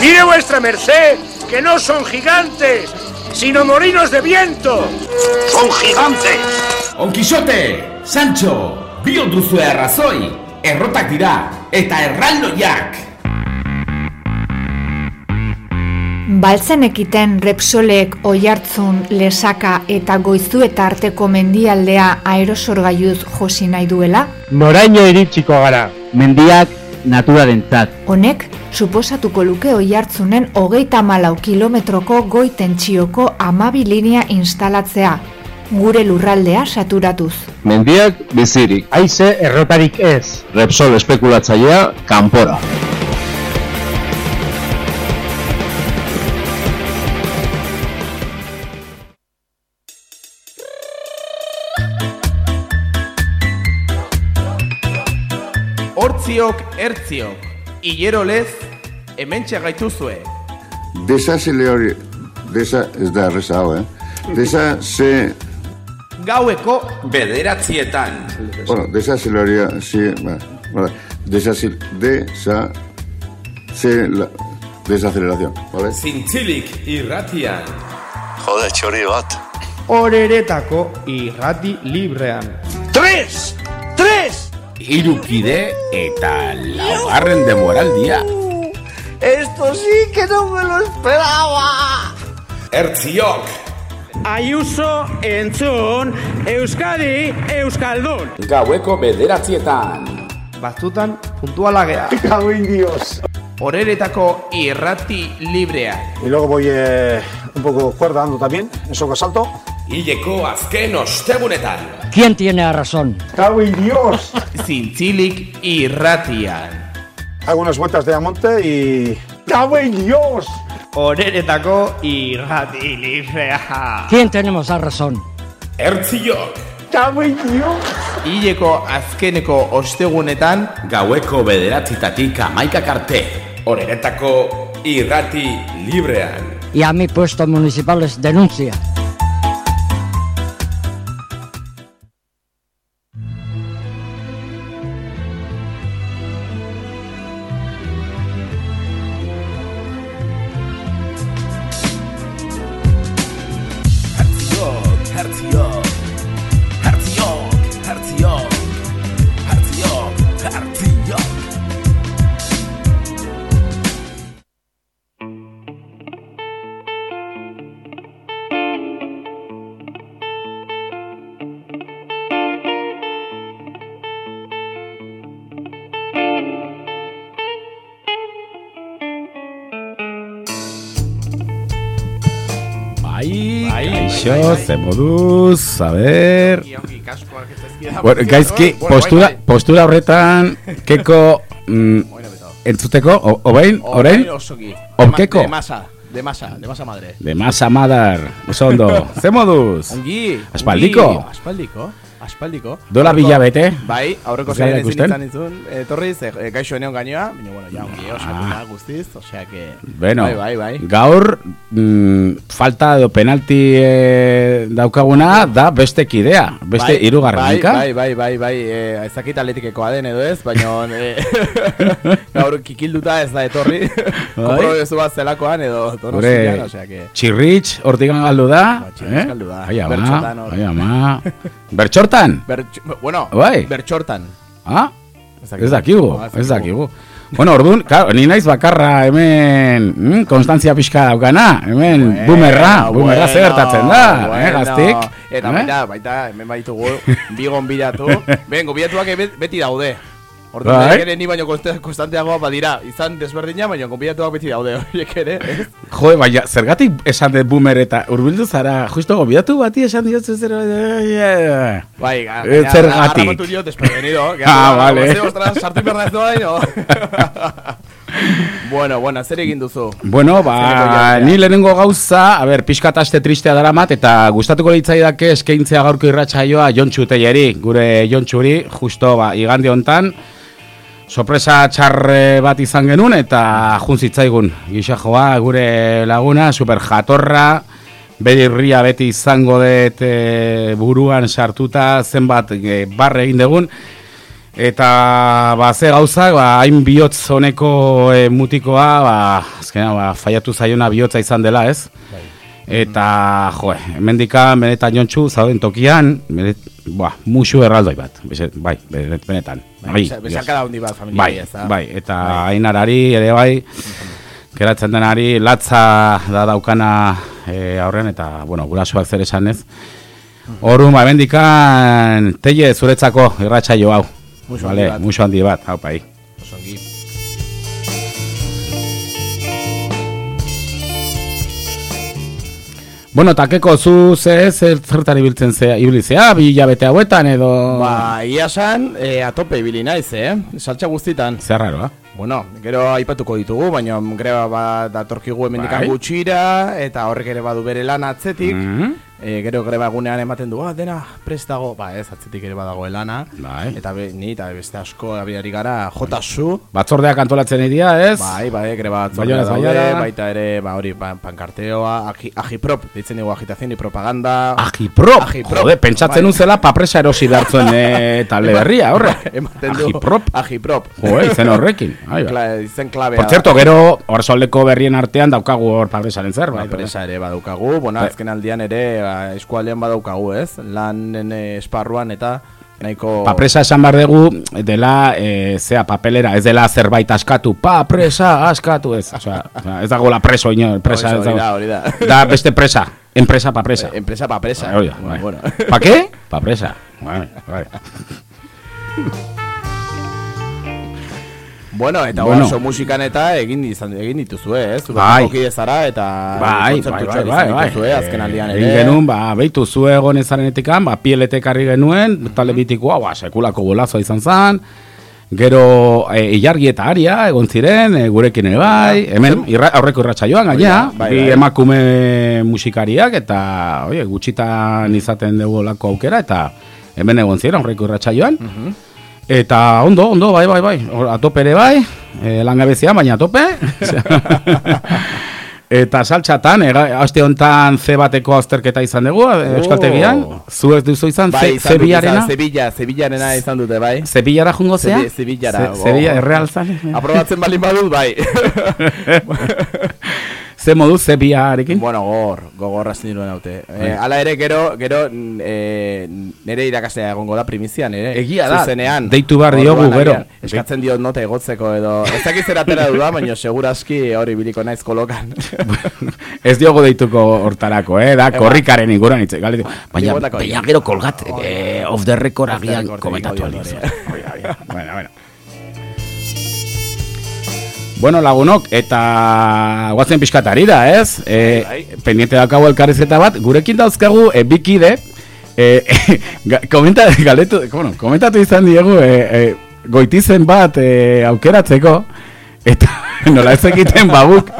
Mire vuestra merced que no son gigantes, sino molinos de viento. Son gigantes. Don Quixote, Sancho, bio duzu errazoi, errotak dira, eta erraldoiak. Baltzen ekiten Repsolek oihartzun lesaka eta goizu eta arteko mendialdea aerosorgaiuz josi nahi duela? Noraino iritsiko gara. Mendiak naturarentzat. Honek, suposatuko luke oihartzunen hogeita malau kilometroko goi tentsioko amabi linea instalatzea, gure lurraldea saturatuz. Mendiak bizirik. Aize errotarik ez. Repsol espekulatzailea kanpora. Hortziok, ertziok, hilero lez, hementxe gaituzue. Desa se le hori... Desa, ez da erreza hau, eh? Desa se... Gaueko bederatzietan. Bueno, desa se le hori... Si, ba, vale. Desa. Se... La, desaceleración, vale? Zintzilik irratian. Jode, txori bat. Horeretako irrati librean. ¡Tres! Irukide eta laugarren demoraldia. Esto sí que no me lo esperaba. Ertziok, Ayuso entzun, Euskadi, Euskaldun. gaueko bederatzietan. Batzutan puntuala gea. Cago en Dios. Horeretako irrati librean. Y luego voy eh, un poco cuerda dando también, en soco salto. Hileko azken ostegunetan. ¿Quién tiene la razón? Cago Dios. Zintzilik irratian. Hago unas vueltas de Amonte y... Cago Dios. Horeretako irrati librea. ¿Quién tenemos la razón? Ertziok, Cago Dios. Hileko azkeneko ostegunetan, gaueko bederatzitatik amaikak arte. Horeretako irrati librean. Y a mi puesto municipales denuncia. Moduz, a ber... Bueno, gaizki, postura, bai, bai. postura horretan, keko, mm, entzuteko, o- obein, orain. Orkeko. De masa, de masa, de masa madre. de masa madar, oso ondo, ze moduz? Ongi. Aspaldiko? ongi, Aspaldiko, aspaldiko. Dola Aurreko- bilabete? Bai, aurreko zein ezin izan izun, e, e, gaixo eneon gainoa, baina, bueno, ja, ongi, osatuta guztiz, osea que... Bueno, Bai, bai, bai. gaur mm, falta edo penalti eh, daukaguna da beste kidea, beste Bai, hirugarrenika. Bai, bai, bai, bai, eh, ez dakit atletikekoa den edo ez, baina eh, gaur kikilduta ez da etorri. Kompromiso bat zelakoan edo donostian, osea que... Txirritx hortigan galdu da. Ba, Txirritx galdu da. Ai ama, Bertxotan hor. ai ama. Bertxortan? Bertx bueno, Bai. bertxortan. Ah? Ez dakigu. Ez dakigu, Ah. Bueno, orduan, claro, ni naiz bakarra hemen mm, konstantzia pixka daukana, hemen bumerra, bumerra zer gertatzen da, eh, gaztik. Eta eh? baita, baita, hemen baitugu, bi gonbidatu. Ben, gonbidatuak be- beti daude. Ordu Bai. ere ni baino konsta- konstanteagoa badira, izan desberdina, baina gonbidatuak beti daude horiek ere. ez? Jo, baina, zergatik esan dut boomer eta urbildu zara, justo gobiatu bati esan diotzu zer... Bai, ga- Eh, gaina, zergatik. harrapatu dio desprevenido. Ah, vale. Ostras, sartu berda ez doa, no? bueno, bueno, zer egin duzu? Bueno, ba, ni lehenengo gauza, a ber, pixka eta aste tristea daramat, eta gustatuko litzaidake eskaintzea gaurko irratsaioa Jontxu Teieri, gure Jontxuri, justo, ba, igande hontan, sorpresa txarre bat izan genuen, eta jun zitzaigun, gixajoa, gure laguna, super jatorra, bere irria beti izango dut e, buruan sartuta, zenbat e, barre egin dugun, Eta, ba, ze gauzak, ba, hain bihotz honeko e, mutikoa, ba, azkena, ba, faiatu zaiona bihotza izan dela, ez? Eta, jo, hemendika benetan jontxu, zauden tokian, benet, ba, musu erraldoi bat, bese- bai, benet- benetan. Bai, besa- besarkada handi bat familiari, bai, ez da? bai, eta hainarari ere bai, geratzen denari latza da daukana e, aurrean, eta, bueno, gurasoak zer esan ez. Orduan, ba, hemendikan teie zuretzako irratsaio hau. Musu Vale, handi bat. musu handi bat, hau pai. Bueno, takeko zu ze zer zertan ibiltzen zea, ibilizea, bi hilabete hauetan edo... Ba, ia san, e, atope ibili naiz, eh? Saltza guztitan. Zer raroa. Bueno, gero aipatuko ditugu, baina greba bat datorkigu hemendikan Bai. gutxira, eta horrek ere badu bere lan atzetik. Mhm. E, gero greba egunean ematen du, ah, dena prest dago, ba ez, atzetik ere badago lana. Bai. Eta be, ni eta beste asko abiari gara, jota zu. Batzordeak antolatzen idia, ez? Bai, bai, greba batzordea daude, baita ere, ba hori, pa, pankarteoa, agi, agiprop, ditzen dugu agitazion y propaganda. Agiprop, Agiprop, jode, pentsatzen bai. nuzela papresa erosi behartzen e, talde berria, horre. Ematen du. Agiprop. Agiprop. Jo, izen horrekin. Ai, ba. Kla, izen klabea. Por cierto, gero, orzaldeko berrien artean daukagu hor papresaren zerbait. Papresa ere badaukagu, bueno, Bai. azken aldian ere ba, eskualdean badaukagu, ez? Lanen esparruan eta nahiko... Papresa esan behar dugu dela, e, zea, papelera, ez dela zerbait askatu, papresa askatu, ez. Osea, ez dago la preso, ino, presa. Hori ez dago. da, hori da. Da beste presa, enpresa papresa. Empresa papresa. Hori da, bai. Bueno. ¿Pa qué? Papresa. Bai, bai. Bueno, eta Bueno. oso musikan eta egin izan egin dituzue, ez? Zu Bai. kide zara eta Bai, bai, bai, bai, izan bai. dituzue azken aldian ere. Egin genuen, ba, beitu zu egon ezarenetikan, ba, pieletek harri genuen, tale bitikoa, ba, sekulako bolazoa izan zen, gero e, ilargi eta aria egon ziren, e, gurekin ere bai, hemen irra, aurreko irratsaioan gaina, bai, bi bai. emakume musikariak, eta, oie, gutxitan izaten dugu lako aukera, eta hemen egon ziren aurreko irratsaioan, Eta ondo, ondo, bai, bai, bai, atope ere bai, e, langabezia, baina atope. Eta saltxatan, ega, aste honetan ze bateko azterketa izan dugu, e, Euskaltegian. Zu ez duzu izan, Bai, ze, izan dut Zebillarena? izan, dute, bai. Zebillara jungo zea? Zebi- Sevillara. Ze- Sevilla, erreal zale? Aprobatzen balin badut, bai. Ze modu Zebillarekin? Bueno, gogor, gogorra ziniruen haute. Eh, ala ere, gero, gero mm, eh, nere irakaslea egongo da primizian, ere. Egia da, Zuzenean. deitu behar diogu, gero. Eskatzen diot nota egotzeko edo. Ez dakiz zer atera duda, baina segurazki hori biliko naiz kolokan. Ez diogo deituko hortarako, eh? Da, korrikaren inguruan hitz. Galetu. Baina, baina gero kolgat, eh, off the record agian komentatu aldiz. Bueno, bueno. Bueno, lagunok, eta guazen pixkatari da, ez? E, pendiente daukagu elkarrizketa bat, gurekin dauzkagu e, bikide, e, ga, komenta, galetu, bueno, komentatu izan diegu, e, e, goitizen bat e, aukeratzeko, eta nola ez egiten baguk,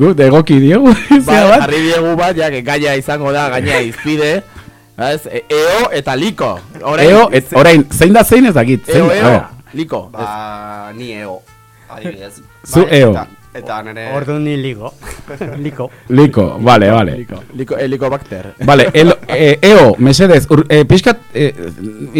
gut, egoki diegu, zea bat. jarri diegu bat, ja, que gaia izango da, gaina izpide. Ez, e- eo eta liko. Orain, Eo, et, orain, zein da zein ez dakit? Zein, Eo, eo, liko. Ba, ni eo. Adibidez. Zu Bai, eo. Eta, eta nere... Ordu ni ligo. Liko. Liko, vale, vale. Liko, helikobakter. Vale, el, eh, eo, mesedez, ur, eh, pixkat, eh,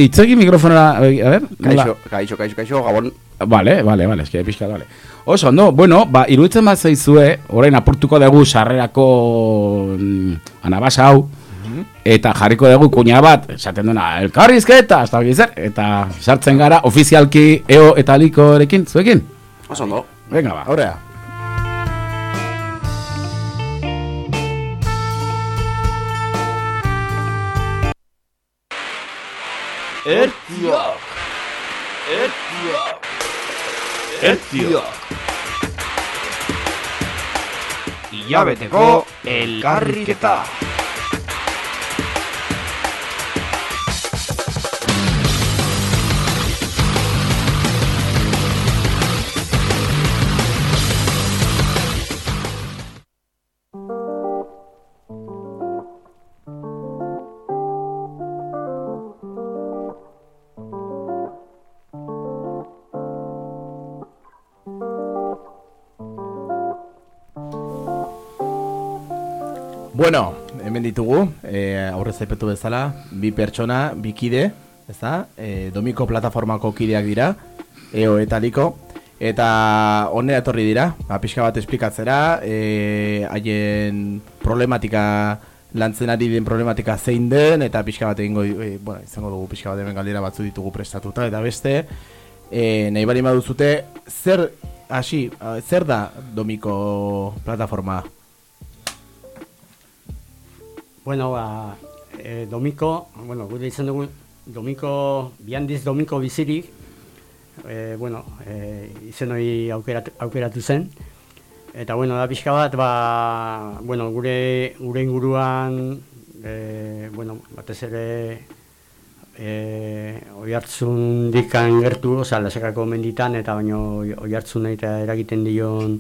itzegi mikrofonera, eh, a ver? Kaixo, kaixo, kaixo, kaixo, gabon. Vale, vale, vale, eski, pixkat, vale. Oso, no, bueno, ba, iruditzen bat zaizue, orain apurtuko dugu sarrerako mm, anabasa hau, eta jarriko dugu kuña bat, esaten duena, elkarrizketa, hasta zer, eta sartzen gara ofizialki eo eta likorekin, zuekin? Oso ondo. Venga, ba. Aurea. Ertiak. Ertiak. Ertiak. Hilabeteko elkarriketa. Bueno, hemen ditugu, e, aurrez aipetu bezala, bi pertsona, bi kide, ezta? E, Domiko plataformako kideak dira, EO eta Liko, eta honera etorri dira, ba, pixka bat esplikatzera, e, haien problematika lantzen ari den problematika zein den, eta pixka bat egingo, e, bueno, izango dugu pixka bat hemen galdera batzu ditugu prestatuta, eta beste, e, nahi bali baduzute, zer, hasi, a, zer da Domiko plataforma? Bueno, ba, e, Domiko, bueno, gure izan dugu, Domiko, bihandiz Domiko bizirik, e, bueno, e, izen hori aukeratu, aukeratu zen, eta bueno, da pixka bat, ba, bueno, gure, gure inguruan, e, bueno, batez ere, e, oi hartzun dikan gertu, oza, lasakako menditan, eta baino oi hartzun eta eragiten dion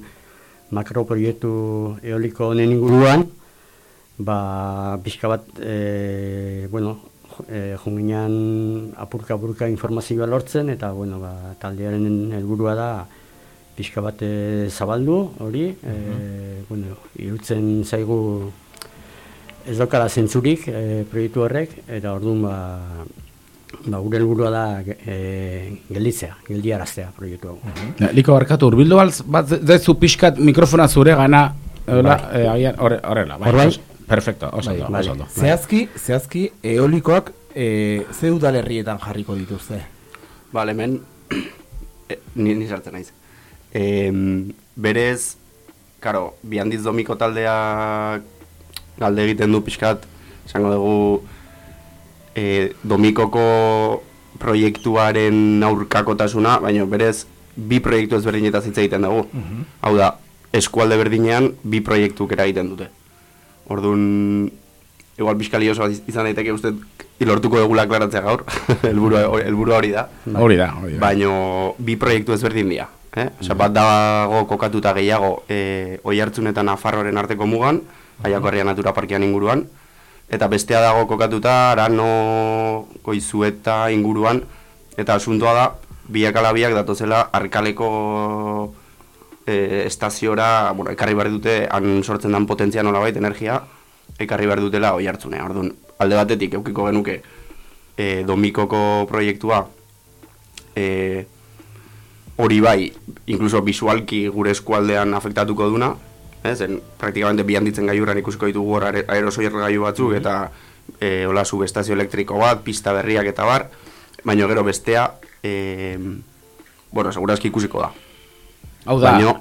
makroproiektu eoliko honen inguruan, ba, pixka bat, e, bueno, e, junginan apurka-apurka informazioa lortzen, eta, bueno, ba, taldearen helburua da, pixka bat e, zabaldu, hori, e, bueno, irutzen zaigu ez dokala zentzurik e, proiektu horrek, eta orduan, ba, ba, gure helburua da e, gelditzea, geldiaraztea proiektu hau. Ja, Liko barkatu, urbildu bat dezu pixkat mikrofona zure gana, Bai. eh, agian, horre, horrela, bai. Bai? Perfecto, oso Bai, oso ondo. Zehazki, zehazki, eolikoak e, ze udalerrietan jarriko dituzte? Bale, hemen, e, ni, ni sartzen naiz. E, berez, karo, bihandiz domiko taldeak galde egiten du pixkat, esango dugu, e, domikoko proiektuaren aurkakotasuna, baina berez, bi proiektu ezberdinetaz hitz egiten dugu. Mhm. Hau da, eskualde berdinean, bi proiektuk eragiten dute. Orduan, igual piskali oso izan daiteke uste ilortuko dugula aklaratzea gaur, helburua helburua hori da. Hori da, hori da. Baino bi proiektu ezberdin dira. Eh? Osea, bat dago kokatuta gehiago e, oi hartzun eta Nafarroaren arteko mugan, Aiako Herria Natura Parkean inguruan, eta bestea dago kokatuta Arano Goizueta inguruan, eta asuntoa da, biak ala biak datozela Arkaleko e, estaziora, bueno, ekarri behar dute, han sortzen den potentzia nolabait, energia, ekarri behar dutela oi hartzunea. Orduan, alde batetik, eukiko genuke, e, Domikoko proiektua, e, hori bai, inkluso visualki gure eskualdean afektatuko duna, ez, zen, praktikamente bi handitzen gaiuran ikusiko ditugu hor aerosoier gaiu batzuk, eta e, hola subestazio elektriko bat, pista berriak eta bar, baina gero bestea, e, bueno, segurazki ikusiko da. Hau da. Baina,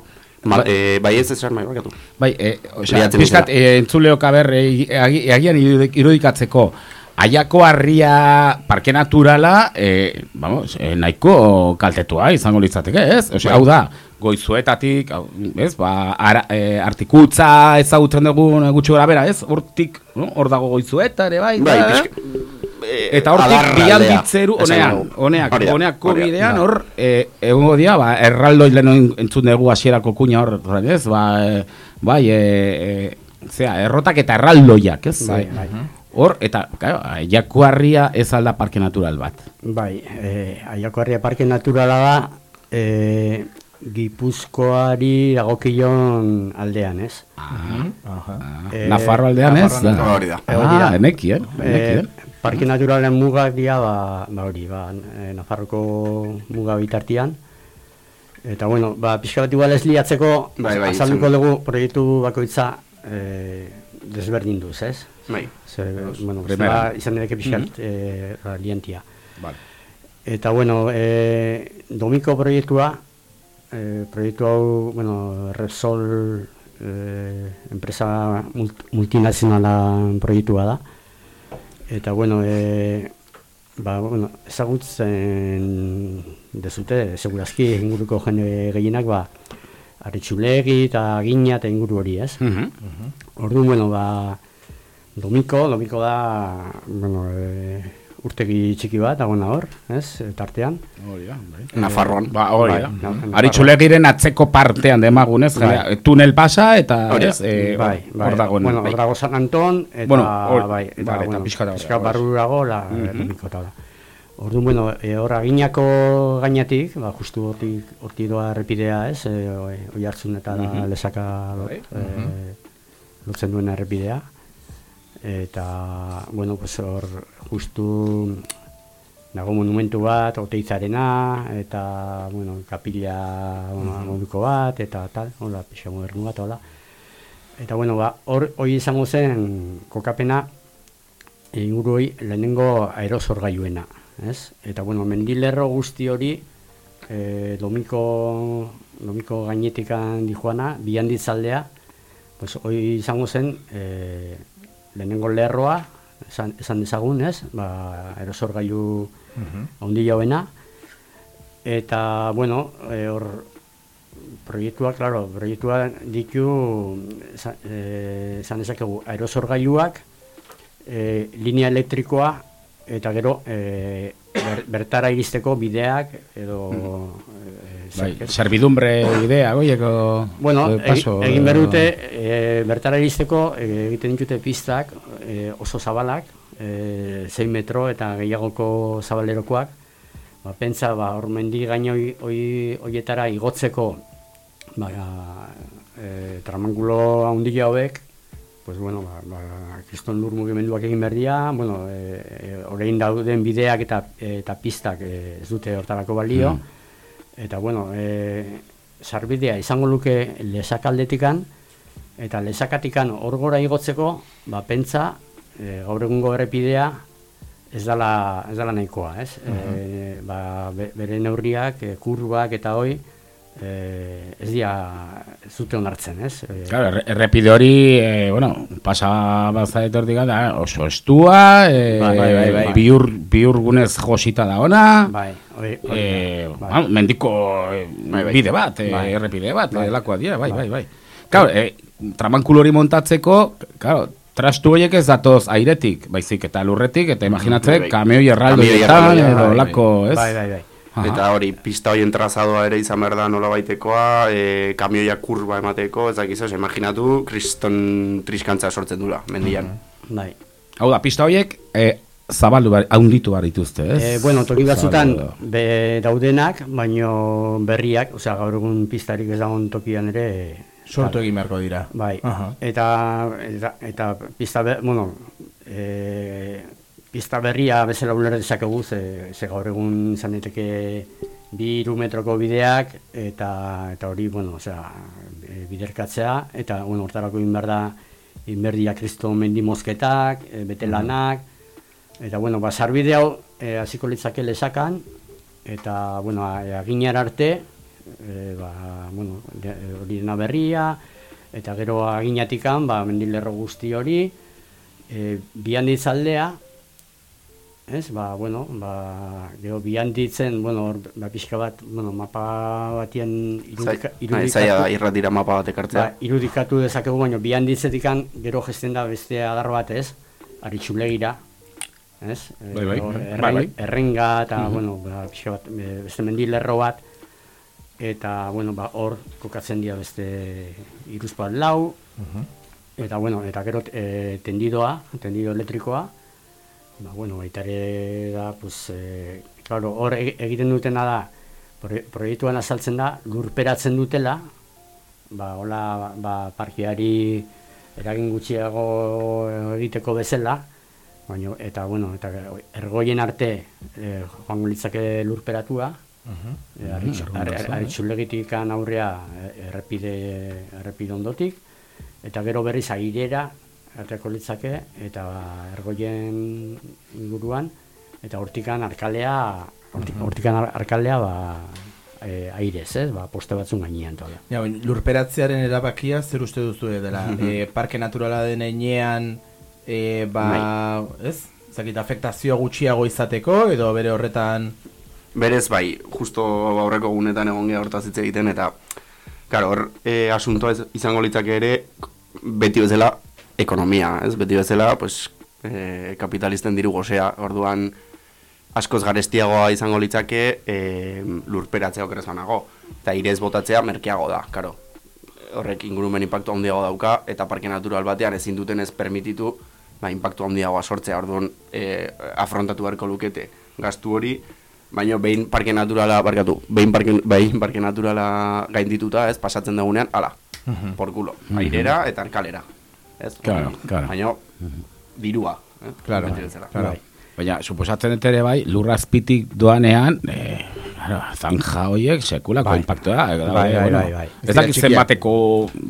ma, Ba- e, bai ez esan bai, bakatu. Bai, e, osea, pizkat, e, entzuleok aber, e, agi- agian irudik- irudikatzeko, Aiako harria parke naturala, e, vamos, e, nahiko kaltetua izango litzateke, ez? Osea, Bai. hau da, goizuetatik, ez? Ba, ara, e, artikutza ezagutzen dugu gutxi gora bera, ez? Hortik, no? hor dago goizueta ere, bai? Bai, Eta hortik bialditzeru, honean, honeak, da. bidean, Bai. hor, e, egongo dia, ba, erraldoi lehen entzun dugu hasierako kuña hor, ez? Ba, e, bai, e, e, zera, errotak eta erraldoiak, ez? Bai, bai. Hor, eta, claro, jakuarria ez alda parke natural bat. Bai, eh, Aiako Herria Parke Naturala da, eh, Gipuzkoari dagokion aldean, ez? Eh, Nafarro aldean ez? Hori da. Hori da. Ah, eneki, eh? Eneki, eh? Parke Naturalen mugak dira, ba, ba hori, ba, eh, Nafarroko muga bitartian. Eta, bueno, ba, pixka bat igual ez liatzeko, Bai, bai, azalduko dugu proiektu bakoitza eh, desberdinduz, ez? Bai. Zer, bueno, zela izan edeke pixkat eh, lientia. Vale. Eta, bueno, eh, Domiko proiektua, eh, proiektu hau, bueno, Repsol eh, enpresa mult- multinazionala proiektua da. Eta, bueno, eh, ba, bueno, ezagutzen dezute, segurazki inguruko jende gehienak, ba, Arritxulegi eta Gina eta inguru hori, ez? Mhm. Orduan, bueno, ba, Domiko, Domiko da, bueno, e, urtegi txiki bat, dagoena hor, ez, e, tartean. Hori da, bai. Nafarroan. Ba, hori Bai, da. na- Nafarroan. Aritxulegiren atzeko partean demagunez, Bai. bai. tunel pasa eta, Hori ez? Eh, bai, bai. Hor dagoen. bueno, bai. hor dago San Anton, eta, Bueno, hor- bai, eta, vale, bueno, pixka pixka barru dago, la, eta da. Orduan, bueno, e, hor aginako gainetik, ba, justu hortik, hortik doa errepidea, ez, e, oi, hartzun eta Mhm. lesaka Bai, e, lotzen duen errepidea. Eta, bueno, pues hor, justu Nago monumentu bat, oteizarena, eta, bueno, kapila Mhm. moduko bat, eta tal, hola, pixa modernu bat, hola. Eta, bueno, ba, hor, hori izango zen kokapena, inguru hori lehenengo aerosorgailuena, ez? Eta, bueno, mendilerro guzti hori, e, domiko, domiko gainetikan dijoana, bihanditzaldea, pues, hori izango zen, e, lehenengo lerroa, esan, esan dezagun, ez? Ba, aerosorgailu Mhm. handi jauena. Eta, bueno, e, hor, proiektua, claro, proiektua ditu, esan e, esan dezakegu, aerosorgailuak, e, linea elektrikoa, eta gero, e, ber, bertara iristeko bideak, edo... e, Bai, servidumbre idea, goieko Bueno, eh, paso, egin behar edo- dute, e, bertara iristeko e, egiten ditute pistak e, oso zabalak, e, 6 metro eta gehiagoko zabalerokoak. Ba, pentsa, ba, hor mendi gaino hoi, hoietara igotzeko ba, e, tramangulo handia hauek, pues bueno, ba, ba, kriston lur mugimenduak egin behar dira, bueno, e, e, orain dauden bideak eta, eta pistak e, ez dute hortarako balio, Mm. Eta, bueno, e, sarbidea izango luke lesakaldetikan, eta lesakatikan hor gora igotzeko, ba, pentsa, e, gaur egungo errepidea ez dala, ez dala nahikoa, ez? e, ba, be- bere neurriak, e, kurbak eta hoi, e, ez dira, ez dute onartzen, ez? E, Claro, erre- errepide hori, eh, bueno, pasa bazaet hortik da, oso estua, eh, Bai, bai, bai, bai. Biur, biurgunez josita da ona, Bai, hori, hori eh, bai. mendiko eh, Bai, bai. bide bat, eh, Bai. errepide bat, Bai. bai. lakoa dira, bai, bai, Bai. bai. Claro, eh, tramankulo hori montatzeko, claro, trastu horiek ez datoz airetik, baizik eta lurretik, eta imaginatze, Bai, bai. kamioi Kamioi erraldoietan, erraldoia, edo bai, lako, ez? Bai, bai, bai. Aha. Eta hori, pista horien trazadoa ere izan behar da nola baitekoa, e, kamioia kurba emateko, ez dakiz, ez, imaginatu, kriston triskantza sortzen dula, mendian. Bai. Hau da, pista horiek, eh, zabaldu bar, haunditu bar dituzte, ez? E, bueno, toki batzutan be, daudenak, baino berriak, osea gaur egun pistarik ez dagoen tokian ere Sortu egin beharko dira. Bai. Eta, eta eta pista be, bueno, e, pista berria bezala uler dezakegu ze, ze gaur egun izan daiteke bi hiru metroko bideak eta eta hori, bueno, osea, e, biderkatzea eta bueno, hortarako egin behar da inberdia kristo mendi mozketak, e, bete lanak, eta bueno, ba, sarbide hau e, hasiko litzake lesakan, eta bueno, a- aginar arte, e, ba, bueno, hori dena berria, eta gero aginatikan, ba, mendilerro guzti hori, e, bihanditzaldea, ez, ba, bueno, ba, gero bihanditzen, bueno, hor, ba, pixka bat, bueno, mapa batien irudika, Zai- bai, zaila da irratira mapa bat ekartzea. Ba, irudikatu dezakegu, baina bi handitzetikan gero gesten da beste adar bat ez, aritxulegira, ez? Eh, Bai, bai. hor Bai, erren- bai. Errenga eta, Mhm. bueno, ba, pixka bat, beste mendilerro bat, eta, bueno, ba, hor kokatzen dira beste iruzpat lau, eta, bueno, eta gero e, tendidoa, tendido elektrikoa, ba, bueno, baita ere da, pues, e, claro, hor egiten dutena da, proie- proiektuan azaltzen da, lurperatzen dutela, ba, hola, ba, parkiari eragin gutxiago egiteko bezala, baina, eta, bueno, eta ergoien arte e, joango litzake lurperatua, ar- ergoin aritzulegitik aurrea e, errepide, errepide ondotik, eta gero berriz airera, ateko litzake, eta ergoien inguruan, eta hortikan arkalea, hortik, hortikan ar- arkalea, ba, e, airez, ez, ba, poste batzun gainean tola. Ja, baina, lurperatzearen erabakia zer uste duzu dela? Mhm. e, parke naturala den heinean, e, ba, ez? Zakit, afektazio gutxiago izateko, edo bere horretan... Berez bai, justo aurreko gunetan egon geha hortaz hitz egiten, eta, karo, hor, e, asuntoa ez- izango litzake ere, beti bezala, ekonomia, ez? Beti bezala, pues, e, kapitalisten diru gozea, orduan, askoz garestiagoa izango litzake e, lurperatzea okerrezanago. Eta irez botatzea merkeago da, karo. Horrek ingurumen impactu handiago dauka, eta parke natural batean ezin duten ez permititu, ba, impactu handiagoa sortzea, orduan e, afrontatu beharko lukete gastu hori, baina behin parke naturala, barkatu, behin parke, behin parke naturala gaindituta, ez, pasatzen dugunean, ala, Mhm. por culo, airera eta arkalera. Ez? Claro, claro. Baina, dirua. Eh? Claro, claro. Bai. Baina, suposatzen dut ere bai, lurra azpitik doanean, e, claro, zanja horiek sekulako Bai. impactua. eh, Bai, bai, bueno, bai, bai. Ez dakit zenbateko,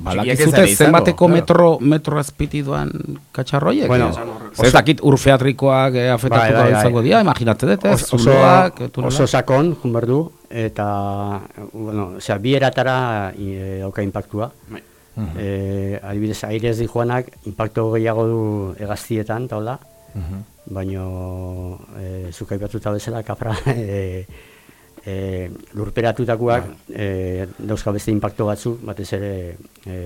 balakizute ez dira zenbateko izango, metro, metro azpiti doan katxarroiek. Bueno, ez ez dakit urfeatrikoak eh, afektatuko Bai, bai, bai. izango dira, imaginatzen dut, ez? Oso, oso, Zuloak, tunelak. oso sakon, jun behar du, eta, bueno, osea, bi eratara e, dauka impactua. Bai. E, adibidez, aire ez di joanak, impacto gehiago du egaztietan, eta hola, baino, e, zuk aipatuta bezala, kapra, e, e, lurperatutakoak e, dauzka beste impacto batzu, batez ere e,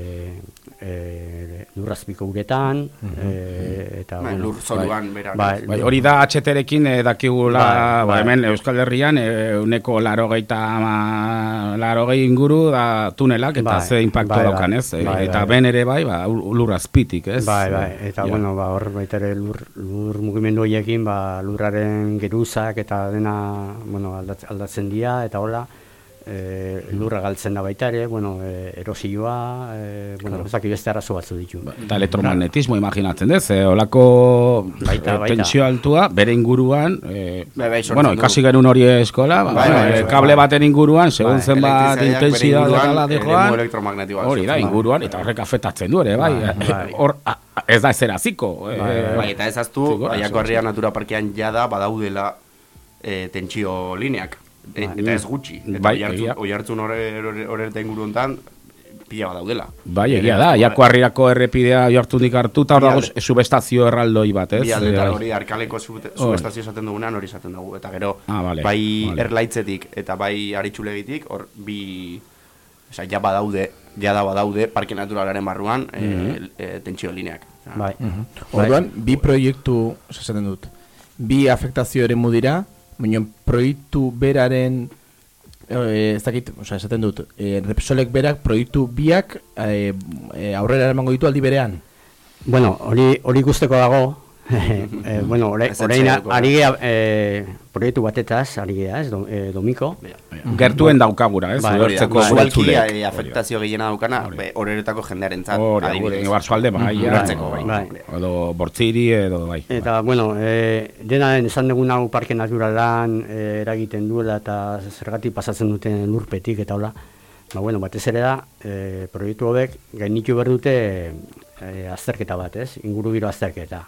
e, lurrazpiko uretan, e, eta, Bai, bueno, lur zoruan berak. bai, Bai, hori da HT-rekin eh, dakigula, Bai, ba, bai. hemen Euskal Herrian eh, uneko larogeita ama, larogei inguru da tunelak eta Bai, ze impacto bai, bai. daukan, ez? Eh, Bai, eta bai. ben ere bai, ba, ul- lur azpitik, ez? Bai, bai, eta Ja. bueno, ba, hor baita ere lur, lur mugimendu horiekin, ba, lurraren geruzak eta dena, bueno, aldatzen, aldatzen dira, eta hola, e, lurra galtzen da baita ere, bueno, e, erosioa, e, bueno, Claro. ez dakit beste arazo batzu ditu. Eta elektromagnetismo imaginatzen dez, eh, olako Baita, baita. tentsio altua, bere inguruan, eh, Bai, bai, bueno, du. ikasi genuen hori eskola, ba, Bai, bai, bai, kable baten inguruan, segun Bai, zenbat inguruan dela elektromagnetikoak hori da, inguruan, eta horrek afektatzen du ere, bai, Bai, bai. hor, ez da ezeraziko, eh, Bai, eta ez aztu, Zigor, Aiako zigor, Herria Natura Parkean jada badaudela e, tentsio lineak. E, Bai. eta ez gutxi. Eta Bai, oihartzun- egia. oihartzun horreta inguru hontan pila badaudela. Bai, egia da, jako harrirako errepidea jortunik hartu, eta hor dago subestazio erraldoi bat, ez? Bi aldetan Eh, hori arkaleko subestazio esaten dugunean hori esaten dugu. Eta gero, Ah, vale, bai vale. erlaitzetik eta bai aritxulegitik, hor bi... Osa, ja badaude, ja da badaude parke naturalaren barruan Mhm. e, e, tentsio lineak. Bai. Orduan, bi proiektu, esaten dut, bi afektazio ere dira, baina proiektu beraren, eh, ez dakit, osea, esaten dut, eh, Repsolek berak proiektu biak eh, aurrera eramango ditu aldi berean. Bueno, hori hori ikusteko dago. eh, bueno, orain ari gea, eh, proiektu batetaz ari gea, ez, do, eh, Domiko. Gertuen daukagura, ez? Bai, Ulertzeko Bai, Usualki gultzulek. e, afektazio gehiena daukana, be, horeretako jendearen zat, Hori, gure, Barsoalde, bai, Ulertzeko, bai. bai. Edo bortziri, edo, bai. Eta, bueno, e, dena esan dugun hau parke naturalan e, eragiten duela eta zergatik pasatzen duten lurpetik eta hola. Ba, bueno, batez ere da, e, proiektu hobek gainitu behar dute e, azterketa bat, ez? Ingurugiro azterketa.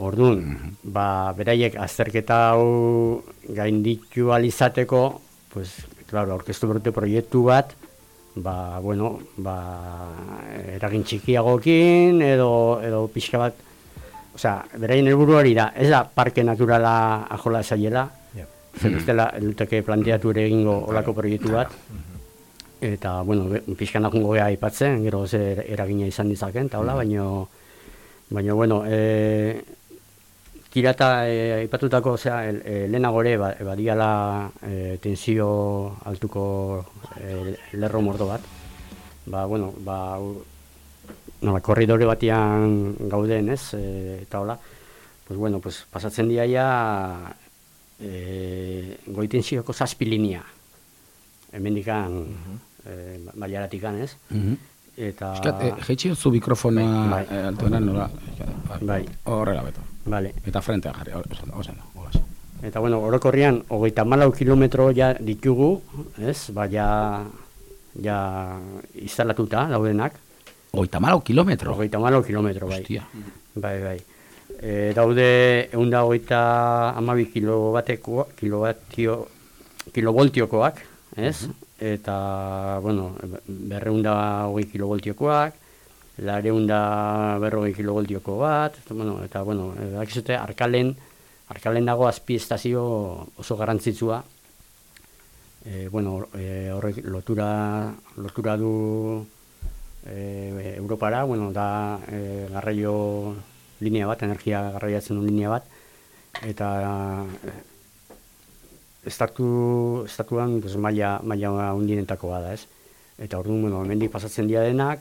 Orduan, ba, beraiek azterketa hau gainditu alizateko, pues, claro, aurkeztu behar dute proiektu bat, ba, bueno, ba, eragin txikiagokin edo, edo pixka bat, Osea, beraien helburu hori da, ez da parke naturala ajola zaiela, Yep. zer ustela, eluteke planteatu ere egingo olako proiektu bat, eta, bueno, be- pixkan akungo gea aipatzen, gero ze eragina izan dizaken, eta hola, baino, baino, bueno, e, kirata e, aipatutako, osea, el, e, lehenago ere, ba, badiala e, tensio altuko e, lerro mordo bat, ba, bueno, ba, nola, korridore batian gauden, ez, e, eta hola, pues bueno, pues pasatzen dira ja e, goitensioko zazpi linea, hemendikan, e, baiaratikan, ez, Mhm. eta... Euskat, eh, jeitsi zu mikrofonoa Bai. eh, altuena nola? Bai. Horrela beto. Vale. Eta frentea jarri, osan, osan. Eta bueno, orokorrian, hogeita malau kilometro ja ditugu, ez, ba, ja, ja instalatuta daudenak. Oita malau kilometro? Hogeita malau kilometro, bai. Hostia. Bai, bai. E, daude eunda hogeita amabi kilobateko, kilobatio, kilovoltiokoak, ez? Eta, bueno, berreunda hogei kilovoltiokoak, lareunda berrogei kilovoltioko bat, bueno, eta, bueno, e, dakizute, arkalen, arkalen dago azpi estazio oso garrantzitsua, e, bueno, e, horrek lotura, lotura du e, Europara, bueno, da e, garraio linea bat, energia garraiatzen duen linea bat, eta e, estatu, estatuan pues, maila, maila hundinetako bada, ez? Eta orduan, bueno, hemendik pasatzen dira denak,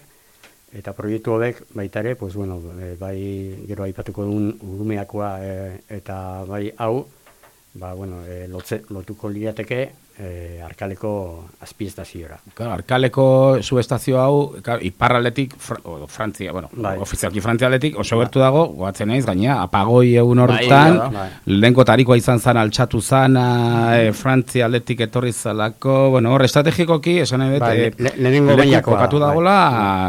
eta proiektu hobek baita ere, pues, bueno, e, bai gero aipatuko duen urumeakoa e, eta bai hau, ba, bueno, e, lotze, lotuko lirateke e, arkaleko azpiestaziora. Claro, arkaleko subestazio hau, claro, iparraletik, fra, o, Frantzia, bueno, Bai. ofizialki Frantzialetik, oso gertu dago, goatzen naiz, gaina, apagoi egun hortan, bai, bai. lehenko tarikoa izan zan, altxatu zana, e, Frantzia aldetik etorri zalako, bueno, hor, estrategikoki, esan nahi dut, Bai, eh, le- lehenengo leku mailakoa, kokatu bai. dagoela,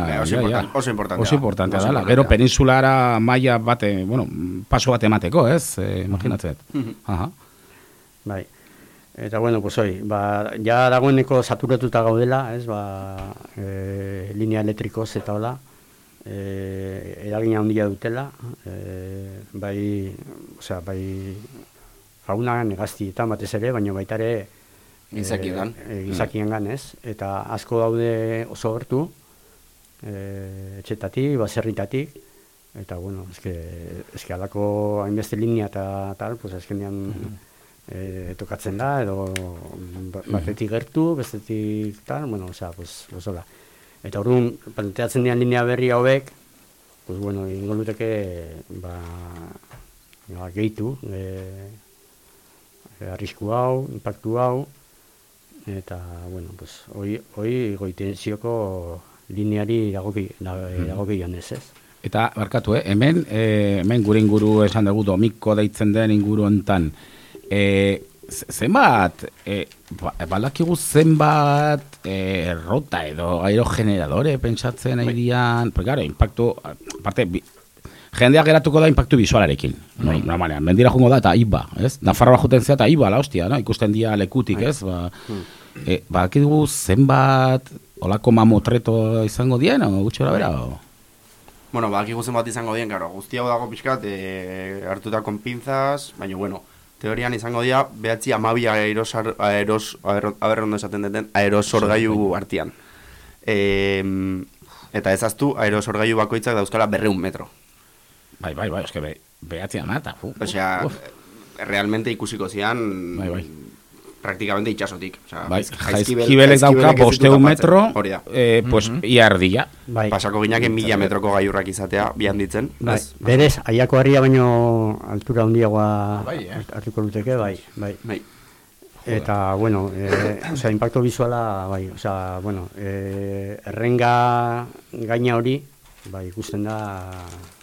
Bai, oso ja, ja. important- oso importantea Oso da. importantea importantea. Gero peninsulara maila bate, bueno, paso bat emateko, ez? Eh, imaginatzen. Mhm. Aha. Bai. Eta bueno, pues hoi, ba, ja dagoeneko saturatuta gaudela, ez, ba, e, linea elektrikoz eta hola, e, eragina handia dutela, e, bai, osea, bai, fauna negaztietan batez ere, baina baita ere, e, Gizakietan. E, gizakiengan, ez, eta asko daude oso gertu, e, etxetatik, baserritatik, eta bueno, eske, eske alako hainbeste linea eta tal, pues azkenean e, tokatzen da, edo ba- batetik gertu, bestetik tal, bueno, osea, pues, pues hola. Eta orduan, planteatzen dian linea berri hauek, pues bueno, ingo luteke, ba, ba gehitu, e, e, arrisku hau, impactu hau, eta, bueno, pues, hoi, hoi goitenzioko lineari dagoki, dagoki jonez, ez? Eta, barkatu, eh? hemen, eh, hemen gure inguru esan dugu domiko deitzen den inguru hontan. Z- zenbat, eh, ba, balakigu zenbat eh, errota edo aerogeneradore pentsatzen nahi dian, pues, claro, impactu, aparte, bi, jendeak geratuko da impactu visualarekin. No, normalean, mendira jungo da eta iba, ez? Nafarroa juten zea eta iba, la hostia, no? ikusten dia lekutik, ez? Ba, eh, balakigu zenbat olako mamotreto izango dien, o gutxora bera, o? Bueno, badakigu zenbat izango dien, claro, guzti hau dago pixkat, e, hartuta con pinzas, baina, bueno, teorian izango dira, behatzi amabi aerosar, aeros, aero- aberrondo esaten deten, aerosorgailu artean. E, eta ezaztu, aerosorgailu bakoitzak dauzkala berreun metro. Bai, bai, bai, eske be, behatzea mata. Fu, Osea, realmente ikusiko zian, Bai, bai. Praktikamente itxasotik. Osea, Bai, jaizkibel- jaizkibelek dauka bosteun tapatzen. metro, Hori da. eh, pues, ia erdia. Bai. Pasako gineak mila metroko gaiurrak izatea, bihan ditzen. Bai, ez? berez, aiako harria baino altura handiagoa Bai, eh? hartuko luteke, bai, bai. Bai. Eta, bueno, eh, osea, impacto visuala, bai, osea, bueno, eh, errenga gaina hori, bai, ikusten da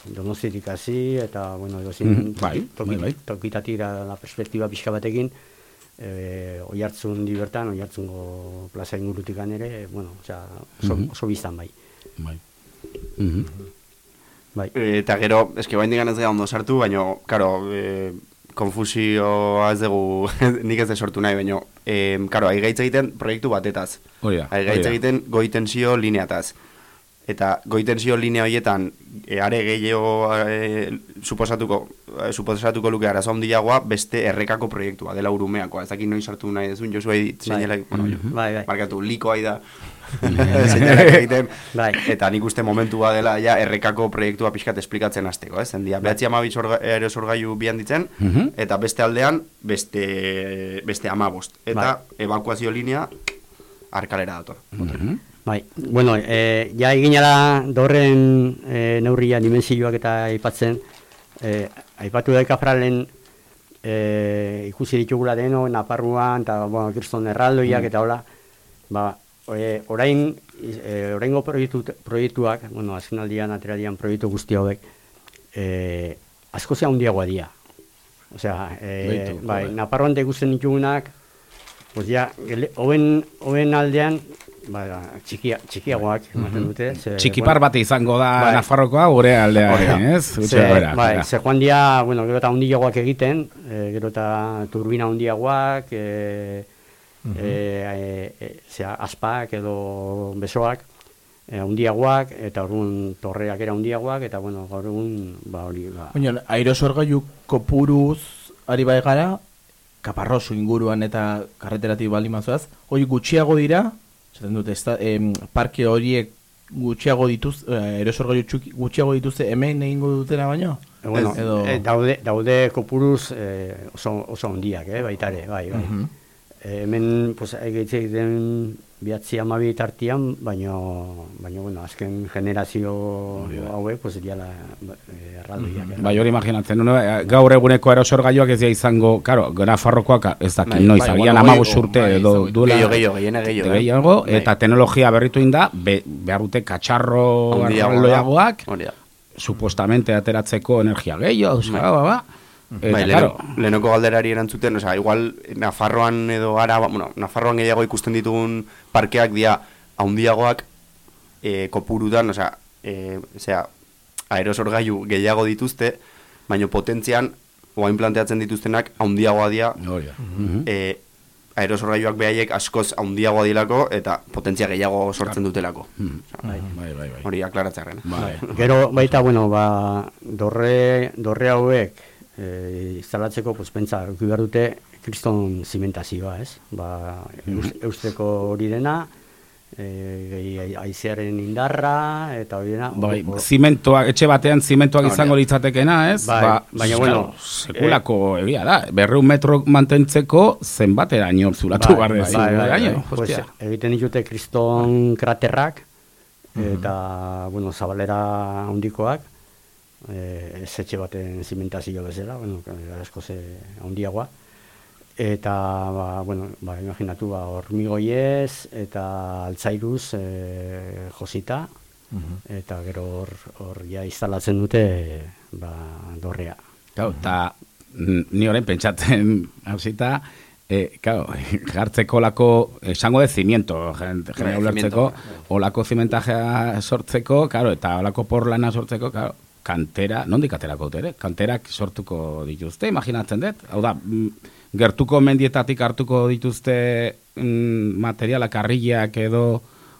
donostitik hasi, eta, bueno, edo zin, bai, toki, bai, bai. tokitatik da la perspektiba pixka batekin, eh, oi hartzun di bertan, oi hartzungo plaza ingurutikan ere, bueno, osea, oso, Mhm. oso biztan bai. Bai. Mhm. Bai. Eta gero, eske bain digan ez gara ondo sartu, baina, karo, e, konfusioa ez dugu, nik ez de sortu nahi, baina, e, karo, aigaitz egiten proiektu batetaz. Hori da, hori Aigaitz da. egiten goitensio lineataz. Eta goitensio linea horietan, e, are gehiago e, suposatuko, e, suposatuko luke arazo handiagoa beste errekako proiektua, dela urumeakoa. Ez dakit noiz sartu nahi dezun, Josu bai, seinalak, bueno, jo, bai, bai. markatu, likoa da, seinalak egiten. Bai. Eta nik uste momentua dela ja errekako proiektua pixkat esplikatzen hasteko, ez? Zendia, behatzi amabi sorga, aerosorgailu bihan ditzen, Mhm. eta beste aldean, beste, beste amabost. Eta evakuazio linea, arkalera dator. Bai, bueno, e, ja eginala dorren e, neurria dimensioak eta aipatzen, e, aipatu daika fralen e, ikusi ditugula deno, Naparruan, eta, bueno, kriston erraldoiak eta hola, ba, e, orain, e, oraingo proiektu, proiektuak, bueno, azken aldian, ateraldian proiektu guzti hauek, e, asko ze handiagoa dira. Osea, e, Beitu, bai, ikusten ditugunak, pues ja, gele- hoben, hoben aldean, ba, txikia, txikiagoak, ematen dute. ze, Txikipar bueno, bat izango da Bai. Nafarrokoa gure aldea, ez? Ze, bai, ze joan dia, bueno, gero eta handiagoak egiten, e, gero eta turbina handiagoak, e, Mhm. e, e, e, zera, aspak edo besoak, e, handiagoak, eta orduan torreak era handiagoak, eta bueno, gaur egun, ba, hori, ba, Baina, aerosorgailu kopuruz ari bai gara, kaparroso inguruan eta karreteratik bali mazoaz, hori gutxiago dira, zaten dute, ez da, em, parke horiek gutxiago dituz, eh, txuki- gutxiago dituzte hemen egingo dutena baino? E, bueno, edo... e, daude, daude kopuruz e, oso, oso handiak, eh, baita ere, bai, bai. Mhm. E, hemen, pues, egiten biatzi amabi tartian, baino, baino, bueno, azken generazio hauek, pues, diala eh, erraldoiak. eh. Bai, hori imaginatzen, no, eh, gaur eguneko erosor gaioak ez dira izango, karo, Nafarrokoak ez dakit Bai, noiz, bai, agian bueno, amabos bai, edo duela. gehiago, gehiago, gehiago, eh. gehiago, Bai. eta teknologia berritu inda, be, behar dute katxarro erraldoiagoak, supostamente ateratzeko energia gehiago, Bai. ba, ba, ba. Eta, Bai, claro, leheno- lehenoko galderari erantzuten, osea, igual Nafarroan edo gara, bueno, Nafarroan gehiago ikusten ditugun parkeak dira haundiagoak e, kopurutan, osea, e, osea, aerosorgailu gehiago dituzte, baino potentzian, oain planteatzen dituztenak haundiagoa dira, Mhm. e, aerosorgailuak behaiek askoz haundiagoa dilako eta potentzia gehiago sortzen dutelako. Osea, bai, bai, bai. Hori aklaratzearen. Bai. Gero baita, bueno, ba, dorre, dorre hauek e, instalatzeko, pues, pentsa, behar dute kriston zimentazioa, ez? Ba, eus- eusteko hori dena, e, aizearen indarra, eta hori dena... Bai, hor- zimentoak, etxe batean zimentoak Hori izango litzatekena, ez? Bai, baina, claro, bueno, sekulako egia da, berreun metro mantentzeko zenbateraino zulatu Bai, bai, bai, bai, bai. Pues, egiten ditute kriston kraterrak, eta, bueno, zabalera handikoak, eh, ez etxe baten zimentazio bezala, bueno, asko ze handiagoa, eta, ba, bueno, ba, imaginatu, ba, hormigoiez, eta altzairuz eh, josita, eta gero hor, hor ja instalatzen dute, ba, dorrea. Claro, eta ni orain pentsatzen hasita, eh, claro, jartzeko lako, esango de cimiento, gente, jende ulertzeko, cimiento. olako zimentajea sortzeko, claro, eta olako porlana sortzeko, claro, kantera, nondik aterako dute ere? Kanterak sortuko dituzte, imaginatzen dut? Hau da, mm, gertuko mendietatik hartuko dituzte mm, materialak, karriak edo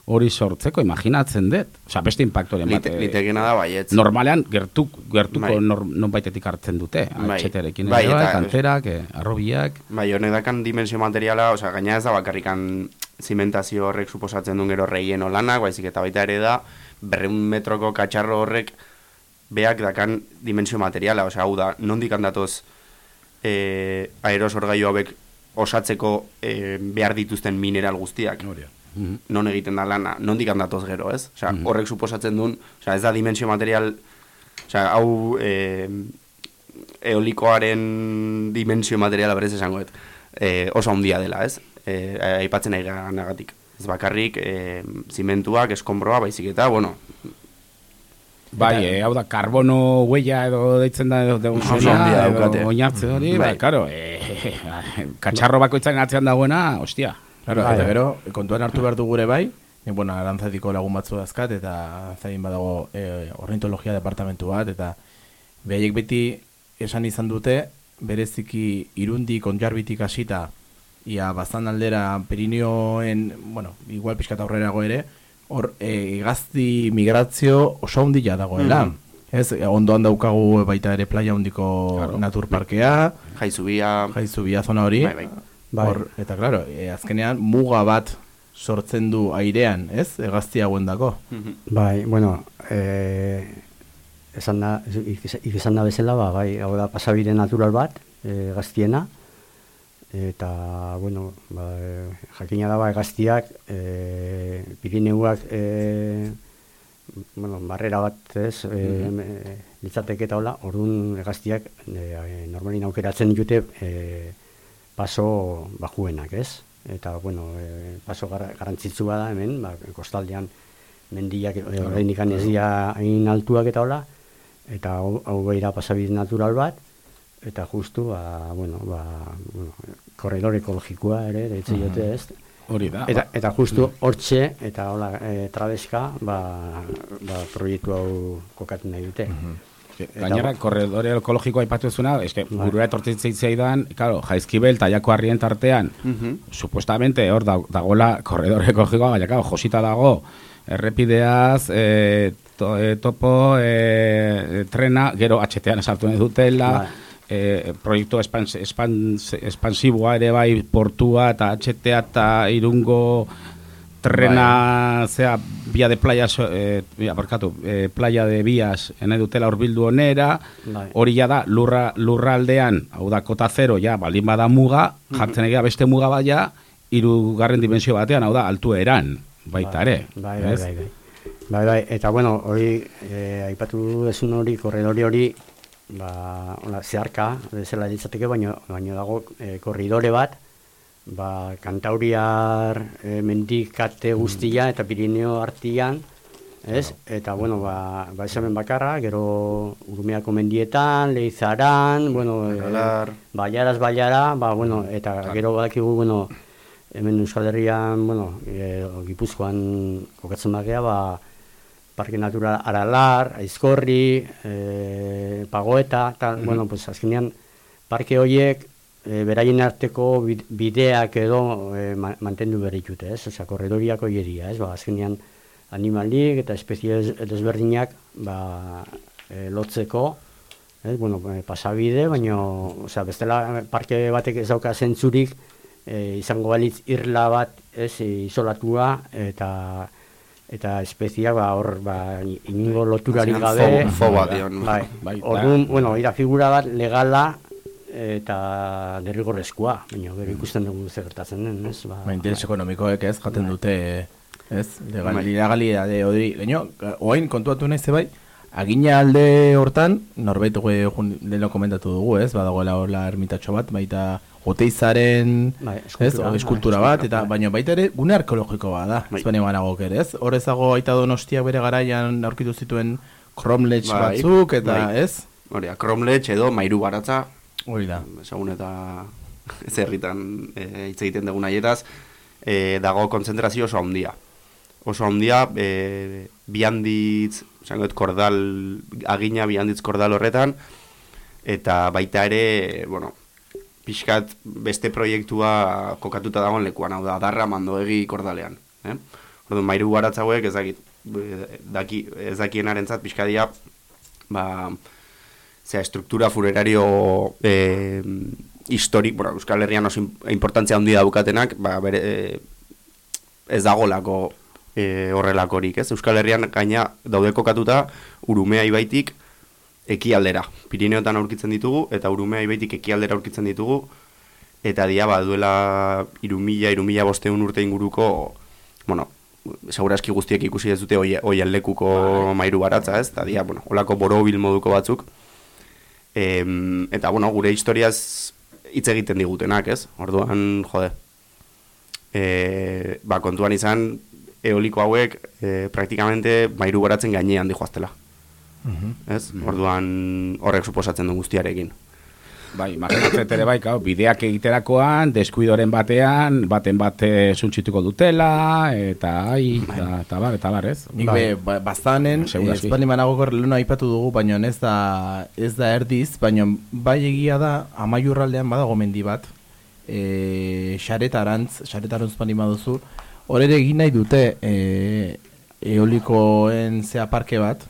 hori sortzeko, imaginatzen dut. Osea, beste impactoren bat. Lite, litekena da baietz. Normalean, gertu, gertuko Bai. nor, nonbaitetik hartzen dute. Bai. Atxeterekin Bai, ere, bai, eta- kanterak, eh, arrobiak. Bai, honek dakan dimensio materiala, osea, gaina ez da bakarrikan zimentazio horrek suposatzen duen gero reieno lanak, baizik eta baita ere da, berreun metroko katxarro horrek beak dakan dimensio materiala, osea, hau da, nondik handatoz e, aerosorgailu hauek osatzeko e, behar dituzten mineral guztiak. Non egiten da lana, nondik handatoz gero, ez? Osea, horrek suposatzen duen, osea, ez da dimensio material, osea, hau e, eolikoaren dimensio materiala berez esango dut, e, oso handia dela, ez? E, aipatzen nahi nagatik. Ez bakarrik, e, zimentuak, eskombroa, baizik eta, bueno, Bai, eh, hau da, karbono huella edo deitzen da edo handia edo oinartze hori, Bai. bai, karo, eh, katxarro bakoitzaren atzean dagoena, ostia. Claro, Bai. eta gero, kontuan hartu behar du gure bai, e, bueno, arantzatiko lagun batzu dazkat, eta zain badago e, ornitologia departamentu bat, eta behaiek beti esan izan dute, bereziki irundik onjarbitik hasita, ia baztan aldera Pirineoen, bueno, igual pixkat aurrerago ere, hor e, gazti migrazio oso handia dagoela. Mhm. Ez, e, ondoan daukagu baita ere playa handiko naturparkea, jaizubia, jaizubia zona hori, Bai, bai. Hor, eta claro, e, azkenean muga bat sortzen du airean, ez? Egazti hauendako. Bai, bueno, eh, esan da, izan da bezala, ba, bai, hau da pasabide natural bat, eh, gaztiena, eta, bueno, ba, jakina da, ba, gaztiak, eh, Pirineuak, eh, bueno, barrera bat, ez, eh, Mhm. eh, litzateke eta hola, orduan gaztiak eh, normalin aukeratzen dute eh, paso bajuenak, ez? Eta, bueno, eh, paso gar garrantzitsua da hemen, ba, kostaldean mendiak e, oraindik ez dira hain altuak eta hola, eta hau, hau beira pasabide natural bat, eta justu, ba, bueno, ba, bueno, korredor ekologikoa ere, deitzen Mhm. diote, ez? Hori da, Eta, ba. eta justu hortxe, eta hola, e, trabeska, ba, ba, proiektu hau kokatu nahi dute. Eta- Gainera, korredore ekologikoa aipatu zuna, eske, Bai. burua etortzen zitzaidan, claro, jaizkibel eta jako harrien tartean, Mhm. supuestamente hor da, dagoela korredore ekologikoa, baina, claro, josita dago, errepideaz, e, to, e, topo, e, trena, gero atxetean esartu nahi dutela, Bai. E, proiektu espans, espans, espansiboa ere bai portua eta atxetea eta irungo trena, zea, via de playa, so- eh, via, barkatu, eh, playa de vías, nahi dutela horbildu onera, Bai. hori ja da, lurra, lurraldean, hau da, kota zero, ja, baldin bada muga, jartzen egia beste muga baia, hirugarren dimensio batean, hau da, altueran, baita ere. Bai, bai, ez? bai, bai. Bai, bai, eta bueno, hori, eh, aipatu desun hori, korredori hori, ba, hola, zeharka, bezala ditzateke, baino, baino dago eh, korridore bat, ba, kantauriar eh, mendikate guztia eta Pirineo artian, ez? Eta, bueno, ba, ba esamen bakarra, gero Urumeako mendietan, Leizaran, bueno, eh, Baiaraz Baiara, ba, bueno, eta gero badakigu, bueno, hemen Euskal Herrian, bueno, e, Gipuzkoan kokatzen bagea, ba, Parke Natural Aralar, Aizkorri, e, Pagoeta, eta, bueno, pues azkenean, parke horiek, e, beraien arteko bid- bideak edo e, ma- mantendu berritute, ez? Osea, korredoriako hieria, ez? Ba, azkenean, animalik eta espezie des- desberdinak, ba, e, lotzeko, ez? Bueno, pasabide, baino, osea, bestela parke batek ez dauka zentzurik, e, izango balitz irla bat, ez, isolatua, eta eta espeziak ba hor ba ingo loturarik Azkenean gabe fo- fo bat dion. bai, Bai, orduan bueno ira figura bat legala eta derrigorrezkoa baina gero ikusten dugu zer gertatzen den ez ba, Ba, interes ekonomikoek ez, jaten Bai. dute, ez, legal, Bai. legalidade hori. Gaino, oain kontuatu nahi ze bai, agina alde hortan, norbait gue leheno komentatu dugu, ez, badagoela horla ermitatxo bat, baita Oteizaren, Bai, ez, eskultura, o, eskultura bai, bat, eta baina baita ere gune arkeologiko bat da, Bai. ez bane banagok ere, ez? Hor ezago aita donostiak bere garaian aurkitu zituen kromlech Bai, batzuk, eta bai. ez? Hori, kromlech edo mairu baratza, Hori da. ezagun eta ez herritan e, hitz egiten dugun aietaz, e, dago kontzentrazio oso handia. Oso handia, e, bi handitz, zangot, kordal, agina bi handitz kordal horretan, eta baita ere, bueno, pixkat beste proiektua kokatuta dagoen lekuan, hau da, darra mandoegi kordalean. Eh? Orduan, mairu baratza hauek ez dakit, e, daki, ez dakienarentzat pixkadia, ba, zera, estruktura furerario e, historik, bueno, Euskal Herrian oso im- importantzia handi daukatenak, ba, bere, e, ez dagolako e, horrelakorik, ez? Euskal Herrian gaina daude kokatuta Urumea ibaitik ekialdera. Pirineotan aurkitzen ditugu, eta Urumea ibaitik ekialdera aurkitzen ditugu, eta dia, ba, duela irumila, irumila bosteun urte inguruko, bueno, segurazki guztiek ikusi ez dute oi, oi lekuko mairu baratza, ez? Eta dia, bueno, olako borobil moduko batzuk, Em, eta, bueno, gure historiaz hitz egiten digutenak, ez? Orduan, jode, e, ba, kontuan izan, eoliko hauek e, praktikamente mairu baratzen gainean dijoaztela. Ez? Orduan horrek suposatzen du guztiarekin. Bai, imaginatzen ere bai, gau, bideak egiterakoan, deskuidoren batean, baten bate suntxituko dutela, eta ai, eta, eta bar, eta bar, ez? Nik be, ba, bazanen, Segur aski. espani managoko lehenu aipatu dugu, baina ez da, ez da erdiz, baina bai egia da, amaiurraldean badago mendi bat, e, xaretarantz, xaretarantz bani baduzu, hor ere egin nahi dute e, eolikoen zea parke bat,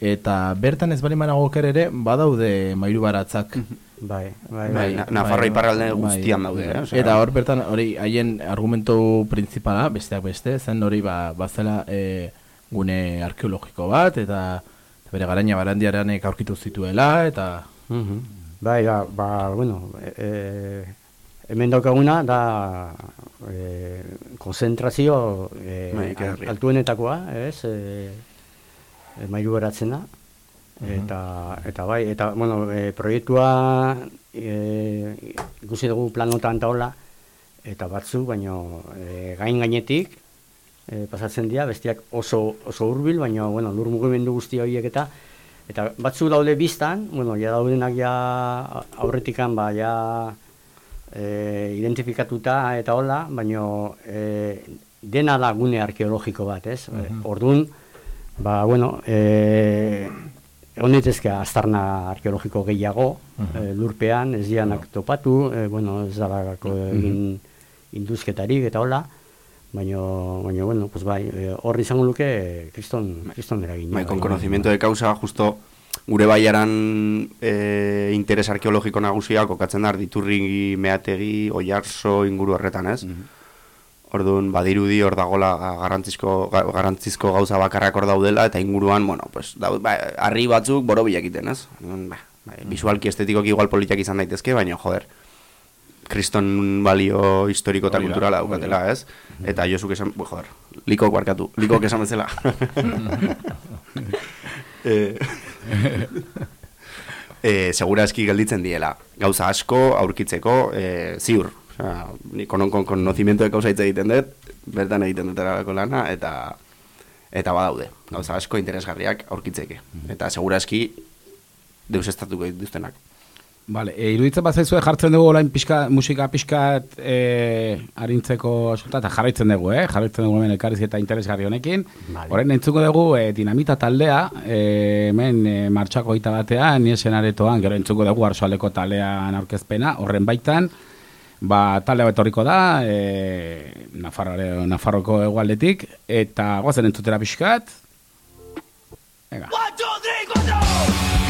eta bertan ez bali managok ere badaude mairu baratzak. Bai, bai, Bai, Na- Nafarro iparralde guztian daude, eh, osea. Eta hor bertan hori haien argumentu principala, besteak beste, zen hori ba, bazela e, gune arkeologiko bat, eta, eta bere garaina barandiaranek aurkitu zituela, eta... Mhm. Bai, ba, ba, bueno, e, e, hemen daukaguna da e, konzentrazio e, Bai, altuenetakoa, ez, e, e, mairu beratzena, eta, eta bai, eta, bueno, e, proiektua e, ikusi dugu planotan eta hola, eta batzu, baino e, gain gainetik, e, pasatzen dira, bestiak oso, oso hurbil, baina, bueno, lur mugimendu guzti horiek eta, eta batzu daude biztan, bueno, ja daudenak ja aurretikan, ba, ja e, identifikatuta eta hola, baina e, dena da gune arkeologiko bat, ez? Mhm. Orduan, ba, bueno, e, egon daitezke aztarna arkeologiko gehiago, Mhm. e, lurpean, ez dianak topatu, e, bueno, ez dalako egin induzketarik eta hola, baina, baina, bueno, pues bai, e, hor izango luke kriston, kriston eragina. Bai, con conocimiento de causa, justo gure baiaran e, interes arkeologiko nagusia kokatzen da diturri meategi, oiarso inguru horretan, ez? Orduan, badirudi hor dagola garrantzizko, ga- garrantzizko gauza bakarrak hor daudela, eta inguruan, bueno, pues, daud, ba, batzuk borobilak egiten, ez? Ba, ba, visualki estetikoki igual politiak izan daitezke, baina, joder, kriston balio historiko eta da, kulturala daukatela, ez? Eta Josuk esan, bu, joder, likok barkatu, likok esan bezala. eh, eh, segurazki gelditzen diela. Gauza asko, aurkitzeko, eh, ziur. Osea, ni konon kon conocimiento de causa egiten dut, bertan egiten dut erabako lana, eta eta badaude. Gauza asko interesgarriak aurkitzeke. Eta segurazki deus estatuko dituztenak. Vale, e, iruditzen bat zaizue jartzen dugu orain pixka, musika pixkat e, arintzeko asunta, eta jarraitzen dugu, eh? Jarraitzen dugu hemen elkarriz eta interesgarri honekin. Vale. Orain entzuko dugu e, dinamita taldea, e, hemen e, martxako batean, niesen aretoan, gero entzuko dugu arsoaleko talean aurkezpena, horren baitan, ba, talde bat etorriko da, e, Nafarroko egualdetik, eta guazen entzutera pixkat. Venga. Cabeza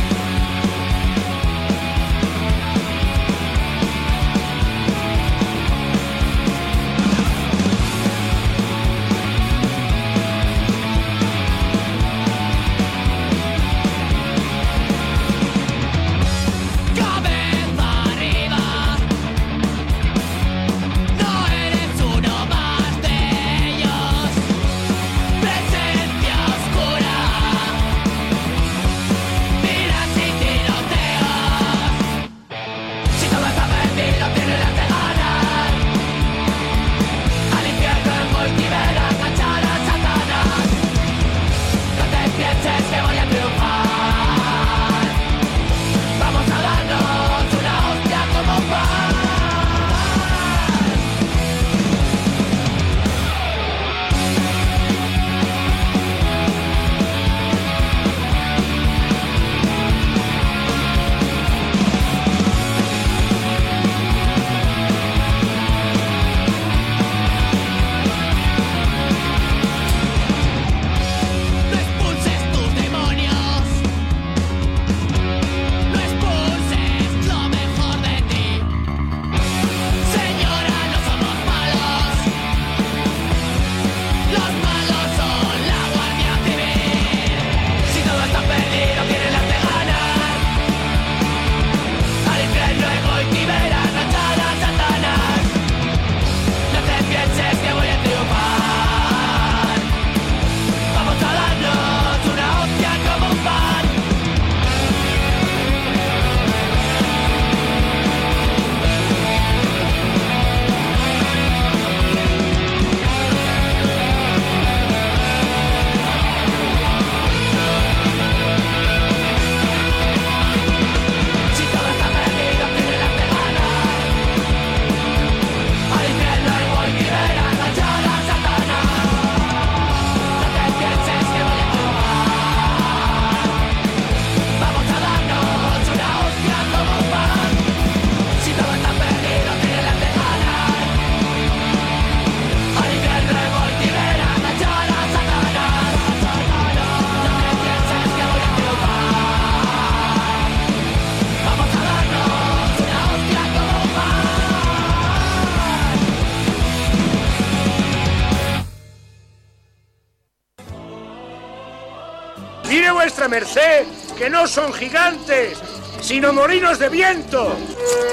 vuestra merced que no son gigantes, sino molinos de viento.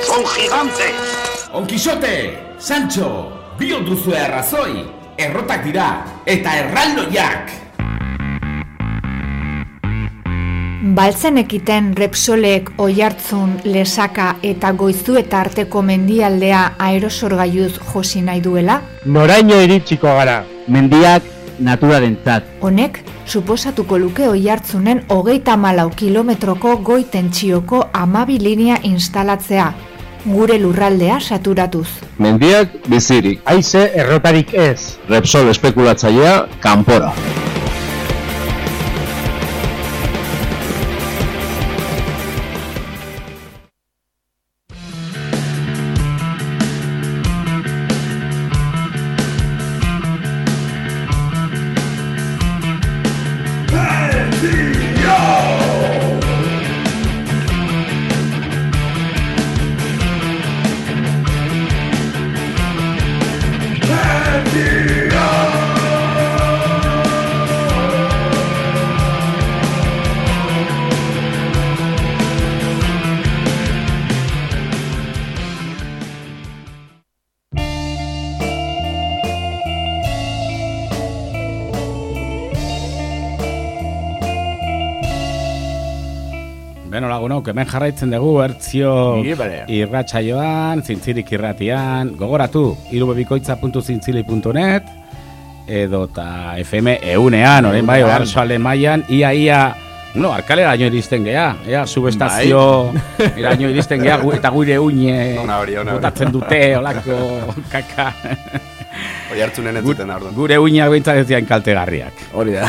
Son gigantes. On Quixote, Sancho, bio duzu arrazoi, errotak dira, eta erraldoiak. Baltzen ekiten Repsolek oihartzun, lesaka eta goizu eta arteko mendialdea aerosorgaiuz josi nahi duela? Noraino iritsiko gara. Mendiak naturarentzat. Honek, suposatuko luke oihartzunen hogeita malau kilometroko goi tentsioko amabi linea instalatzea, gure lurraldea saturatuz. Mendiak bizirik. Haize errotarik ez. Repsol espekulatzailea kanpora. Hemen jarraitzen dugu ertzio irratsaioan, zintzilik irratian, gogoratu, irubebikoitza.zintzili.net edo eta FM eunean, orain bai, oarsoale mailan, ia, ia, bueno, arkalera ino iristen geha, ea, subestazio, iraino iristen geha, gu- eta gure uine botatzen dute, olako, kaka. Oi hartzunen ez zuten da, orduan. Gure uinak behintzat ez dian kaltegarriak. Hori da.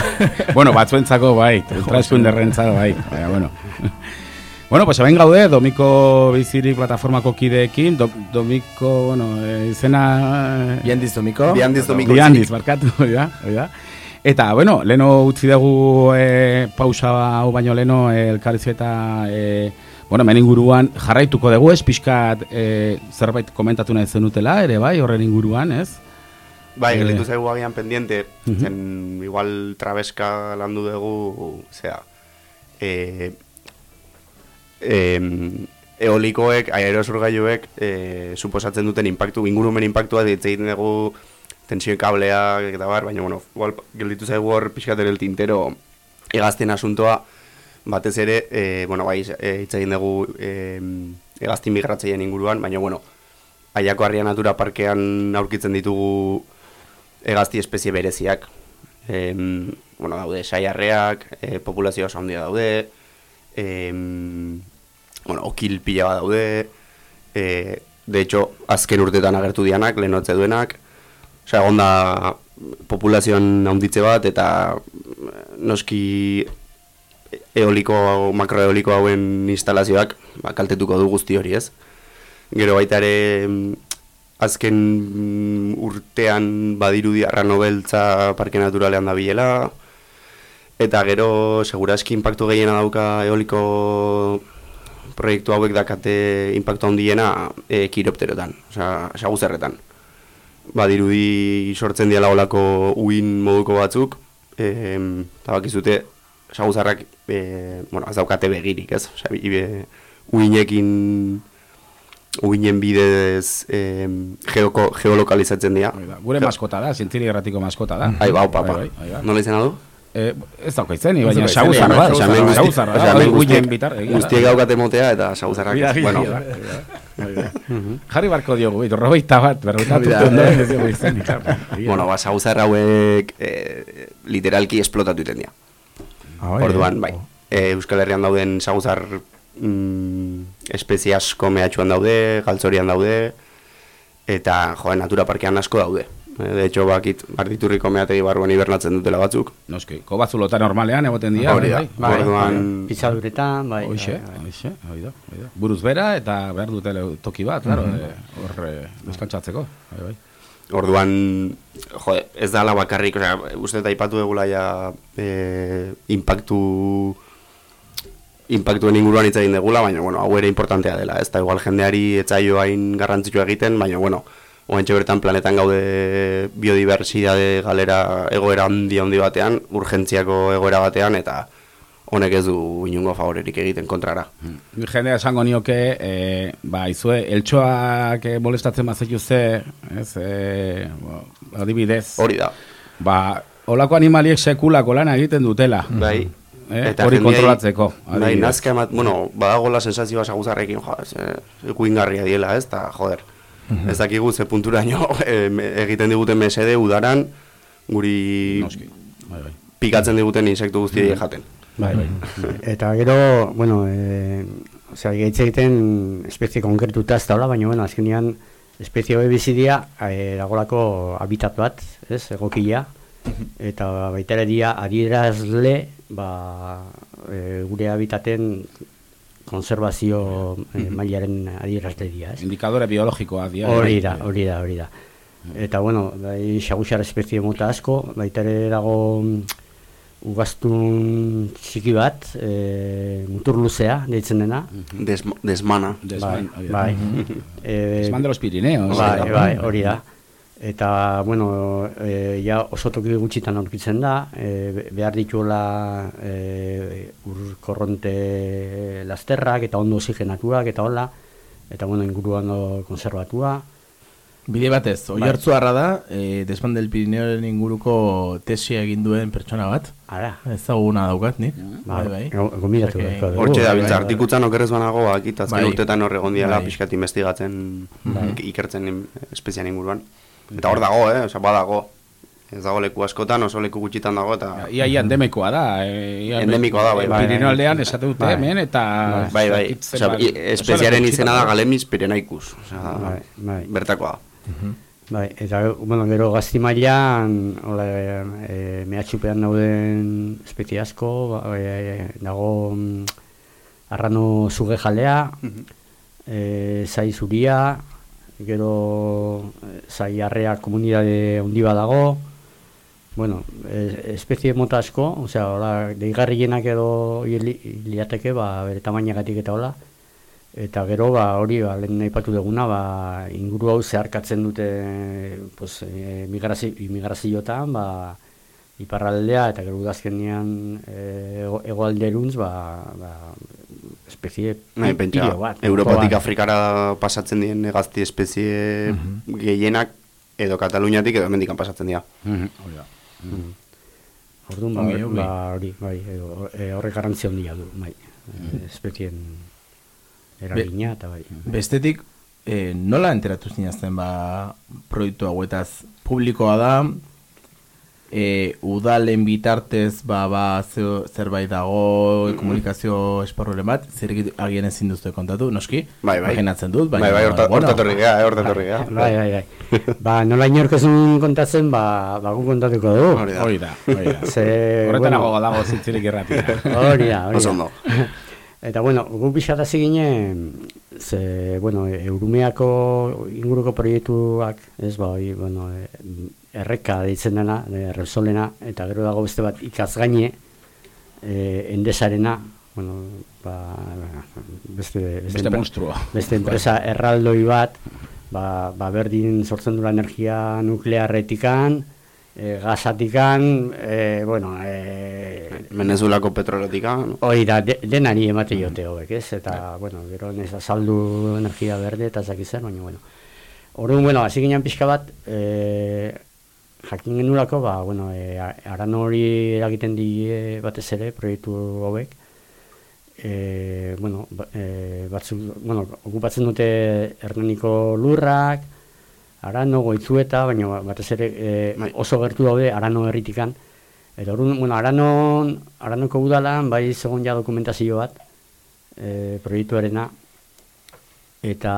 bueno, batzuentzako bai, ultraeskunderrentzat bai, baina bueno. Bueno, pues hemen gaude, Domiko Bizirik plataformako kideekin, Do, Domiko, bueno, eh, izena... Biandiz Domiko. Biandiz Domiko Biandiz, barkatu, hori da, hori da. Eta, bueno, leno utzi dugu eh, pausa hau baino leno eh, elkarrizketa, eh, bueno, hemen inguruan jarraituko dugu ez, pixkat eh, zerbait komentatu nahi zenutela, ere bai, horren inguruan, ez? Bai, gelditu zaigu agian pendiente, Mhm. zen igual trabeska landu dugu, zera, e, e, eolikoek, aerosurgailuek, e, suposatzen duten impactu, ingurumen impactua hitz egiten dugu tensioen kableak eta bar, baina, bueno, igual gelditu zaigu hor pixkaten el tintero egazten asuntoa, batez ere, e, bueno, bai, e, hitz egin dugu e, egazti migratzeien inguruan, baina, bueno, Aiako Harria Natura Parkean aurkitzen ditugu egazti espezie bereziak. Em, bueno, daude saiarreak, e, populazio oso handia daude, em, bueno, okil pila bat daude, e, de hecho, azken urtetan agertu dianak, lehenotze duenak, osea, onda populazioan handitze bat, eta mm, noski eoliko, makroeoliko hauen instalazioak, ba, kaltetuko du guzti hori ez. Gero baita ere azken mm, urtean badirudi arrano beltza parke naturalean da bilela, eta gero seguraski impactu gehiena dauka eoliko proiektu hauek dakate impactu handiena e, kiropterotan, osea, saguzerretan. Badirudi sortzen diala olako uin moduko batzuk, e, eta bakizute saguzarrak, e, bueno, ez daukate begirik, ez? Osea, bi- be, uinekin uinen bidez eh, geoko, geolokalizatzen dira. Gure maskota da, zintziri erratiko maskota da. Ai, bau, papa. Bai, bai, bai. Nola izena du? Eh, ez dauka izen, baina Ez dauka saguzar izenik, bat, osea, hemen guzti- saguzar osea, hemen bat, guztiek- uinen bitar, da. Guztiek daukate motea eta da, bueno. da, da, da. Jarri barko diogu, bitu, robeita bat, berroita Hori da. ondoren ez dugu. Egia Bueno, da. ba, saguzar hauek eh, literalki esplotatu iten dira. Ah, Orduan, eh? bai. Eh, Euskal Herrian dauden saguzar mm, espezie asko mehatxuan daude, galtzorian daude, eta, joe, natura parkean asko daude. Eh, De hecho, bakit, barditurriko meategi barruan hibernatzen dutela batzuk. Noski, kobazulota normalean egoten dira. Hori da. bai, bai. Orduan- Pizaduretan, bai. Hoxe, bai, bai. hoxe, hori da, hori da. Buruz bera eta behar dute toki bat, claro, Mhm. eh, hor eh, deskantzatzeko. Bai, bai. Orduan, jo, ez da bakarrik, osea, uste eta aipatu egula ja e, impactu impactuen inguruan hitz egin degula, baina, bueno, hau ere importantea dela, ez da, igual jendeari etzaio hain garrantzitsua egiten, baina, bueno, oentxe bertan planetan gaude biodibertsitate galera egoera handi handi batean, urgentziako egoera batean, eta honek ez du inungo favorerik egiten kontrara. Ni jendea esango nioke, eh, ba, izue, eltsoak eh, molestatzen bazetu ze, ez, eh, bo, adibidez. Hori da. Ba, olako animaliek sekulako lana egiten dutela. Bai. Eh, hori kontrolatzeko. Bai, nazka emat, bueno, badago la sensazioa saguzarrekin, jo, ez, eh, ikuingarria diela, ez, eta, joder, Mhm. ez dakigu ze punturaino eh, egiten diguten mesede udaran, guri bai, bai. pikatzen diguten insektu guztiei Mhm. jaten. Bai, bai. Eta gero, bueno, e, osea, gaitz egiten espezie konkretuta ez daula, baina, bueno, azkenean espezie hori bizidia e, dagolako habitat bat, ez, egokia, eta baita ere dia adierazle, ba, e, gure habitaten konservazio e, mailaren adierazle dia, ez? Indikadore biologikoa dira. Hori bai. da, hori da, hori da. Eta, bueno, bai, xagusar espezie mota asko, baita ere dago mm, ugaztun txiki bat, e, mutur luzea, deitzen dena. Des, desmana. Desman, bai, hori bai. E, Desman de los Pirineos. Bai, Bai. bai, hori da. Eta, bueno, e, ja oso toki gutxitan aurkitzen da, e, be- behar dituela e, urkorronte lasterrak eta ondo oxigenatuak eta hola, eta, bueno, inguruan konservatua. Bide batez, oi Bai. hartzu harra da, e, Despan del Pirineoren inguruko tesia egin duen pertsona bat. Ara. Ezaguna daukat nik. Ba, bai, bai. go- gomidatu. Hortxe da, Bai, biltza, bai, artikutzan okerrez banago, akit, azken Bai. urtetan hor egon diala, Bai. pixkat investigatzen, Bai. ik- ikertzen espezian inguruan. Eta hor dago, eh, oza, badago. Ez dago leku askotan, oso leku gutxitan dago, eta... Ia, ia endemikoa da. E, ia, Endemikoa da, bai, bai. Pirineo aldean esate dute Bai. hemen, eta... Bai, bai, oso espeziaren izena da Galemis Pirenaikus, oza, Bai, bai. bertakoa da. Bai, eta bueno, gero gazti mailan, hola, e, mehatxupean dauden espezie asko, e, dago mm, arrano zuge jalea, e, zai zuria, gero e, zai arrea komunidade handi bat dago, bueno, e, espezie mota asko, osea, hola, deigarrienak edo li, liateke, ba, bere tamainagatik eta hola, Eta gero ba hori ba lehen aipatu duguna ba inguru hau zeharkatzen dute pues e, migrazio migrazioetan ba iparraldea eta gero udazkenean e, ego- hegoalderuntz ba ba espezie Nahi, pentsa, bat. Europatik Joan. Afrikara pasatzen dien gazti espezie gehienak edo Kataluniatik edo mendikan pasatzen dira. Mhm, hori da. Mhm. Orduan ba, ba hori bai edo, e, horrek garrantzia handia du bai e, espezien eragina eta bai. Bestetik, e, nola enteratu zinazten ba proiektu hauetaz publikoa da, e, udalen bitartez ba, ba zeo- zerbait dago komunikazio esparruren bat, zer agian ezin duzue kontatu, noski? Bai, bai. Imaginatzen dut, baina... Bai, bai, horta- bueno. hortatorri gea, eh, hortatorri gea. Bai, bai, bai. ba, nola inorkezun kontatzen, ba, ba gu kontatuko dugu. Hori da. Hori da. Ze, Horretanago bueno, dago zintzilik irratia. Hori da, hori da. Eta bueno, gu pixat hasi ginen, ze, bueno, Eurumeako inguruko proiektuak, ez ba, hori, bueno, e, erreka deitzen dena, e, Repsolena, eta gero dago beste bat ikazgaine, e, endesarena, bueno, ba, beste, Beste enpre- monstruo. Beste enpresa erraldoi bat, ba, ba berdin sortzen dula energia nuklearretikan, e, gasatikan, e, bueno, e, Venezuelako petroletika, no? Hoi da, de, denari emate jote hauek, ez? Eta, bueno, gero nez azaldu energia berde eta zaki zer, baina, bueno. Orduan, bueno, hasi ginen pixka bat, e, jakin genulako, ba, bueno, e, aran hori eragiten die batez ere, proiektu hauek, e, bueno, ba, e, batzuk, bueno, okupatzen dute Hernaniko lurrak, arano goitzueta, baina ba- batez ere e, oso gertu daude arano herritikan, Eta orduan, bueno, Aranon, Aranoko udalan, bai segon ja dokumentazio bat, e, proiektuarena, eta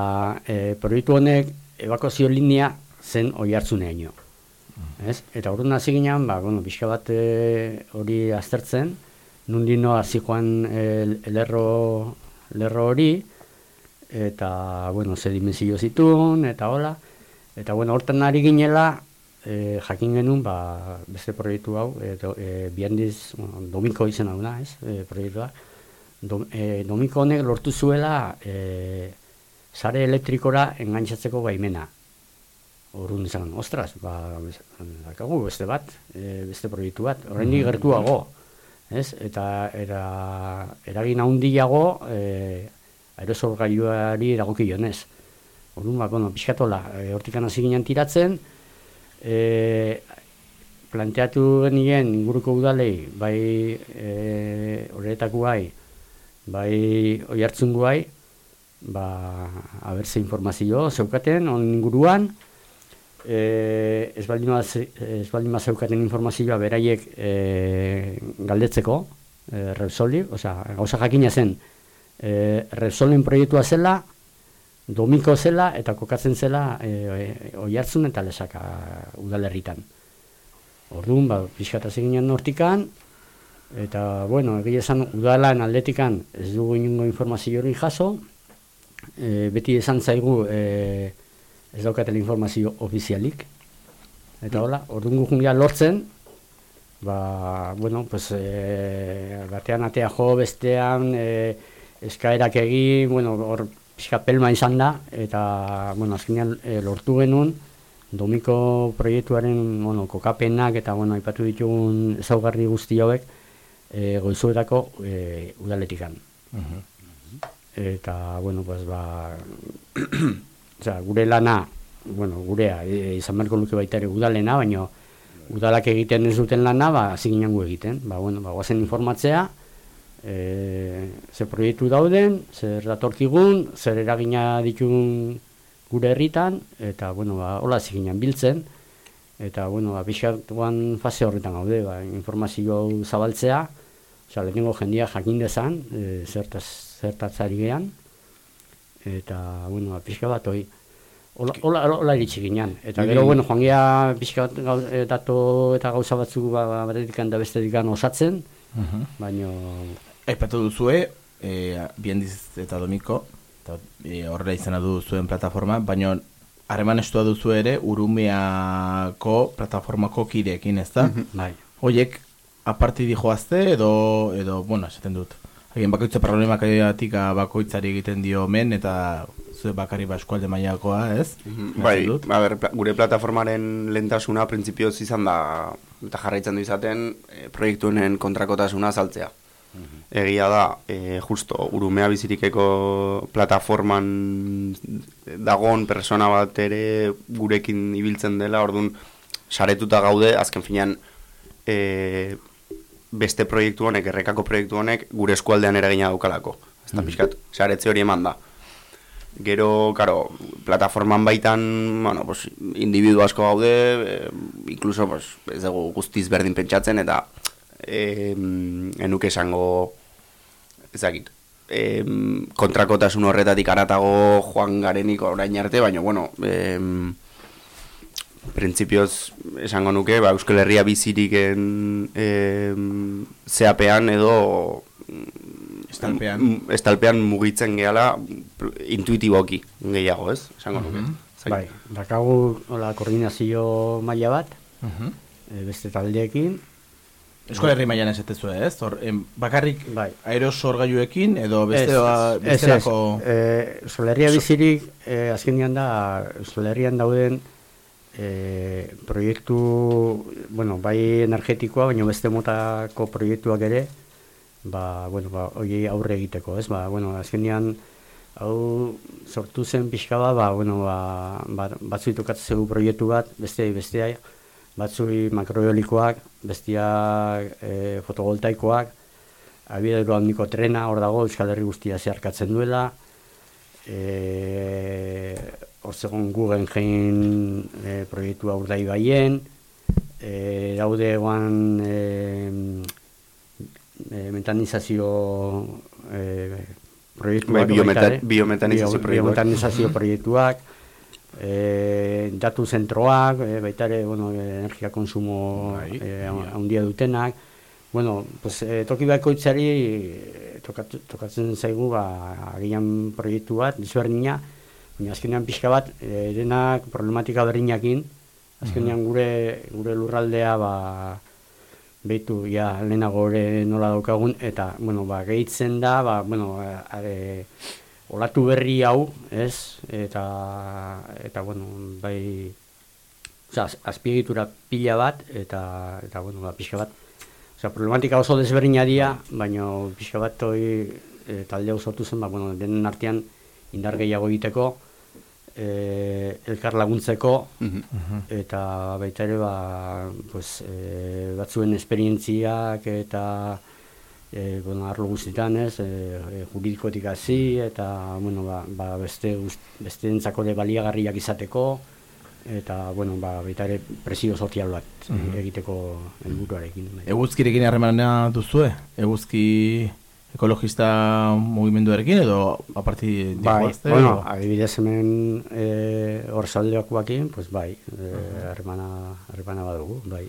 e, proiektu honek evakuazio linea zen oi hartzuneaino. Ez? Eta orduan hasi ginen, ba, bueno, pixka bat e, hori aztertzen, nundino hasi joan e, lerro, lerro hori, eta, bueno, ze dimensio zituen, eta hola, eta, bueno, hortan ari ginela, e, jakin genuen, ba, beste proiektu hau, e, do, e, bihandiz, bueno, domiko izena duna, ez, e, proiektua, Dom, e, domiko honek lortu zuela e, sare elektrikora engaintzatzeko baimena. Orrun izan, ostras, ba, dakagu beste bat, e, beste proiektu bat, oraindik Mhm. gertuago, ez? Eta era, eragin handiago e, aerosol gailuari dagokionez. Orduan, ba, bueno, pixkatola, e, hortikan hasi ginen tiratzen, e, planteatu genien inguruko udalei, bai e, horretako bai, bai oi hartzun guai, ba, abertze informazio zeukaten, on inguruan, e, ez baldin ma, ez baldin ma zeukaten informazioa beraiek e, galdetzeko, e, Repsoli, osea, gauza jakina zen, e, Repsolen proiektua zela, domiko zela eta kokatzen zela e, e, oi eta lesaka udalerritan. Orduan, ba, pixkat hasi ginen hortikan, eta, bueno, egia esan, udalan aldetikan ez dugu inungo informazio hori jaso, e, beti esan zaigu e, ez daukatela informazio ofizialik, eta hola, orduan gukun gara lortzen, ba, bueno, pues, e, batean atea jo, bestean, e, eskaerak egin, bueno, hor pixka pelma izan da, eta, bueno, azkenean e, lortu genuen, domiko proiektuaren, bueno, kokapenak eta, bueno, aipatu ditugun ezaugarri guzti hauek, e, goizuetako e, udaletikan. Eta, bueno, pues, ba, osea, gure lana bueno, gurea, e, izan beharko luke baita ere udalena, baina udalak egiten ez duten lana, ba, hasi egiten. Ba, bueno, ba, guazen informatzea, e, ze proiektu dauden, zer datorkigun, zer eragina ditun gure herritan, eta, bueno, ba, hola hasi ginen biltzen, eta, bueno, ba, pixkatuan fase horretan gaude, ba, informazio zabaltzea, osea, lehenengo jendia jakin dezan, e, zertaz, zertatzari gehan, eta, bueno, pixka bat, hoi, Hola, hola, hola iritsi ginen. Eta gero, bueno, joan gea pixka bat gau, e, dato eta gauza batzuk ba, ba, batetik da bestetik osatzen, Mhm. baino... Aipatu duzue, e, biendiz eta domiko, eta e, horrela izena du zuen plataforma, baina harreman estua duzu ere Urumeako plataformako kideekin, ez da? Mhm. Bai. Hoiek, aparti dijoazte edo, edo, bueno, esaten dut. Hagen bakoitza problemak adiatik bakoitzari egiten dio men eta zue bakari baskualde mailakoa, ez? Bai, Esaten dut. a ber, pla- gure plataformaren lentasuna printzipioz izan da, eta jarraitzen du izaten, e, proiektu honen kontrakotasuna saltzea. Egia da, e, justo, urumea bizirikeko plataforman dagon persona bat ere gurekin ibiltzen dela, orduan saretuta gaude, azken finean e, beste proiektu honek, errekako proiektu honek, gure eskualdean eragina daukalako. Ez da Mhm. pixkat, saretze hori eman da. Gero, karo, plataforman baitan, bueno, pues, individu asko gaude, e, incluso, pues, ez dugu guztiz berdin pentsatzen, eta e, enuke esango, ezakit, e, kontrakotasun horretatik aratago joan garenik orain arte, baina, bueno, e, printzipioz esango nuke, ba, Euskal Herria biziriken e, zeapean edo Estalpean. mm, estalpean mugitzen gehala intuitiboki gehiago, ez? Esango nuke. Mhm. Zait. Bai, dakagu hola, koordinazio maila bat, Mhm. e, beste taldeekin. Euskal Herri mailan esatezu ez? Hor, em, bakarrik bai. aerosorgailuekin edo beste Ez, ba, ez, bestelako... ez. E, Euskal Herria bizirik, e, azkenean da, Euskal Herrian dauden e, proiektu, bueno, bai energetikoa, baina beste motako proiektuak ere, ba, bueno, ba, hoiei aurre egiteko, ez? Ba, bueno, azkenean, hau sortu zen pixka bat, ba, bueno, ba, ba, batzui tokatzen proiektu bat, beste bestea, batzui makroeolikoak, bestiak e, fotovoltaikoak, abiadero handiko trena, hor dago, Euskal Herri guztia zeharkatzen duela, e, hor zegoen Guggenheim e, proiektua urdai baien, e, daude eguan e, e, metanizazio e, proiektuak. Bai, biometa- biometanizazio Bio- proiektuak. Biometanizazio proiektuak, e, datu zentroak, e, baita ere, bueno, energia konsumo Bai, e, handia dutenak, bueno, pues, e, toki bakoitzari tokatzen zaigu ba, agian proiektu bat, desberdina, baina azkenean pixka bat, e, denak problematika berdinakin, azkenean gure, gure lurraldea ba, behitu, ja, lehenago ere nola daukagun, eta, bueno, ba, gehitzen da, ba, bueno, are, olatu berri hau, ez, eta, eta, bueno, bai, az- azpiegitura pila bat, eta, eta bueno, ba, pixka bat. Osea, problematika oso desberdina dira, baina pixka bat hoi e, talde hau sortu zen, ba, bueno, denen artean indar gehiago egiteko, e, elkar laguntzeko, eta baita ere, ba, pues, e, batzuen esperientziak eta e, bueno, arlo guztietan ez, e, e, juridikotik hasi eta bueno, ba, ba beste, guzt, beste ere baliagarriak izateko, eta bueno, ba, baita ere presio sozial bat Mhm. egiteko helburuarekin. Eguzkirekin harremana duzue? Eguzki ekologista mugimenduarekin edo aparti Bai, bueno, adibidez hemen e, hor saldeakoakin, pues bai, e, harremana harremana badugu, bai.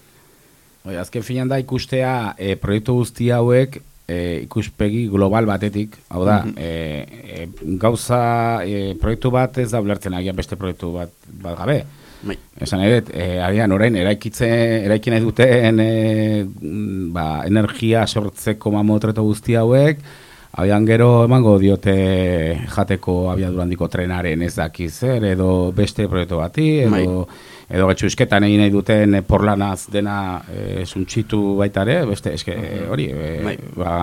Oi, azken finan da ikustea e, proiektu guzti hauek e, ikuspegi global batetik, hau da, Mhm. e, e, gauza e, proiektu bat ez da ulertzen agian beste proiektu bat, bat gabe. Bai. Esan dut, e, agian orain eraikitze, eraiki nahi duten e, ba, energia sortzeko mamotreto guzti hauek, agian gero emango diote jateko abiadurandiko trenaren ez dakiz zer, edo beste proiektu bati, edo, Bai. edo getxuzketan egin nahi duten porlanaz dena e, suntxitu baita ere, beste, eske, hori, e, Bai. ba,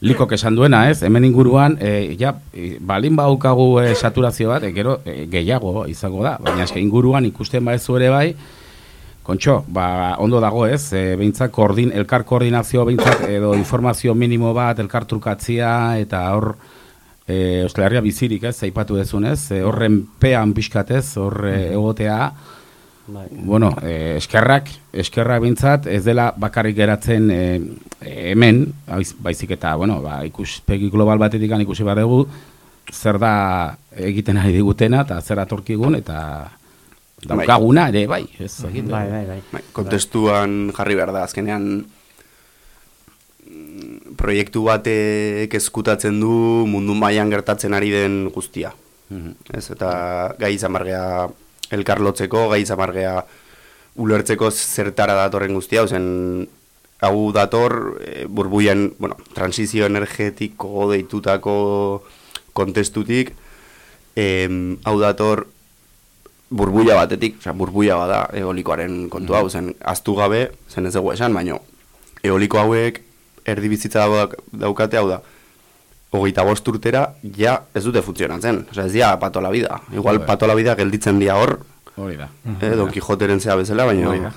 likok esan duena, ez? Hemen inguruan, e, ja, e, balin baukagu e, saturazio bat, e, gero e, gehiago izango da, baina eske inguruan ikusten baezu ere bai, Kontxo, ba, ondo dago ez, e, behintzat koordin, elkar koordinazio behintzat edo informazio minimo bat, elkar trukatzia eta hor e, Euskal Herria bizirik ez, aipatu dezunez, e, horren pean pixkatez, hor egotea, Bai. bueno, e, eskerrak, eskerrak behintzat, ez dela bakarrik geratzen e, hemen, baiz- baizik eta, bueno, ba, ikuspegi global batetik ikusi badegu, zer da egiten ari digutena, eta zer atorkigun, eta daukaguna ere, bai, ez, egin, Bai, bai, bai. Bai, kontestuan jarri behar da, azkenean mm, proiektu batek ezkutatzen du mundu mailan gertatzen ari den guztia. Ez, eta gai izan bargea elkarlotzeko, gai izan bargea ulertzeko zertara datorren guztia, ozen hau dator e, burbuian, bueno, transizio energetiko deitutako kontestutik, em, hau dator burbuia batetik, osea, burbuia bada eolikoaren kontu hau, zen aztu gabe, zen ez dugu esan, baino eoliko hauek erdi bizitza dauk- daukate hau da, hogeita bost urtera, ja ez dute funtzionatzen, osea, ez dia pato la vida, igual Joder. pato la vida gelditzen dia hor, Hori da. eh, Don Quixoteren zea bezala, baina Hori da.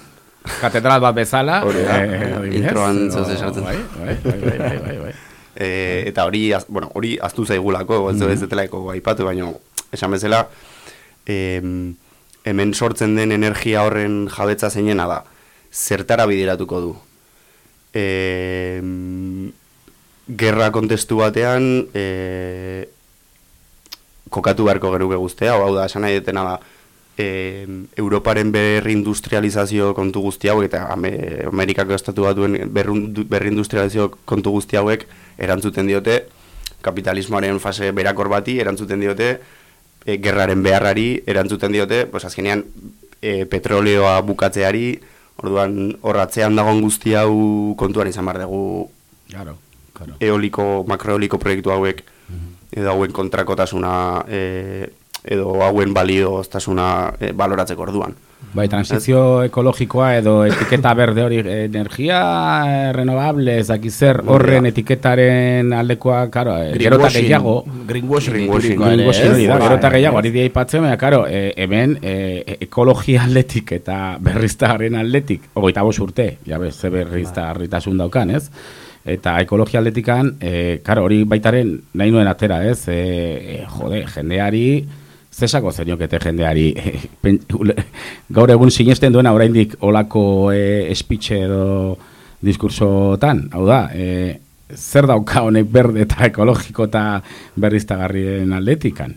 Katedral bat bezala, Hori da, eh, adibidez, introan edo- zeuz esartzen. bai, bai, bai, bai, bai, bai, bai. Eh, eta hori, az- bueno, hori aztu zaigulako, ez Mhm. ez detelaiko aipatu, baina esan bezala, em, hemen sortzen den energia horren jabetza zeinena da, zertara bideratuko du. Em, gerra kontestu batean, e, kokatu beharko geruke guztea, hau da, esan nahi detena da, e, Europaren berrindustrializazio kontu guzti hauek eta Ame- Amerikako estatu batuen berrindustrializazio kontu guzti hauek erantzuten diote kapitalismoaren fase berakor bati erantzuten diote e, gerraren beharrari erantzuten diote. Pues azkenean e, petroleoa bukatzeari orduan horratzean dagoen guzti hau kontuan izan behar dugu. Claro, claro. eoliko, makroeoliko proiektu hauek edo hauen kontrakotasuna e, edo hauen balioztasuna e, baloratzeko orduan. Bai, transizio ekologikoa edo etiketa berde hori eh, energia eh, renovable, ez dakit zer horren etiketaren aldekoa, karo, eh, gero eta Greenwashing- gehiago. greenwashing Greenwashing greenwashing gero eta Bai, gehiago, ari dira aipatzen, baina, karo, eh, hemen eh, ekologia aldetik eta berriztaren aldetik, hogeita bost urte, jabe, ze berriztarritasun daukan, ez? Eta ekologia aldetikan, eh, karo, hori baitaren nahi nuen atera, ez? Eh, jode, jendeari, zesako zeniokete jendeari pen- ule- gaur egun sinesten duena oraindik olako eh, espitxe edo diskursotan, hau da, eh, zer dauka honek berde eta ekologiko eta berriztagarrien aldetikan,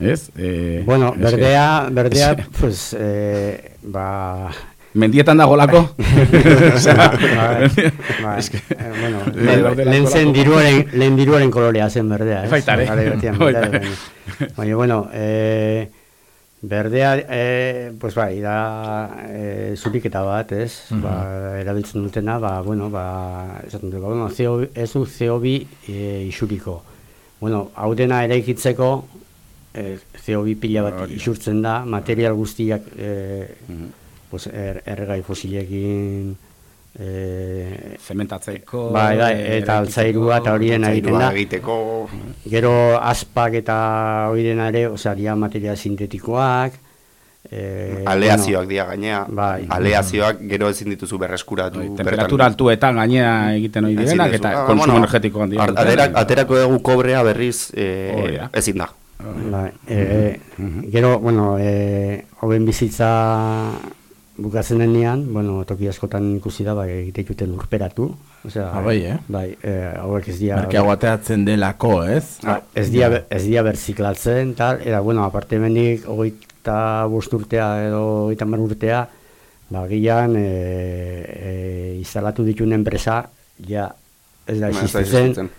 ez? Eh, Bueno, berdea, berdea, pues, eh, ba... Mendietan dagolako? Eh, lehen- zen diruaren, lehen diruaren kolorea zen berdea, ez? Ere. ere. Baina, bueno, eh, berdea, eh, pues bai, da eh, zuriketa bat, ez? Mhm. Ba, erabiltzen dutena, ba, bueno, ba, esaten dut, bueno, CO, ez du CO2 eh, isuriko. Bueno, hau dena eraikitzeko, eh, CO2 pila bat isurtzen da, material guztiak eh, Mhm. Pues, er, erregai fosilekin eh, Zementatzeko, bai, bai, eh, eta altzairua eta horien egiten da egiteko gero aspak eta horien ere osea, dira material sintetikoak eh, aleazioak dira gainea, bai. aleazioak gero ezin dituzu berreskuratu. Bai, temperatura altuetan gainera egiten ohi direnak eta Ah, konsumo bueno, energetiko handia. aterak- aterako dugu kobrea berriz eh, da. ezin da. Bai, eh, gero, bueno, eh, hoben bizitza bukatzen denean, bueno, toki askotan ikusi da, bai, egite dute lurperatu. Osea, Ah, bai, eh? Bai, eh, hauek ez dira... Merkeago ateratzen delako, ez? Ba, ez dia, ez dia berziklatzen, tal, eta, bueno, aparte mendik, hogeita bost urtea edo hogeita mar urtea, ba, gian, e, e, instalatu dituen enpresa, ja, ez da Ba, existitzen.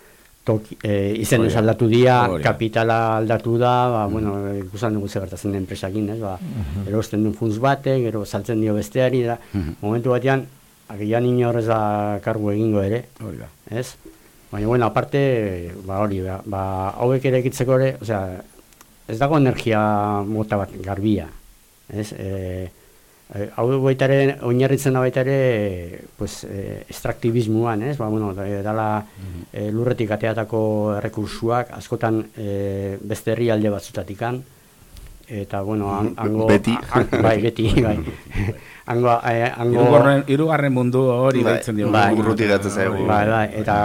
Toki, e, izen ez da. aldatu dira, kapitala aldatu da, ba, bueno, ikusten dugu ze gertatzen den enpresakin, ez, ba, Mhm. erosten duen funts batek, gero saltzen dio besteari, da, Mhm. momentu batean, agian inor ez da kargu egingo ere, Hori da. ez? Baina, bueno, aparte, ba, hori, ba, ba hauek ere ekitzeko ere, osea, ez dago energia mota bat garbia, ez? E, Eh, hau baita ere, oinarritzen da baita ere, pues, eh, estraktibismoan, ez? Ba, bueno, da, dala eh, lurretik ateatako errekursuak, askotan eh, beste herrialde batzutatikan, eta, bueno, han- hango... Beti. bai, beti, bai. Hango, eh, hango... Hirugarren hirugarren mundu hori Bai, deitzen diogu. bai, urruti gatzen zaigu. Bai, bai, eta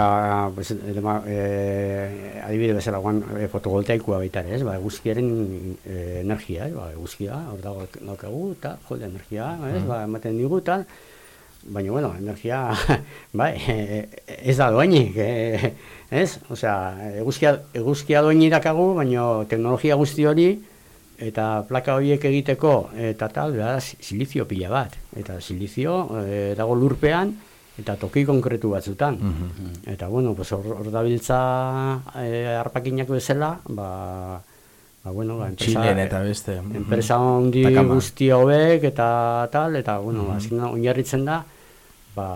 pues, edema, eh, adibide bezala guan eh, fotovoltaikoa baita ere, ez? Ba, eguzkiaren eh, energia, ez? Ba, eguzkia, hor dago daukagu, eta jode, energia, ez? Ba, ematen digu, eta baina, bueno, energia, bai, ez da doainik, eh, ez? Osea, eguzkia, eguzkia doainik dakagu, baina teknologia guzti hori, eta plaka horiek egiteko eta tal, da silizio pila bat. Eta silizio eh, dago lurpean eta toki konkretu batzutan. Eta bueno, pues hor, hor dabiltza eh, arpakinak bezala, ba, ba bueno, ba, enpresa, eta beste. Mhm. enpresa handi Takama. guzti hobek eta tal, eta bueno, ba, zina, oinarritzen da, ba,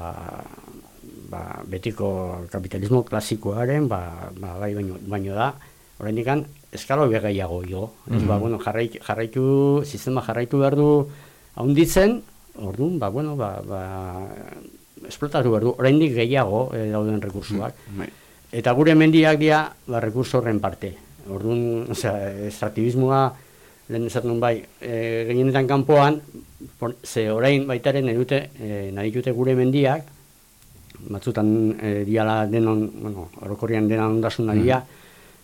ba, betiko kapitalismo klasikoaren, ba, ba, bai baino, baino da, oraindik eskalo gehiago igo. Ez, ba, Mhm. bueno, jarraitu, jarraitu, sistema jarraitu behar du haunditzen, orduan, ba, bueno, ba, ba, esplotatu behar du, oraindik gehiago eh, dauden rekursuak. Bai. Eta gure mendiak dira, ba, rekurso horren parte. Orduan, osea, estraktibismoa, lehen esaten bai, e, gehienetan kanpoan, por, ze orain baitaren dute, e, nahi dute gure mendiak, batzutan e, diala denon, bueno, orokorrian dena ondasuna dira,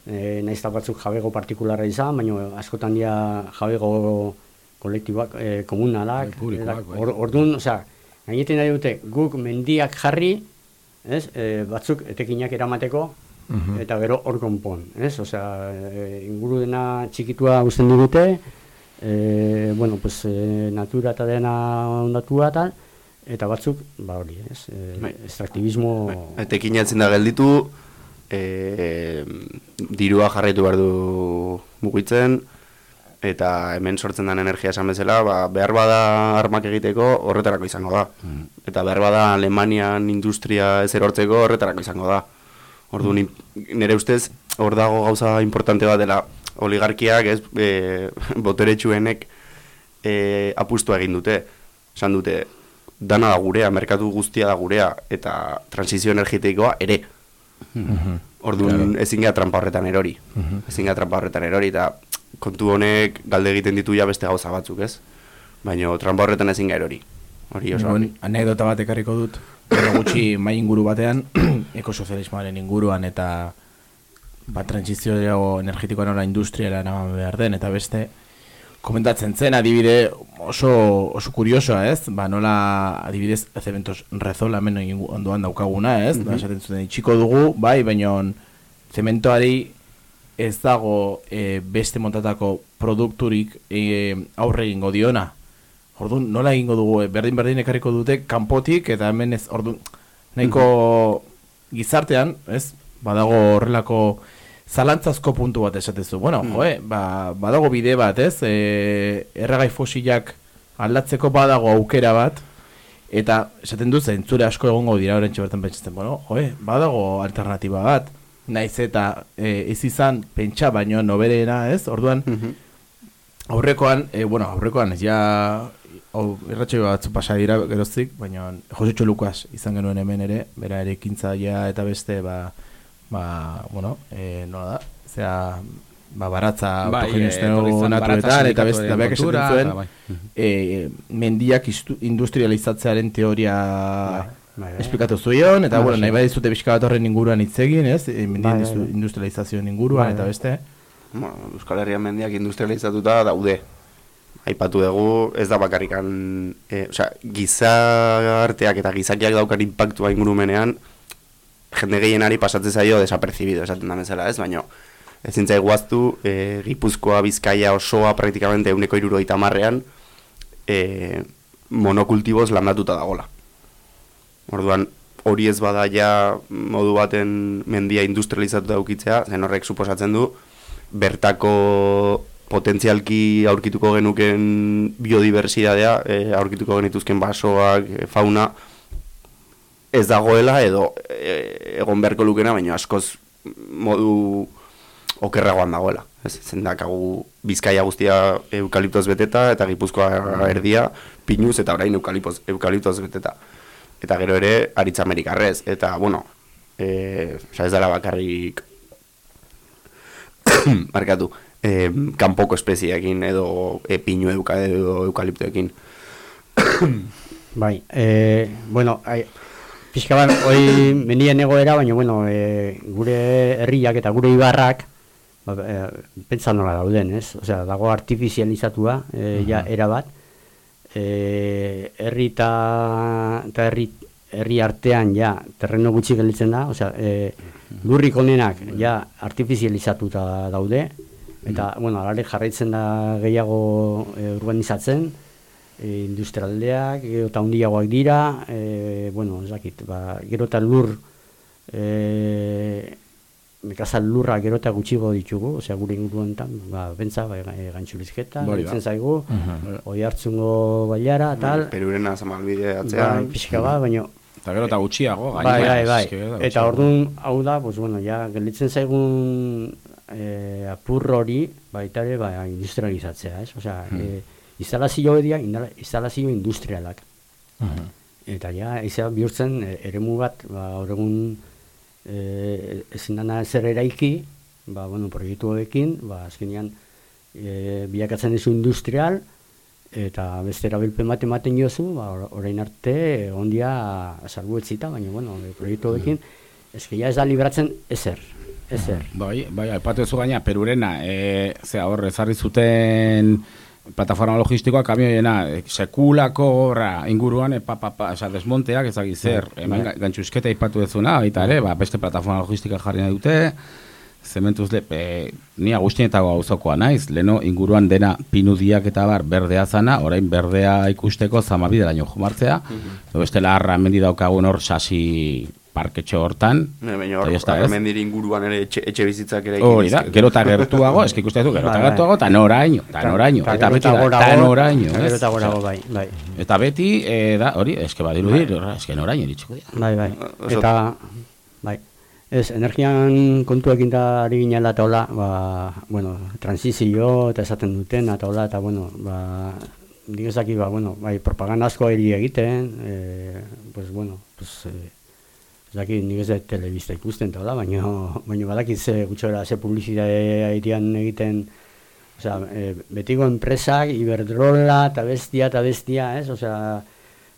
e, nahiz eta batzuk jabego partikularra izan, baina askotan dira jabego kolektiboak, e, komunalak, Bai, publikoak, eta bai. or, orduan, osea, gainetik nahi dute guk mendiak jarri, ez, e, batzuk etekinak eramateko, Mhm. eta gero hor konpon, ez? Osea, e, inguru dena txikitua uzten digute, e, bueno, pues, e, natura eta dena ondatua tal, eta batzuk, ba hori, ez? E, Bai. estraktibismo... Etekin jatzen da gelditu, e, dirua jarraitu behar du mugitzen, eta hemen sortzen den energia esan bezala, ba, behar bada armak egiteko horretarako izango da. Eta behar bada Alemanian industria ez erortzeko horretarako izango da. Ordu nire ustez, hor dago gauza importante bat dela oligarkiak, ez, e, boteretsuenek e, apustu egin dute. Esan dute, dana da gurea, merkatu guztia da gurea, eta transizio energetikoa ere. Orduan Claro. ezin gara trampa horretan erori. Mhm. Ezin gara trampa horretan erori, eta kontu honek galde egiten ditu ja beste gauza batzuk, ez? Baina trampa horretan ezin gara erori. Hori oso. Bueno, anekdota bat ekarriko dut. Gero gutxi mai inguru batean, ekosozialismoaren inguruan eta ba, transizio energetikoa nola industriara eraman behar den, eta beste komentatzen zen adibide oso, oso kuriosoa, ez? Ba, nola adibidez zementos rezola ingu- ondoan daukaguna, ez? Mhm. Ba, esaten zuten itxiko dugu, bai, baina zementoari ez dago e, beste montatako produkturik e, aurre egingo diona. Orduan, nola egingo dugu, e, berdin berdin ekarriko dute kanpotik eta hemen ez, orduan, nahiko gizartean, ez, badago horrelako zalantzazko puntu bat esatezu. Bueno, joe, ba, badago bide bat, ez, e, erragai fosilak aldatzeko badago aukera bat, eta esaten du zentzure asko egongo dira horrentxe bertan pentsatzen, bueno, joe, badago alternatiba bat, naiz eta e, ez izan pentsa baino noberena, ez, orduan, aurrekoan, e, bueno, aurrekoan ez ja hau irratxe batzu pasa dira geroztik, baina Josetxo Lukas izan genuen hemen ere, bera ere ekintzailea eta beste, ba, ba bueno, e, nola da, zera, ba, baratza Bai, etorri zen baratza natuetan, eta beste, sindikatuaren beak esaten zuen, bai. e, mendiak industrializatzearen teoria bai, bai. esplikatu zuen, eta Bai, bueno, bai. nahi badizute pixka bat horren inguruan hitz egin, ez? E, mendien Bai, bai, indu- bai. industrializazioen inguruan, Bai, eta bai. beste. Bueno, Euskal Herrian mendiak industrializatuta daude. Aipatu dugu, ez da bakarrikan, e, osea, gizarteak eta gizakiak daukan impactua ingurumenean, jende gehienari pasatzen zaio desapercibido, esaten da bezala, ez? Baina, ezin zaigu guaztu, e, Gipuzkoa, Bizkaia osoa praktikamente euneko irurogeita marrean, e, monokultiboz landatuta dagola. Orduan, hori ez bada ja modu baten mendia industrializatuta daukitzea, zen horrek suposatzen du, bertako potentzialki aurkituko genuken biodiversidadea, e, aurkituko genituzken basoak, e, fauna, ez dagoela edo e, egon beharko lukena, baina askoz modu okerragoan dagoela. Ez, zendakagu bizkaia guztia eukaliptoz beteta, eta gipuzkoa erdia pinuz, eta orain eukaliptoz, eukaliptoz beteta. Eta gero ere, aritza amerikarrez. Eta, bueno, e, ez dara bakarrik markatu, e, kanpoko espezieekin edo e, pinu euka edo eukaliptoekin. Bai, e, bueno, ai, pixka bat, hoi menien egoera, baina, bueno, e, gure herriak eta gure ibarrak, ba, e, pentsa nola dauden, ez? Osea, dago artifizializatua, e, ja, erabat, e, herri eta herri, herri artean, ja, terreno gutxi gelditzen da, osea, e, lurrik onenak, ja, artifizializatuta daude, eta, bueno, alare jarraitzen da gehiago e, urbanizatzen, e, industrialdeak, gero eta handiagoak dira, e, bueno, ez dakit, ba, gero eta lur, e, nekazal lurra gero eta gutxigo ditugu, osea gure inguruan ba, bentza, ba, e, gantxulizketa, da. ditzen zaigu, Mhm. oi hartzungo baiara, tal, Perurena zamalbide ba, atzean. pixka bat, baina Eta gero eta gutxiago, Bai, gainera, bai, bai. gero eta orduan, hau da, pues bueno, ja, gelditzen zaigun eh, apur hori, baita ere, ba, industrializatzea, ez? Osea, Hmm. eh, instalazio dira, instalazio industrialak. Mhm. Eta ja, izan bihurtzen, e, eremu bat, ba, hor egun e, ezin dana ezer eraiki, ba, bueno, proiektu honekin, ba, azkenean e, bilakatzen dizu industrial, eta beste erabilpen bat ematen jozu, ba, or- orain arte, ondia salbu etzita, baina, bueno, proiektu honekin, eske ja ez da libratzen ezer, ezer. Bai, bai, aipatu gaina, perurena, e, zera hor, ezarri zuten plataforma logistikoa kamioiena, sekulako obra inguruan, e, pa, pa, pa, esa, desmonteak, ezagik zer, Bai, hemen bai. ga- gantxusketa aipatu duzuna, baita ere, ba, beste plataforma logistika jarri nahi dute, zementuz le, e, ni agustinetago auzokoa naiz, leno inguruan dena pinudiak eta bar berdea zana, orain berdea ikusteko zamabideraino jumartzea, edo bestela harra mendi daukagun hor sasi parketxo hortan, Ne, baina hor, ya está, ez? hemen diri inguruan ere etxe, etxe bizitzak ere Hori da, gero eta gertuago, eski ikuste duzu, gero eta Bai, bai. gertuago, eta noraino, eta Ta- noraino, ta eta beti eta da, eta noraino, gero eta gorago, bai, bai. Eta beti, eh, da, hori, eske badirudi, eske noraino iritsiko dira. Bai, bai. Eta, bai. Ez, energian kontuekin da ari ginela eta hola, ba, bueno, transizio eta esaten duten eta hola, eta bueno, ba, nik ezaki, ba, bueno, bai, propaganda asko eri egiten, e, pues, bueno, pues, e, ez dakit nik ez telebista ikusten eta hola, baina, baina badakit ze gutxora, ze publizitatea egiten, Osea, e, betiko enpresak, Iberdrola, eta bestia, eta bestia, ez? Osea,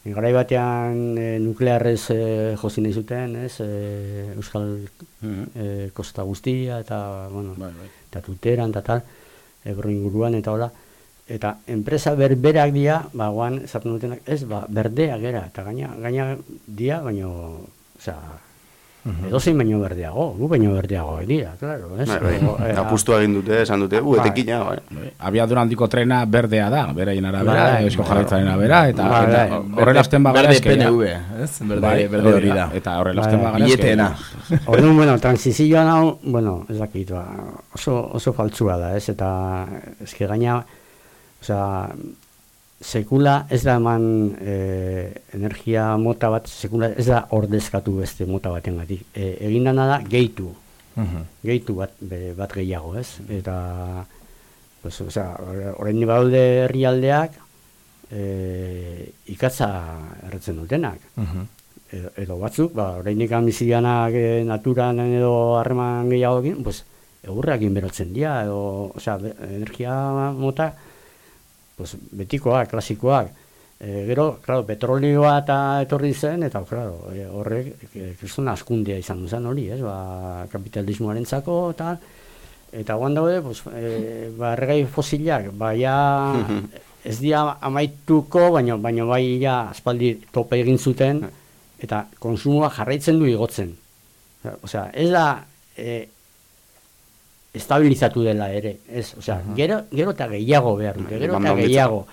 garai batean e, nuklearrez e, josi nahi zuten, ez? E, Euskal e, kosta guztia, eta, bueno, eta tuteran, eta tal, ebro inguruan, eta hola. Eta enpresa berberak dira, ba, guan, esaten dutenak, ez, ba, berdeak era, eta gaina, gaina dia, baino, osea, edozein baino berdeago, gu baino berdeago dira, claro, ez? Bai, bai. E, Apustu egin dute, esan dute, u, Bai. etekina, bai. Abiadura handiko trena berdea da, beraien arabera, Bai, eusko bai. jarraitzaren arabera, eta, Bai, eta bai. horrela hasten bagara Berde eske ja- PNV, ez? Berde- Bai, berde hori da. Eta horrela Bai, bagara eske- Billeteena. Orduan, bueno, transizioan hau, bueno, ez dakit, ba, oso, oso faltsua da, ez, eta eske gaina, osea, sekula ez da eman e, energia mota bat, sekula ez da ordezkatu beste mota baten gati. E, egin dana da, gehitu, Mhm. gehitu bat, be- bat gehiago, ez, eta, pues, osea, orain badaude herrialdeak, e, ikatza erretzen dutenak Mhm. edo, edo batzuk, ba, oraindik bizianak e, naturan edo harreman gehiagoekin, pues, egurrekin berotzen dira, edo, osea, be- energia mota, pues, betikoak, klasikoak. E, gero, claro, petrolioa eta etorri zen, eta, claro, e, horrek, e, kriston askundea izan zen hori, ez, ba, kapitalismoaren zako, eta, eta guan daude, pues, e, ba, erregai fosilak, ba, ja, ez dira amaituko, baino, baino bai ja aspaldi tope egin zuten, eta konsumoa jarraitzen du igotzen. Osea, ez da e, estabilizatu dela ere, ez, osea, gero, gero eta gehiago behar dute, gero eta gehiago.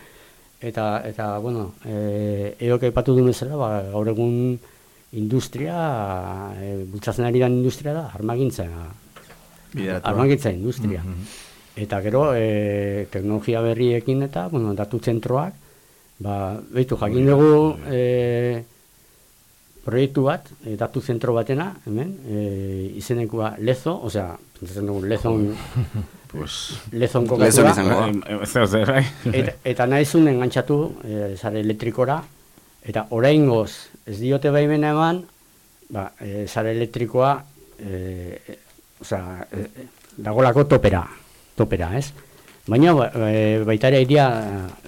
Eta, eta bueno, e, eok aipatu duen bezala, ba, gaur egun industria, e, bultzatzen ari den industria da, armagintza, Bideratua. armagintza industria. Mhm. Eta gero, e, teknologia berriekin eta, bueno, datu zentroak, ba, behitu, jakin dugu, e, proiektu bat, e, datu zentro batena, hemen, e, izenekoa Lezo, osea, Lezon, pues, Lezon Lezo kokatua. izango. Eh, eh, bai. eta, eta nahizun engantzatu e, sare elektrikora, eta oraingoz ez diote baimena eman, ba, e, sare elektrikoa, e, e, osea, e, dagolako topera, topera, ez? Baina ba, e, baita ere iria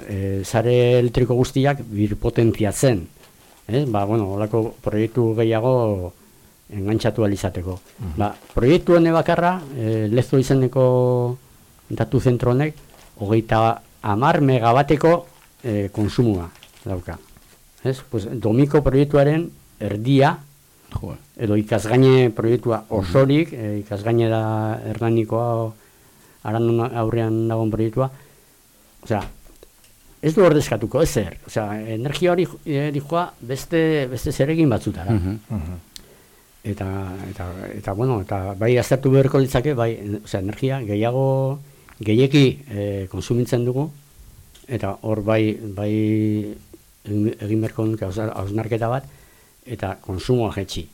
e, sare elektriko guztiak birpotentziatzen, ez? Ba, bueno, holako proiektu gehiago engantzatu alizateko. Ba, proiektu hone bakarra, e, lezo izeneko datu zentro honek, hogeita amar megabateko e, konsumua dauka. Ez? Pues, domiko proiektuaren erdia, Jo. edo ikasgaine proiektua osorik, e, ikasgaine da Hernanikoa aran aurrean dagoen proiektua, osea, ez du ordezkatuko, ez zer, osea, energia hori eh, dijoa beste, beste zeregin batzutara. Mhm. Eta, eta, eta, bueno, eta bai aztertu beharko litzake, bai, osea, energia gehiago, gehieki e, konsumitzen dugu, eta hor bai, bai egin beharko nuke hausnar- hausnarketa bat, eta konsumoa jetxi.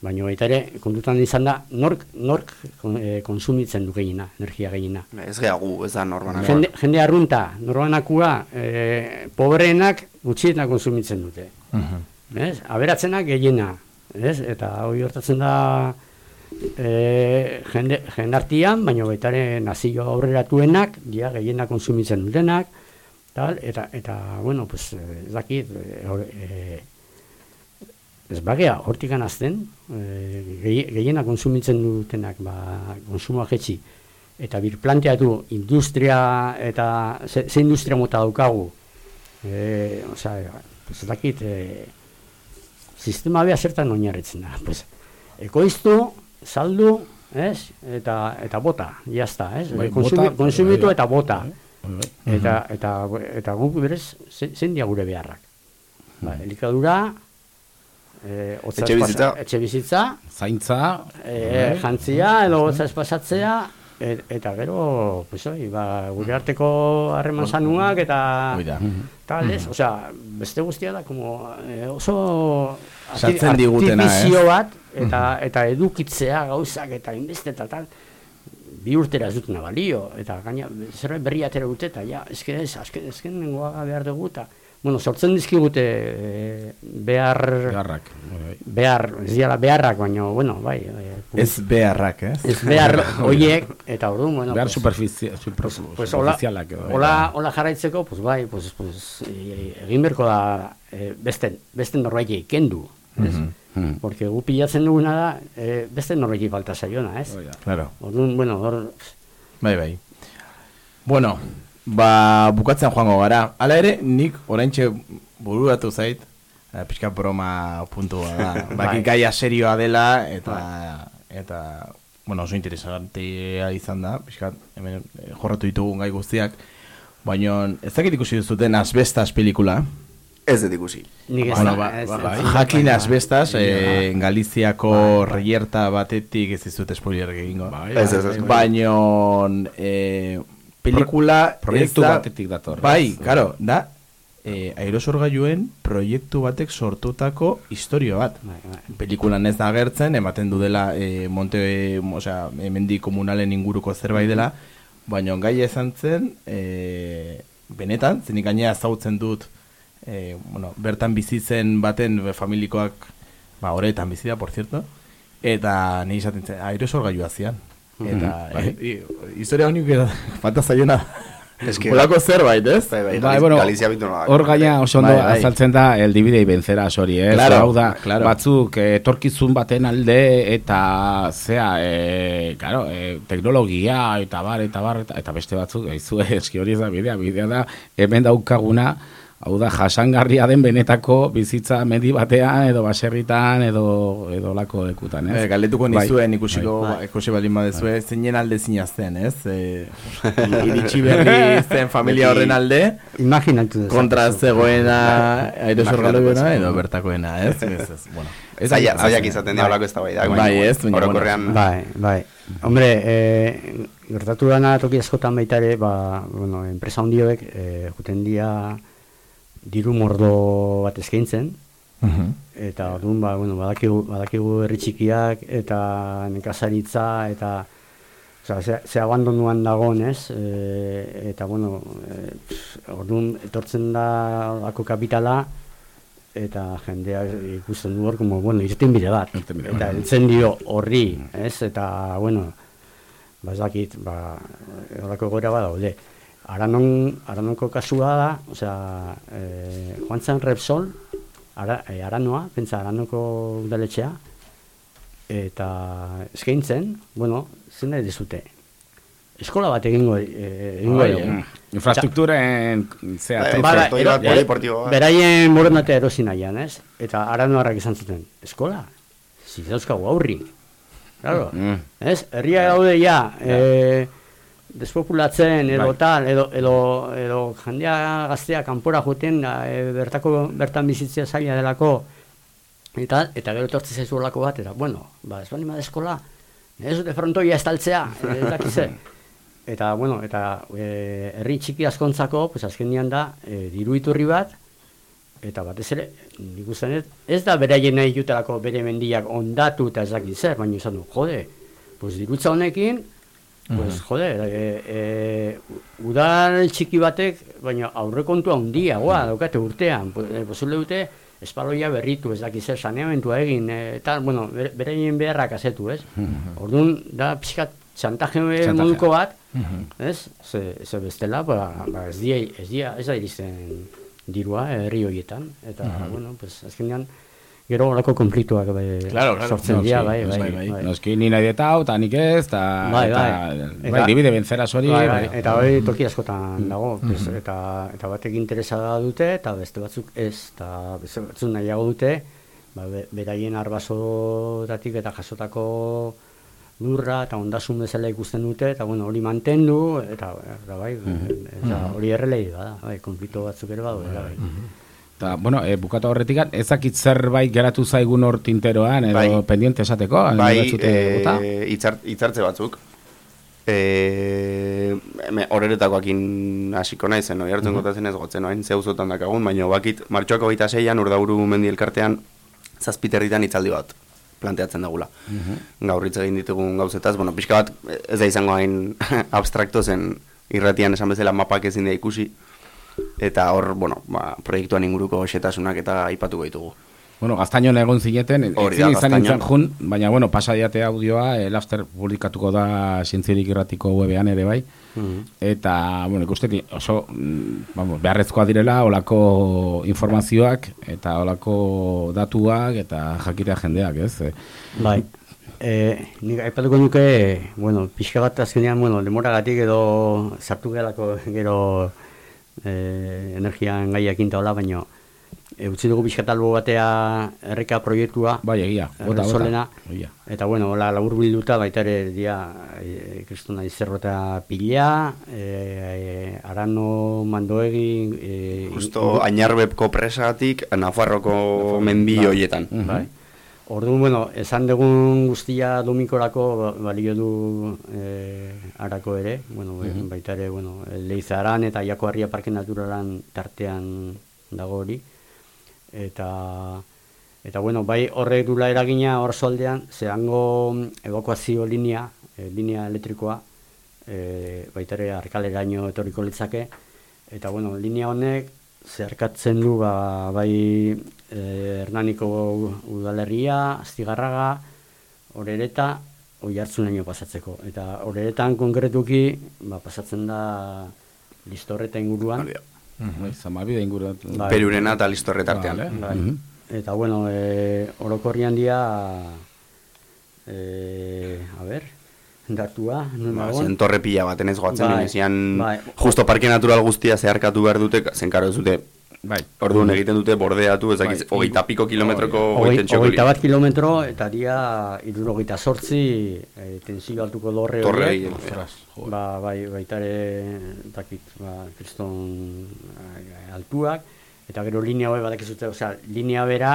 Baina baita ere, kontutan izan da, nork, nork kon- eh, konsumitzen du gehiena, energia gehiena. Ez gehagu, ez da norbanak. Jende, jende arrunta, norbanakua, e, pobreenak gutxienak konsumitzen dute. Ez? Aberatzenak gehiena, ez? Eta hori hortatzen da e, jende, jendartian, baina baita ere nazio aurreratuenak, dia gehiena konsumitzen dutenak, tal, eta, eta, bueno, pues, ez dakit, hor- e, ez bagea, hortikan azten, e, gehi- gehiena konsumitzen dutenak, ba, konsumoa jetxi, eta birplanteatu industria eta ze, ze industria mota daukagu, e, pues, ez dakit, e, sistema bea zertan oinarritzen da, pues, ekoiztu, saldu, ez, eta, eta bota, jazta, ez, Bai, Konsumi, bota, konsumitu bai, eta bota, bai. eta, eta, eta guk berez, ze- zein dira gure beharrak. Ba, elikadura, eh, hotza Etxebizitza. espasa- etxebizitza, Zaintza, eh, bai. jantzia edo hotza espasatzea, e- eta gero, pues hori, ba, gure arteko harreman sanuak eta tal, ez? Osea, beste guztia da, como, eh, oso Sartzen digutena, artifizio bat, eta, eta edukitzea gauzak eta inbeste eta tal, bi urtera ez dutena balio, eta gaina zerbait berri atera dute, eta ja, eske ez, azken nengoa behar dugu, eta, bueno, sortzen dizkigute eh, behar, Beharrak, bai. behar, ez diala beharrak, baina, bueno, bai, eh, Ez beharrak, ez? ez behar hoiek, eta orduan, bueno, Behar pues, superfici- super- pues hola, superficialak edo, bai. hola, hola jarraitzeko, pues bai, pues, pues, e, egin berko da e, beste, beste norbaiti kendu, ez? Mhm. Porque gu pilatzen duguna da, e, beste norbaiti falta zaiona, ez? Claro. Orduan, bueno, hor, Bai, bai. Bueno, ba, bukatzen joango gara. Hala ere, nik oraintxe bururatu zait, eh, pixka broma puntua da. Bai. Baki gaia serioa dela, eta, eta bueno, oso interesantea izan da, pixka, hemen eh, jorratu ditugun gai guztiak, baina ez dakit ikusi duzuten asbestas pelikula. Ez dut ikusi. Nik ez Bueno, ba, ba, ez- jakin bai, asbestas, bai, eh, bai. Galiziako Bai, bai. reyerta batetik ez dizut spoiler egingo. Bai, Ez, ez, ez. Baina eh, pelikula Pro- proiektu da- batetik dator, Bai, claro, da eh, aerosorgailuen proiektu batek sortutako historio bat. Bai, bai. Pelikulan ez da agertzen, ematen du dela eh, monte, eh, osea, hemendi komunalen inguruko zerbait dela, baina gai izan zen, eh, benetan, zenik gainea zautzen dut, eh, bueno, bertan bizi zen baten familikoak, ba, horretan bizi da, por cierto, eta nahi izaten zen, aerosorgailua zian. Eta, eh, i- historia honik falta zaiona. Que- Olako zerbait, ez? Bai, bai, Bai, bueno, Galizia hor gaina oso ondo Bai, bai. azaltzen da el divide y vencerás hori, ez? Claro, Hau da, claro. batzuk eh, etorkizun baten alde eta zea, e, claro, e, teknologia eta bar, eta bar, eta, eta beste batzuk, aizu, eski hori ez da bidea, bidea da, hemen daukaguna, hau da, jasangarria den benetako bizitza mendi batean, edo baserritan, edo, edo lako lekutan, ez? Eh, galdetuko Bai, nizuen ikusiko, bai. ba, ikusi baldin badezue, zeinen alde zina zen, ez? E, iritsi berri zen familia horren alde, Imaginatu dezakezu. kontra zegoena aerosorgailuena Imaginatu edo bertakoena, ez? Ez, ez, bueno. Ez Zaila- zailak izaten dira holako eztabaidak, baina, Bai, ez, orokorrean- Bai, bai. Hombre, eh, gertatu dana toki askotan baita ere, ba, bueno, enpresa handioek eh, juten dia diru mordo bat eskaintzen, Eta orduan, ba, bueno, badakigu, badakigu herri txikiak eta nekazaritza eta Osea, ze, ze abandonuan dagoen, ez? E, eta, bueno, e, orduan, etortzen da olako kapitala, eta jendea ikusten du hor, como, bueno, irten bide bat. eta heltzen dio horri, ez? Eta, bueno, ba, ez dakit, ba, horako gora bat daude. Aranon, Aranonko kasua da, osea, e, joan zen Repsol, ara, e, Aranoa, pentsa Aranoko udaletxea, eta eskaintzen, bueno, zen nahi dizute. Eskola bat egingo, e, egingo Bai. Infrastrukturen, zea, Eta- trofe. Bada, Proiektu bat, ero- polideportibo bat. Beraien borondatea erosi nahian, ez? Eta aranoarrak izan zuten, eskola? Zidauzkagu aurri. Claro, Mm. ez? Herria daude ja, e, despopulatzen edo Bai. tal, edo, edo, edo jendea gaztea kanpora joten, da, e, bertako, bertan bizitzea zaila delako, eta, eta gero etortzen zaizu horlako bat, eta, bueno, ba, ez bani bada eskola, ez dute frontoia estaltzea, e, ez dakize. Eta, bueno, eta e, herri txiki askontzako, pues azkenian da, e, diru iturri bat, eta batez ere, nik uste dut, ez da beraien nahi jutelako bere mendiak ondatu eta ez dakit zer, baina izan du, jode, pues dirutza honekin, pues jode, e, e, udal txiki batek, baina aurrekontua handiagoa daukate urtean, pues, e, posible dute, espaloia berritu, ez dakit zer, saneamentua egin, eta, bueno, bere- beraien beharrak azetu, ez? Orduan, da pixkat txantaje moduko bat, ez? Ze, ze bestela, ba, ba ez, die, ez, dia, ez da iristen dirua eh, herri horietan, eta, bueno, pues, azkenean, gero horako konfliktuak bai, Claro, claro. sortzen dira, bai, bai, bai, bai, bai. Noski ni nahi detau, eta nik ez, eta... Bai, eta, bai. bai, dibide bentzera hori. bai, bai, bai. eta hori toki askotan dago, Mhm. pues, eta, eta batek interesa dute, eta beste batzuk ez, eta beste batzuk nahiago dute, ba, be- beraien arbasotatik eta jasotako lurra eta ondasun bezala ikusten dute, eta bueno, hori mantendu, eta, eta bai, eta hori errelei bai, konflikto batzuk ere badu, bai. Eta, bueno, e, bukatu horretik, ezakit zerbait geratu zaigun hor tinteroan, edo Bai. pendiente esateko, Bai, e, hitzartze batzuk. E, horreretakoakin hasiko naizen, oi hartzen Mhm. gotatzen ez gotzen, oain zeuzotan dakagun, baina bakit martxoak hogeita seian urdauru mendi elkartean zazpiterritan hitzaldi bat planteatzen dagula. Gaur hitz egin ditugun gauzetaz, bueno, pixka bat ez da izango hain abstrakto zen irratian esan bezala mapak ezin da ikusi, eta hor, bueno, ba, proiektuan inguruko xetasunak eta aipatuko ditugu. Bueno, gaztainon egon zineten, ezin da, izan nintzen jun, baina, bueno, pasadiate audioa, e, laster publikatuko da zientzirik irratiko webean ere bai, eta, bueno, ikusten oso, mm, vamos, beharrezkoa direla, olako informazioak, eta olako datuak, eta jakitea jendeak, ez? E, Bai. E, nik aipatuko nuke, bueno, pixka bat azkenean, bueno, demoragatik edo sartu gelako gero e, energian gaiakin taola, baino e, utzi dugu pixka talbo batea erreka proiektua. Bai, egia, bota, bota, egia. Eta bueno, hola labur bilduta baita ere dia e, kristuna izerrota pila, e, e, arano mandoegi... E, Justo Añarbebko presatik Nafarroko mendi Bai. hoietan. Bai. Orduan, bueno, esan dugun guztia domikorako ba- balio du e, arako ere, bueno, e, Mhm. baita ere, bueno, Leizaran eta Iako Harria Parke Naturalan tartean dago hori. Eta, eta bueno, bai horrek dula eragina hor soldean, zehango evakuazio linea, e, linea elektrikoa, e, baita ere arkaleraino etorriko litzake, eta bueno, linea honek zeharkatzen du ba, bai e, Hernaniko udalerria, Astigarraga, Orereta, oi hartzunaino pasatzeko. Eta Oreretan konkretuki ba, pasatzen da listorreta inguruan. Bai, Zamabide inguru. Bai. Perurena eta listorreta artean. Bai. Mhm. Eta bueno, e, orokorrian dia, e, a ber, datua, non Ba, dagoen? torre pila baten ez goatzen, Bai, bai. justo parke natural guztia zeharkatu behar dute, zen karo ez dute, bai. orduan egiten dute bordeatu, ez dakiz, Bai. hogeita piko kilometroko Hogei- goiten txoko Hogeita bat kilometro eta dia irurogeita sortzi e, tensio altuko dorre Torre horiek. ba, bai, baita ere, dakit, ba, kriston eh, altuak, eta gero linea hori badakizute, osea, linea bera,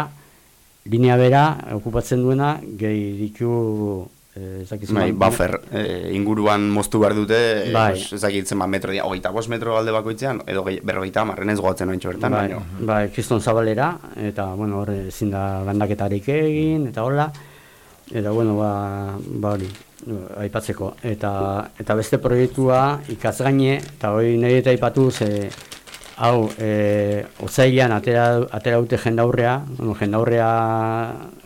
linea bera okupatzen duena, gehi ditu eh, ez dakit Bai, buffer, eh, inguruan moztu behar dute, eh, Bai. ez dakit zenbat metro hogeita bost metro alde bakoitzean, edo berrogeita hamarren ez goatzen ointxo bertan, bai, baino. bai, kriston zabalera, eta, bueno, hor ezin da landaketarik egin, eta hola, eta, bueno, ba, ba hori, aipatzeko. Eta, eta beste proiektua ikasgaine, eta hori nahi eta aipatu, ze, hau, e, otzailean atera, atera dute jendaurrea, bueno, jendaurrea,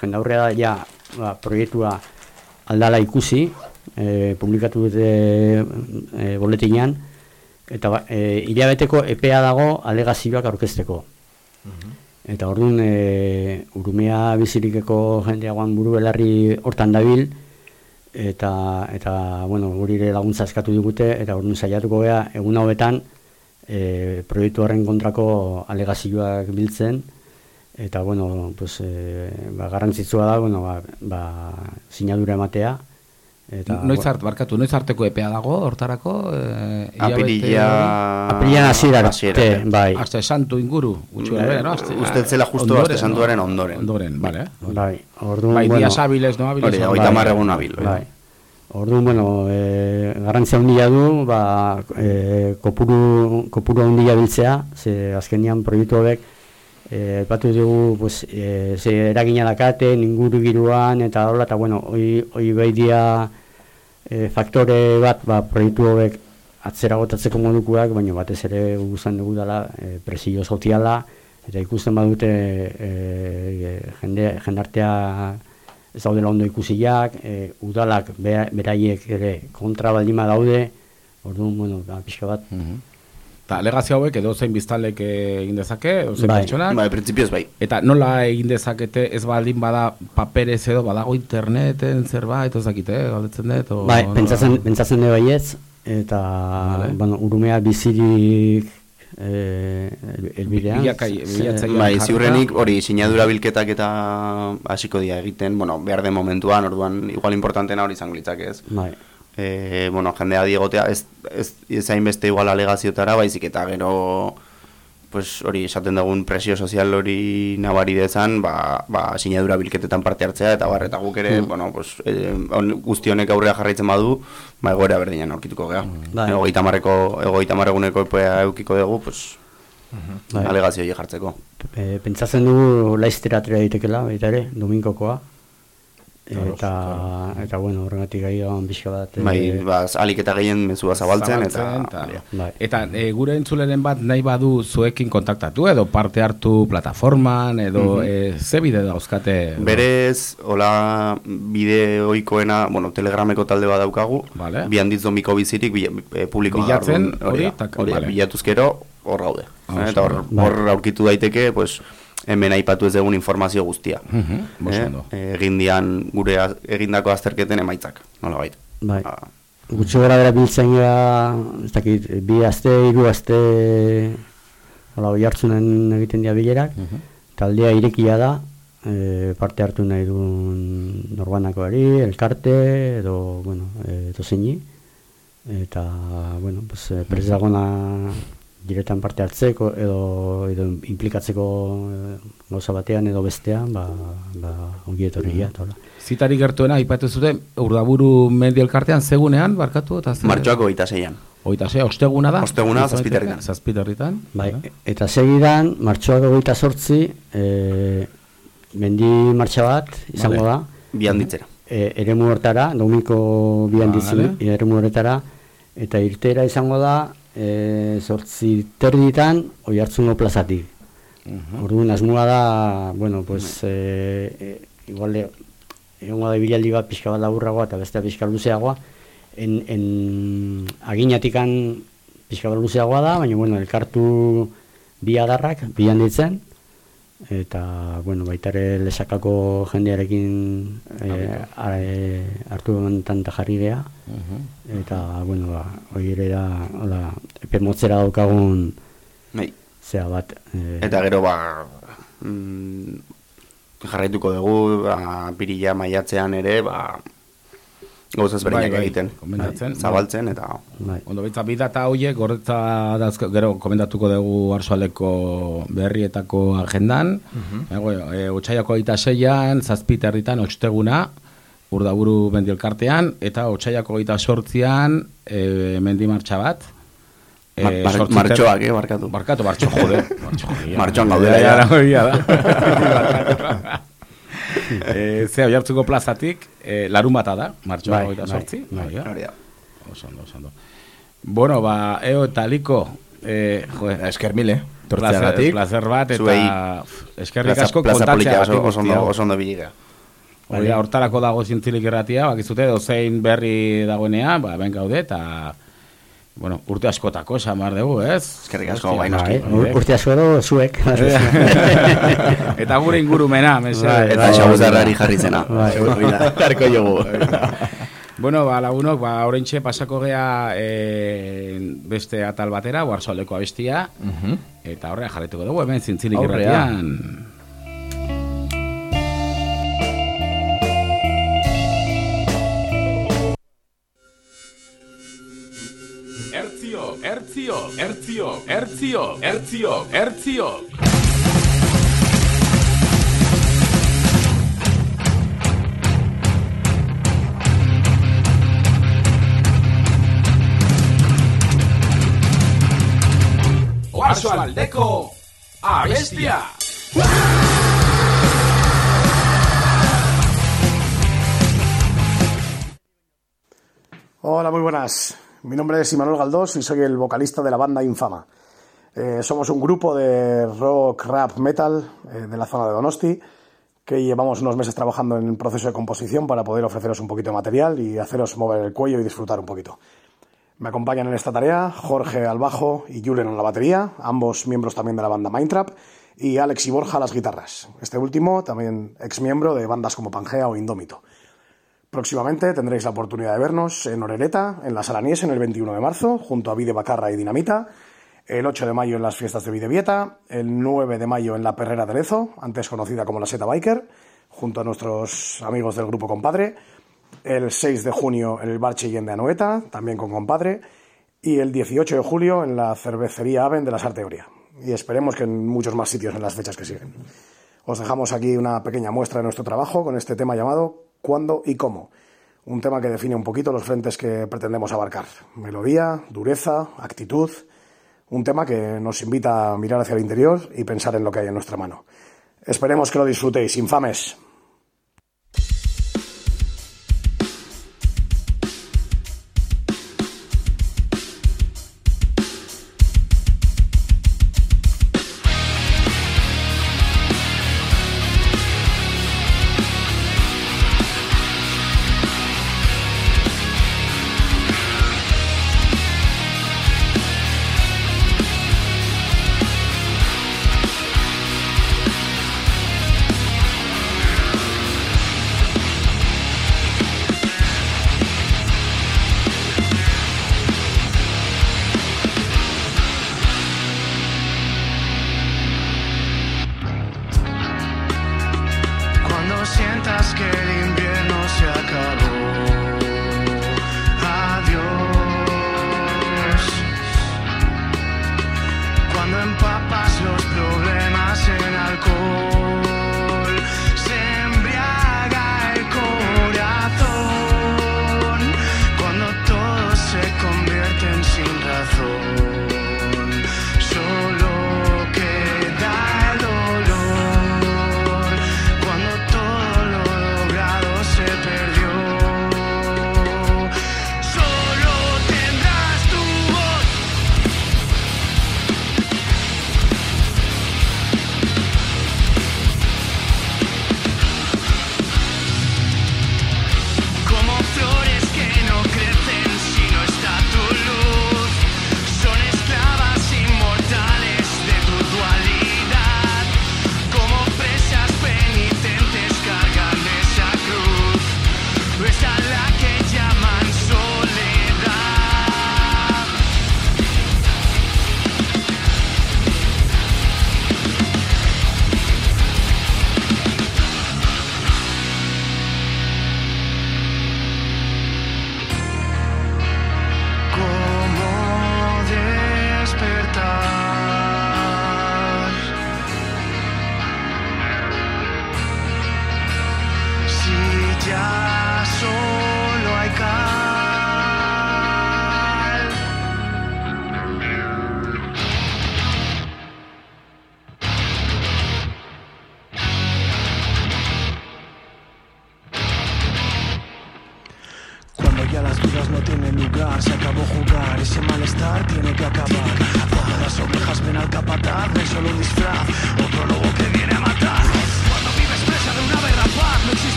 jendaurrea da, ja, ba, proiektua aldala ikusi, e, publikatu dute e, boletinean, eta ba, e, hilabeteko epea dago alegazioak aurkezteko. Eta orduan e, urumea bizirikeko jendeagoan buru belarri hortan dabil, eta, eta bueno, guri ere laguntza eskatu digute, eta orduan saiatuko gea egun hauetan e, proiektu horren kontrako alegazioak biltzen, eta bueno, pues, e, ba, garrantzitsua da, bueno, ba, ba, sinadura ematea, eta Noiz art, barkatu, noiz arteko epea dago hortarako? Eh, hilabete Apirila... hasierara Hasiera arte, arte. bai. Aste santu inguru, gutxi gara bera, no? Aste- Uste zela justo ondoren, aste santuaren ondoren. Ondoren, bale. Bai, orduan, Bai, bueno, hábiles, no hábiles. Hori da, no? hogeita Bai. hamar egun habil, bai. Bai. Orduan, bueno, e, garrantzia handia du, ba, e, kopuru, kopuru handia biltzea, ze azkenian proiektu hauek, e, aipatu dugu, pues, e, ze eragina dakate, inguru giruan, eta hola, eta bueno, bai dia e, faktore bat, ba, proiektu hauek atzera gotatzeko modukoak, baina batez ere guztan dugu dela e, presio soziala, eta ikusten badute e, jende, jendartea ez daudela ondo ikusiak, e, udalak bera- beraiek ere kontra baldima daude, orduan, bueno, ba, pixka bat. Eta alegazio hauek edo zein biztalek egin dezake, edo zein Bai. pertsonak. Bai, printzipioz bai. Eta nola egin dezakete ez baldin bada paperez edo badago interneten zerbait, ez dakite, eh, galdetzen dut. o Bai, pentsatzen, pentsatzen dut baietz, eta, bueno, urumea bizirik e, elbidean. Bilatzailean Bai, ziurrenik hori sinadura bilketak eta hasiko dira egiten, bueno, behar den momentuan, orduan igual importantena hori izango litzake ez. Bai. E, bueno, jendea diegotea, ez, ez, ez hainbeste igual alegaziotara, baizik eta gero pues hori esaten dugun presio sozial hori nabari dezan, ba, ba sinadura bilketetan parte hartzea, eta bar, eta guk ere, Mm. bueno, pues, e, on, guzti honek aurrera jarraitzen badu, ba, egoera berdinan aurkituko geha. Bai. Egoita marreko, egoita marreguneko epea eukiko dugu, pues, Bai. alegazio hori jartzeko. E, pentsatzen dugu laiztera atera daitekela, baita ere, dominkokoa. Eta, eta bueno, horregatik gai dagoen pixka bat. e, Bai, ba, alik eta gehien mezua zabaltzen, Zabaltzen, eta... eta, Bai. eta e, gure entzuleren bat nahi badu zuekin kontaktatu edo parte hartu plataforman edo Mhm. e, ze bide dauzkate? Berez, hola bide ohikoena, bueno, telegrameko talde bat daukagu, Vale. bi handitz domiko bizirik bi, e, publikoa da, Bilatzen, hori, hori vale. bilatuzkero hor gaude. Ah, Eh, eta hor, hor aurkitu daiteke, pues, hemen aipatu ez dugun informazio guztia. Mhm, oso ondo. eh, egin dian gure az- egindako azterketen emaitzak, nola bait. Bai. Gutxi gara bera biltzen gara, ez dakit, bi aste, hiru aste, hola, oi hartzunen egiten dira bilerak, taldea irekia da, e, parte hartu nahi duen norbanakoari, elkarte, edo, bueno, e, edo eta, bueno, pues, e, prest dagona diretan parte hartzeko, edo, edo implikatzeko e, gauza batean edo bestean, ba, ba, ongi etorri gira, eta hola. Zitari gertuena aipatu zuten urdaburu medio elkartean zegunean barkatu eta ze- Martxoako hogeita seian. Hogeita sei, osteguna da? Osteguna, zazpiterritan. Zazpiterritan. Bai, eta segidan, martxoak hogeita sortzi, e, mendi martxa bat, izango Vale. da. Bi handitzera. E, eremu hortara, domiko bi handitzi Vale. eremu horretara, eta irtera izango da, e, sortzi terditan, oi hartzungo plazatik. Orduan, asmoa da, bueno, pues, e, e, igual, e, egongo da ibilaldi bat pixka bat laburragoa eta bestea pixka luzeagoa, en, en aginatikan pixka bat luzeagoa da, baina, bueno, elkartu bi adarrak, bi handitzen, eta, bueno, baita ere lesakako jendearekin e, a- e, hartu honetan eta jarri geha, eta, bueno, ba, hori ere da, hola, epe motzera daukagun Bai. zea bat. E, Eta gero ba mm, jarraituko dugu ba, pirila maiatzean ere ba berdinak Bai, bai, egiten. komentatzen. Bai, zabaltzen eta bai. Ondo bitza bidata horiek gorretza dazko, gero komendatuko dugu arsoaleko berrietako agendan. Mhm. Ego, e, Otsaiako aita seian, zazpiterritan, osteguna, urdaburu mendielkartean, eta otxaiako gaita sortzian, e, mendi martxa bat. Mar- mar- sortzi martxoak, eh, barkatu. Barkatu, martxo, jode. Martxo, ja. Martxoan gaudela, Ja, ja. ja, egia da. e, ze oiartzuko plazatik, e, larun bata da, martxoa Bai, gaita bai, sortzi. bai. Bai, ja. Hori da. Oso ondo, oso ondo. Bueno, ba, eo eta liko, eh, joder, Esker mile, placer, tortzeagatik. placer bat, eta Zuei. eskerrik asko plaza politia oso, oso. Hori da, hortarako dago zintzilik erratia, bakizute, dozein berri dagoenean, ba, ben gaude, eta, bueno, urte askotako esan behar dugu, ez? Eskerrik asko, bai, noski. Bai, ur- urte asko edo zuek. eta gure ingurumena, mese. Bai, Eta xabuzarrari jarri zena. Bai. Hori da. Darko jogu. Bueno, ba, lagunok, ba, oraintxe pasako gea e, beste atal batera, guarzaldeko abestia, eta horrea jarretuko dugu, hemen zintzilik irratian. Ertzio, ertzio, ertzio, ertzio. Oarso aldeko abestia. Hola, muy buenas. Mi nombre es Imanuel Galdós y soy el vocalista de la banda Infama. Eh, somos un grupo de rock, rap, metal eh, de la zona de Donosti que llevamos unos meses trabajando en un proceso de composición para poder ofreceros un poquito de material y haceros mover el cuello y disfrutar un poquito. Me acompañan en esta tarea Jorge al bajo y Julen en la batería, ambos miembros también de la banda Mindtrap, y Alex y Borja a las guitarras. Este último también ex miembro de bandas como Pangea o Indómito. Próximamente tendréis la oportunidad de vernos en Orereta, en la Salanies, en el 21 de marzo, junto a Vide Bacarra y Dinamita. El 8 de mayo en las fiestas de Videvieta. El 9 de mayo en la Perrera de Lezo, antes conocida como la Seta Biker, junto a nuestros amigos del grupo Compadre. El 6 de junio en el Bar Chillén de Anoeta, también con Compadre. Y el 18 de julio en la cervecería Aven de la Sarteoria. Y esperemos que en muchos más sitios en las fechas que siguen. Os dejamos aquí una pequeña muestra de nuestro trabajo con este tema llamado ¿Cuándo y cómo? Un tema que define un poquito los frentes que pretendemos abarcar. Melodía, dureza, actitud. Un tema que nos invita a mirar hacia el interior y pensar en lo que hay en nuestra mano. Esperemos que lo disfrutéis, infames.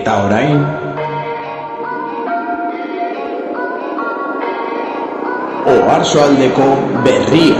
Eta orain... Oarsoaldeko berria.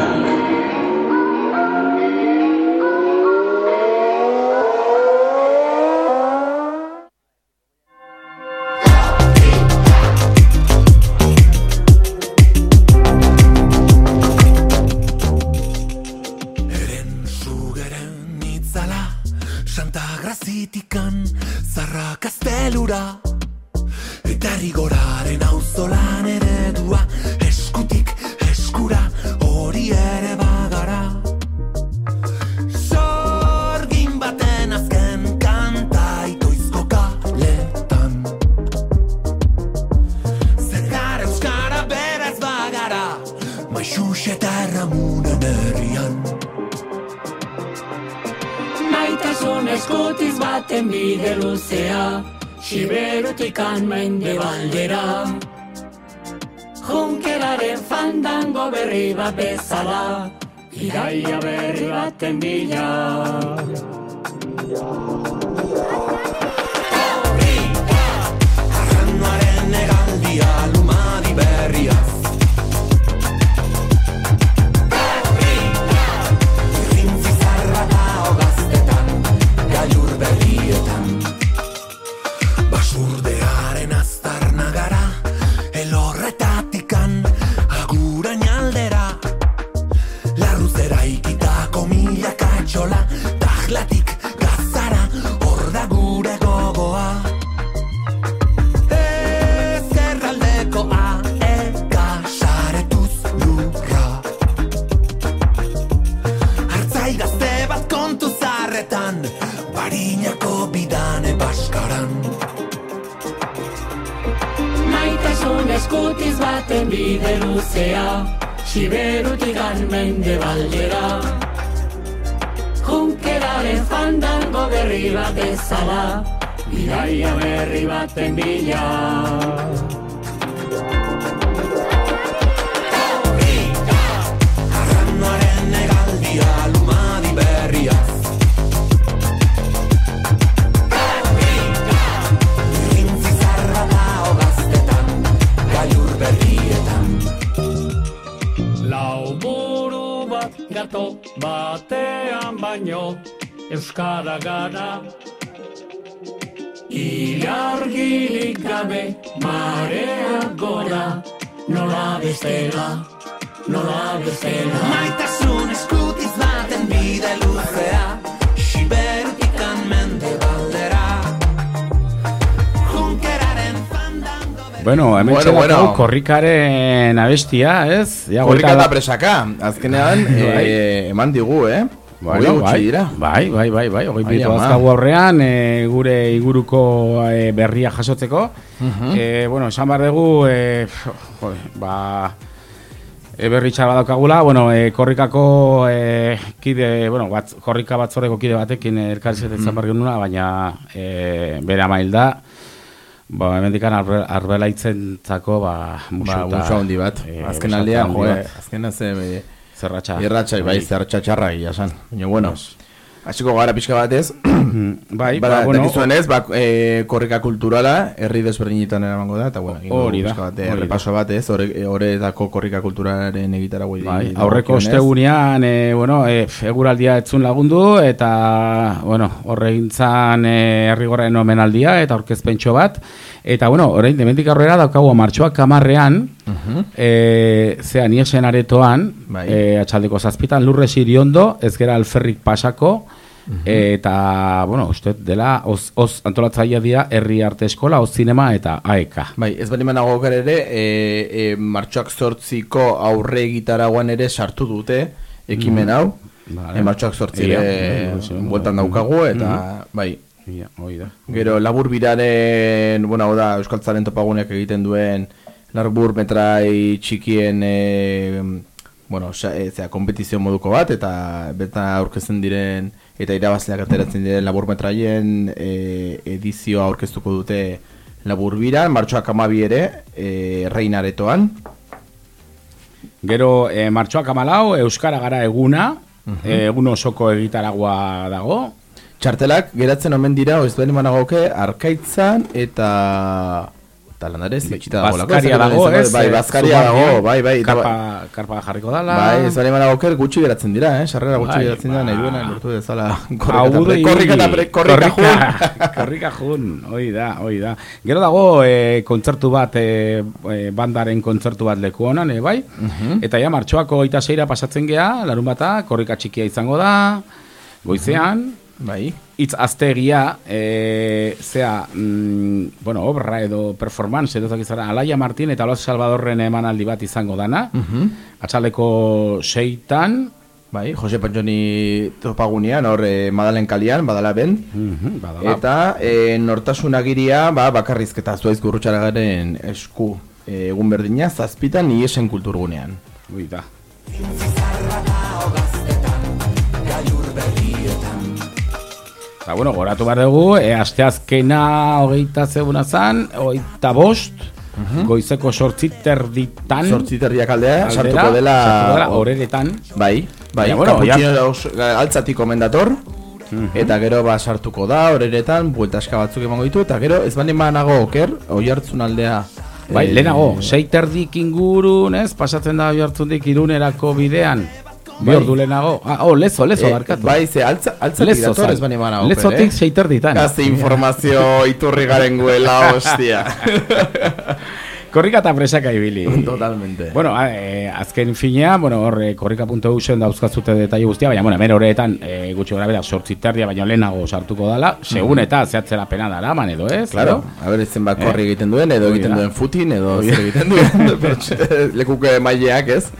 korrikaren abestia, ez? Ja, Korrika eta presaka, azkenean bai. Eh, eman digu, eh? Bai, bai, dira. bai, bai, bai, bai, hogei minutu azkagu aurrean, e, gure iguruko e, eh, berria jasotzeko. Uh -huh. e, bueno, esan behar dugu, e, jo, ba, e, berri txarra daukagula, bueno, e, korrikako e, kide, bueno, bat, korrika batzoreko kide batekin elkarrizketetzen mm -hmm. baina e, bera mail da, ba, emendikan arbe, arbelaitzen-zako, ba, musu Ba, musu handi bat. Azken aldean, jo, eh, azken ze... Zerratxa. Irratxa, bai, zerratxa txarra egia san. Baina, bueno, hasiko gara pixka batez. bai, ba, bueno, dakizuen ez, ba, e, korrika kulturala, herri desberdinetan eramango da, eta, bueno, Hori da, pixka bat, hori da. errepaso bat ez, hore- horretako korrika kulturaren egitara guai. Bai, aurreko ostegunean, e, bueno, e, eguraldia etzun lagundu, eta, bueno, horre gintzan e, omenaldia, eta aurkezpentxo bat, eta, bueno, orain, dementik aurrera daukagu martxoak kamarrean, e, zea niesen aretoan, Bai. e, atxaldeko zazpitan, lurre siriondo, ez gera alferrik pasako, eta, bueno, uste dela, oz, oz antolatzaia dira, herri arte eskola, oz zinema eta E aeka. Bai, ez bali manago ere, e, e, martxoak zortziko aurre egitaragoan ere sartu dute ekimen Mhm. hau. Vale. E, martxoak Ia, ere bai, bai, bueltan bai. daukagu, eta Mhm. bai. Ia, da. Gero, labur biraren, bueno, hau da, Euskal Zaren topaguneak egiten duen labur metrai txikien, e, bueno, sa, e, zera, kompetizio moduko bat, eta beta aurkezten diren, eta irabazleak ateratzen diren labur metraien e, edizioa aurkeztuko dute labur biran, martxoak amabi ere, e, reinaretoan. Gero, e, martxoak amalau, Euskara gara eguna, e, egun osoko egitaragua dago. Txartelak geratzen omen dira, ez duen managoke, arkaitzan eta... Eta landarez, itxita dago. Bazkaria dago, ez? Bai, eh, bazkaria dago, bai, bai. Karpa, karpa jarriko dala. Bai, ez bale managoker gutxi geratzen dira, eh? Sarrera gutxi Bai, geratzen dira, ba. nahi duena lortu dezala korrika eta korrika jun. korrika jun, hoi da, hoi da. Gero dago e, kontzertu bat, e, e, bandaren kontzertu bat leku honan, e, bai? Mhm. Eta ja, martxoako oita zeira pasatzen gea, larun bata, korrika txikia izango da, goizean. Bai. Itz aztegia, e, zea, mm, bueno, obra edo performance, edo zakizara, Alaia Martin eta Loaz Salvadorren emanaldi bat izango dana. Mhm. Atxaleko seitan, Bai, Jose Pantxoni topagunean, hor eh, Madalen kalian, badala ben. Mhm, badala. Eta eh, nortasun agiria, ba, bakarrizketa zuaiz gurrutxaragaren esku eh, egun berdina, zazpitan iesen kulturgunean. Ui da. Eta, bueno, goratu behar dugu, e, asteazkena hogeita zeguna zan, hogeita bost, goizeko sortziter ditan. Sortziterriak aldea, aldera, sartuko dela... horeretan. Bai, bai, Baina, bueno, kaputxino altzatik omendator, eta gero ba sartuko da, horeretan, bueltaska batzuk emango ditu, eta gero ez bani manago oker, oi hartzun aldea... Bai, eh, lehenago, seiterdik ingurun, ez, pasatzen da bihartzundik irunerako bidean. Bi Bai. ordu lehenago. Ah, oh, lezo, lezo, Eh, barkatu. bai, ze altza, altzatik Lezo ez bani oker, Lezotik eh? seiterditan. Gazte informazio iturri garen guela, hostia. Korrika eta presaka ibili. Totalmente. Bueno, eh, azken finea, bueno, hor eh, korrika.eu zen dauzkazute detaile guztia, baina, bueno, hemen horretan eh, gutxi gara bera sortziterdia, baina lehenago sartuko dala, segun eta zehatzera pena dara, man edo ez? Claro, edo? a ver, zenbat Eh? korri egiten duen, edo egiten duen futin, edo zer egiten duen, lekuke maileak, ez?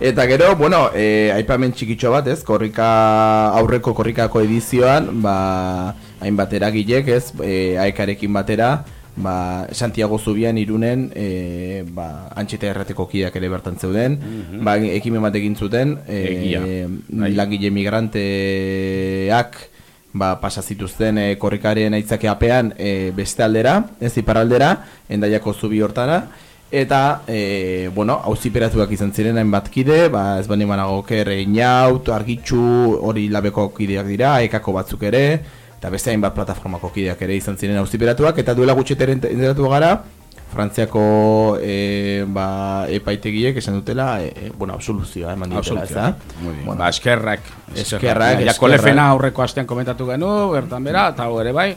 Eta gero, bueno, eh, aipamen txikitxo bat, ez? Korrika, aurreko korrikako edizioan, ba, hainbat eragilek, ez? Eh, aekarekin batera, ba, Santiago Zubian irunen, eh, ba, antxeta errateko kideak ere bertan zeuden, Mhm. ba, ekimen bat egin zuten, eh, Bai. langile migranteak, ba, pasa zituzten e, korrikaren aitzakeapean e, beste aldera, ez iparaldera, endaiako zubi hortara, eta, e, bueno, auziperatuak izan ziren hainbat kide, ba, ez bani managoker, e, inaut, argitxu, hori labeko kideak dira, ekako batzuk ere, eta beste hainbat plataformako kideak ere izan ziren auziperatuak, eta duela gutxeteren enteratu gara, Frantziako e, ba, epaitegiek esan dutela, e, e, bueno, absoluzioa eman diotela, ez da? Bien. Ba, eskerrak. Eskerrak, Ja, eskerrak. kolefena aurreko astean komentatu genu, bertan bera, eta ere bai.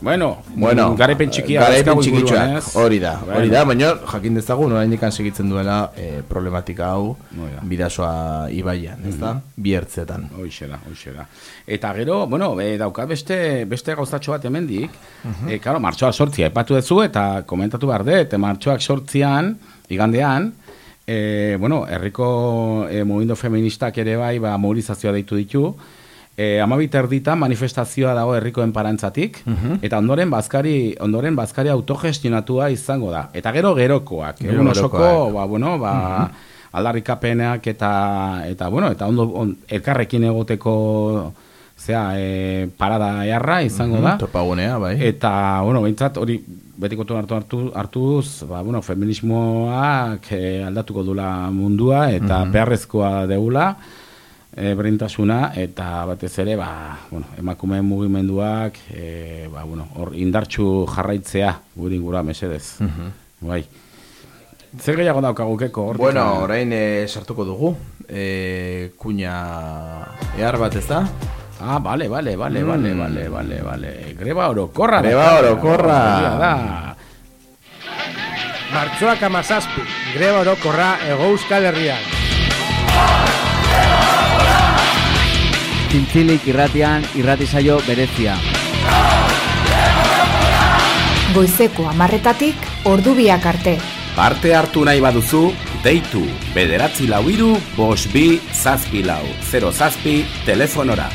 Bueno, Bueno, garaipen txikia. garaipen txikitxoak, hori da, Bueno. hori da, baina jakin dezagun oraindik segitzen duela eh, problematika hau bidasoa ibaian, ez da? Bi ertzetan. Hoxe da, da. Eta gero, bueno, e, dauka beste, beste gauzatxo bat hemendik, Mhm. e, claro, martxoak sortzia, epatu duzu eta komentatu behar dut, e, martxoak sortzian, igandean, e, bueno, herriko e, mugindo feministak ere bai, ba, mobilizazioa deitu ditu, e, amabit erditan manifestazioa dago herrikoen parantzatik, Mhm. eta ondoren bazkari, ondoren bazkari autogestionatua izango da. Eta gero gerokoak, Gero egun osoko, gerokoak. ba, bueno, ba, aldarrikapenak eta eta bueno, eta ondo on, elkarrekin egoteko zea, e, parada eharra izango Mhm, da. topagunea, bai. Eta, bueno, behintzat hori betiko hartu hartu hartuz, ba, bueno, feminismoak e, aldatuko dula mundua eta Mhm. beharrezkoa deula e, berintasuna eta batez ere ba, bueno, emakume mugimenduak e, ba, bueno, hor indartxu jarraitzea gure ingura mesedez. Mhm. Bai. Zer gehiago daukagu keko? hortik? Bueno, orain eh, sartuko dugu. Eh, kuña ehar bat ez da? Ah, vale, vale, vale, Mm. vale, vale, vale, vale. Greba orokorra. Greba orokorra. Da. Martxoak amazazpi, greba orokorra ego euskal herrian. Zintzilik irratian irratizaio berezia. Goizeko amarretatik ordu biak arte. Parte hartu nahi baduzu, deitu bederatzi lau iru, bos bi, zazpi lau, 0 zazpi, telefonora.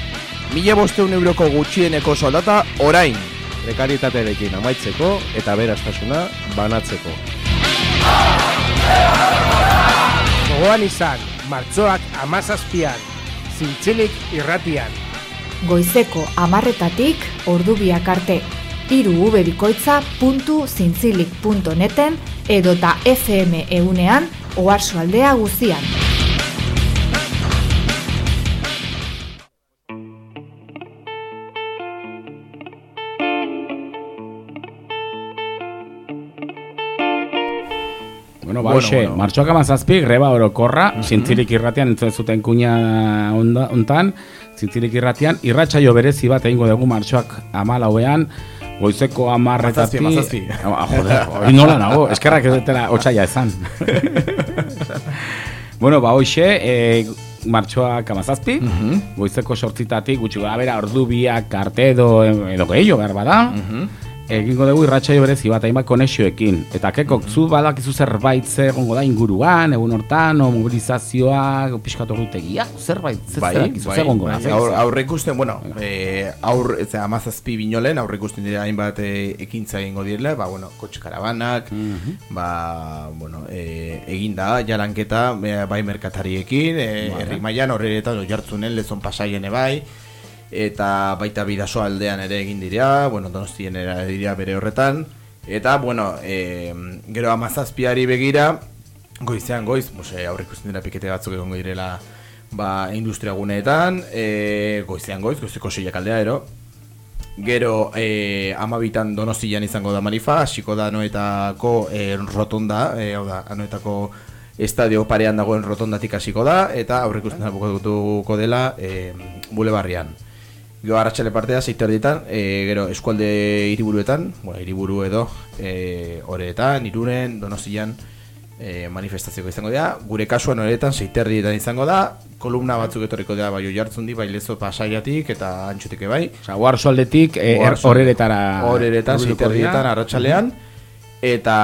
Mila bosteun euroko gutxieneko soldata orain. Prekarietatearekin amaitzeko eta beraztasuna banatzeko. Gogoan izan, martxoak amazazpian, zintzilik irratian. Goizeko amarretatik ordu biak arte. Iru ubebikoitza.zintzilik.neten edota FM eunean oarsoaldea guzian. Ba, Bueno, hoxe, bueno. martxoak amazazpi, greba orokorra, zintzilik irratian, entzuen zuten kuña onda, ontan, zintzilik irratian, irratsaio berezi bat egingo dugu martxoak amalauean, goizeko amarretatik... Amazazpi, amazazpi. Ah, joder, hori nola nago, eskerrak ez dutela otxaila ezan. bueno, ba, hoxe, e, martxoak amazazpi, goizeko sortzitatik, gutxi gara bera, ordu biak arte edo, edo gehiago behar bada, egingo dugu irratsaio berezi bat hainbat konexioekin. Eta keko, zu badakizu zerbait zer egongo da inguruan, egun hortan, o mobilizazioa, pixkat ordutegia, zerbait, zer, Bai, zer, zer bai, egongo bai. da. Aur, aurre ikusten, bueno, eh, aur, ez da, amazazpi binolen, aurre ikusten dira hainbat eh, ekintza egingo direla, ba, bueno, kotxe karabanak, ba, bueno, eh, egin da, jalanketa, eh, bai merkatariekin, Vale. herri mailan horretan, oiartzunen, lezon pasaiene bai, eta baita bidaso aldean ere egin dira, bueno, donostien dira bere horretan, eta, bueno, eh, gero amazazpiari begira, goizean goiz, pues, eh, aurre ikusten dira pikete batzuk egongo direla ba, industria guneetan, e, goizean goiz, goizeko seiak aldea ero, Gero e, amabitan donostian izango da manifa, hasiko da anoetako e, rotonda, e, hau da, anoetako estadio parean dagoen rotondatik hasiko da, eta aurrikusten bukatuko dela e, bulebarrian. Gero arratxale partea, zeitu erdietan, e, gero eskualde hiriburuetan, bueno, hiriburu edo, e, horeetan, irunen, donostian, e, manifestazioko izango dira, gure kasuan horretan seiterrietan izango da, kolumna batzuk etorriko dira bai jartzen di, bai lezo pasaiatik eta antxutik bai. Osa, oarsoaldetik, e, er, horeretara... Horeretan, hurbilduko seiterrietan, dira. arratsalean. Eta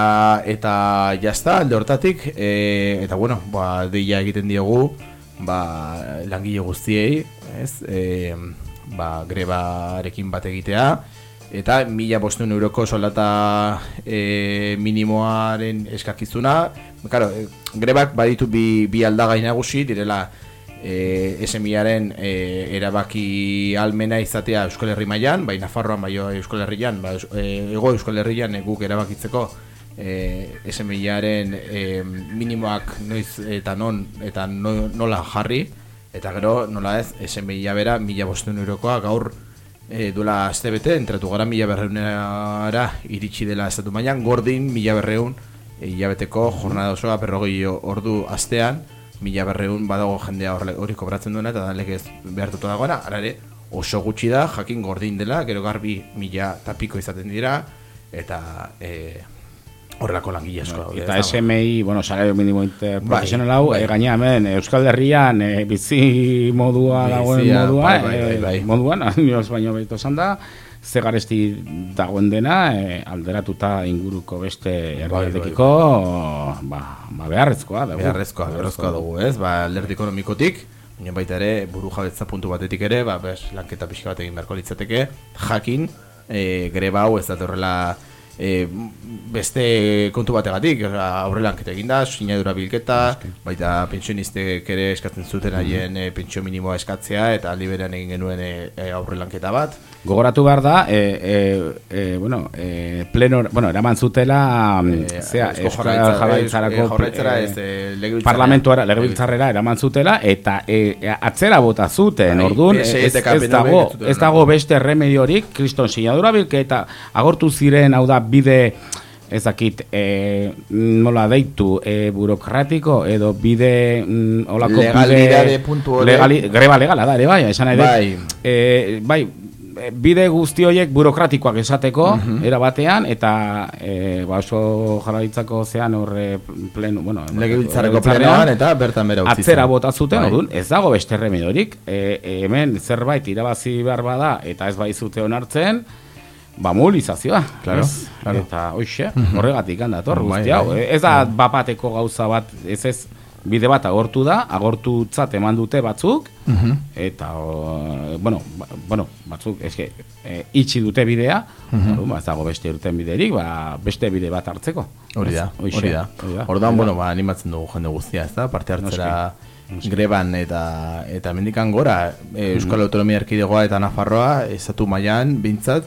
eta jazta alde hortatik e, eta bueno, ba, deia egiten diogu ba, langile guztiei ez, e, ba, grebarekin bat egitea. Eta mila bostuen euroko soldata e, minimoaren eskakizuna. Claro, e, grebak baditu bi, bi aldagai nagusi direla e, SMIaren e, erabaki almena izatea Euskal Herri mailan, bai Nafarroan bai Euskal Herrian, ba, eus- e, ego Euskal Herrian e, guk erabakitzeko e, SMIaren e, minimoak noiz eta non eta no, nola jarri eta gero nola ez SMIa bera mila bostuen eurokoa gaur e, duela astebete entretu gara mila berreunera iritsi dela estatu mailan gordin mila berreun e, hilabeteko jornada osoa berrogei ordu astean mila berreun badago jendea hori kobratzen duena eta da legez behartuta dagoena. Ara ere oso gutxi da jakin gordin dela gero garbi mila tapiko izaten dira eta e, horrelako langile asko daude, Eta. SMI, bueno, salario minimo interprofesional hau, bai. eh, gainera hemen Euskal Herrian eh, bizi modua dagoen Bizia, modua, bai, bai, bai, eh, bai. moduan, inoz baino beto esan da, ze garesti dagoen dena, eh, alderatuta inguruko beste herrialdekiko, ba, ba beharrezkoa dugu. Beharrezkoa, beharrezkoa dugu, ez? Ba, alderdi ekonomikotik, baina baita ere, buru jabetza puntu batetik ere, ba, bes, lanketa pixka bat egin beharko litzateke, jakin, e, greba hau ez datorrela e, beste kontu bategatik, aurrelanketa egin da, sinadura bilketa, baita pensionistek ere eskatzen zuten haien e, pentsio minimoa eskatzea, eta aldi berean egin genuen e, aurrelanketa bat. Gogoratu behar da, e, e, e, bueno, e, pleno, bueno, eraman zutela, e, zea, Jaurlaritzarako eh, jaurlaritzara eh, parlamentuara, legebiltzarrera eraman zutela, eta e, atzera bota zuten, Bai, orduan, PS ez, ez dago, ez dago beste remediorik, kriston sinadura bilketa, agortu ziren, hau da, bide, ez dakit, e, nola deitu, e, burokratiko, edo bide, mm, olako Legalidade puntu hori. legali, greba legala da, ere bai, esan nahi. Bai. E, bai, e, bide guzti horiek burokratikoak esateko, Mhm. era batean, eta e, ba oso jarraitzako zean horre pleno, bueno, Legebiltzarreko legebiltzarrean, plenoan eta bertan bera utzi Atzera bota zuten, Bai. ez dago beste remedorik. E, hemen zerbait irabazi behar bada, eta ez bai zute onartzen, ba mobilizazioa. Claro, ez? claro. Eta hoxe, Mhm. horregatik handator, Bai, guzti hau. bai. Ez da bapateko gauza bat, ez ez, bide bat agortu da, agortutzat eman dute batzuk, Mhm. eta, o, bueno, ba, bueno, batzuk, eske, e, itxi dute bidea, Mhm. orduan, ba, ez dago beste urten biderik, ba, beste bide bat hartzeko. Hori da, hori da. da. bueno, ba, animatzen dugu jende guztia, ez da? Parte hartzera Noski. greban eta eta mendikan gora e, Euskal Autonomia Erkidegoa eta Nafarroa estatu mailan bintzat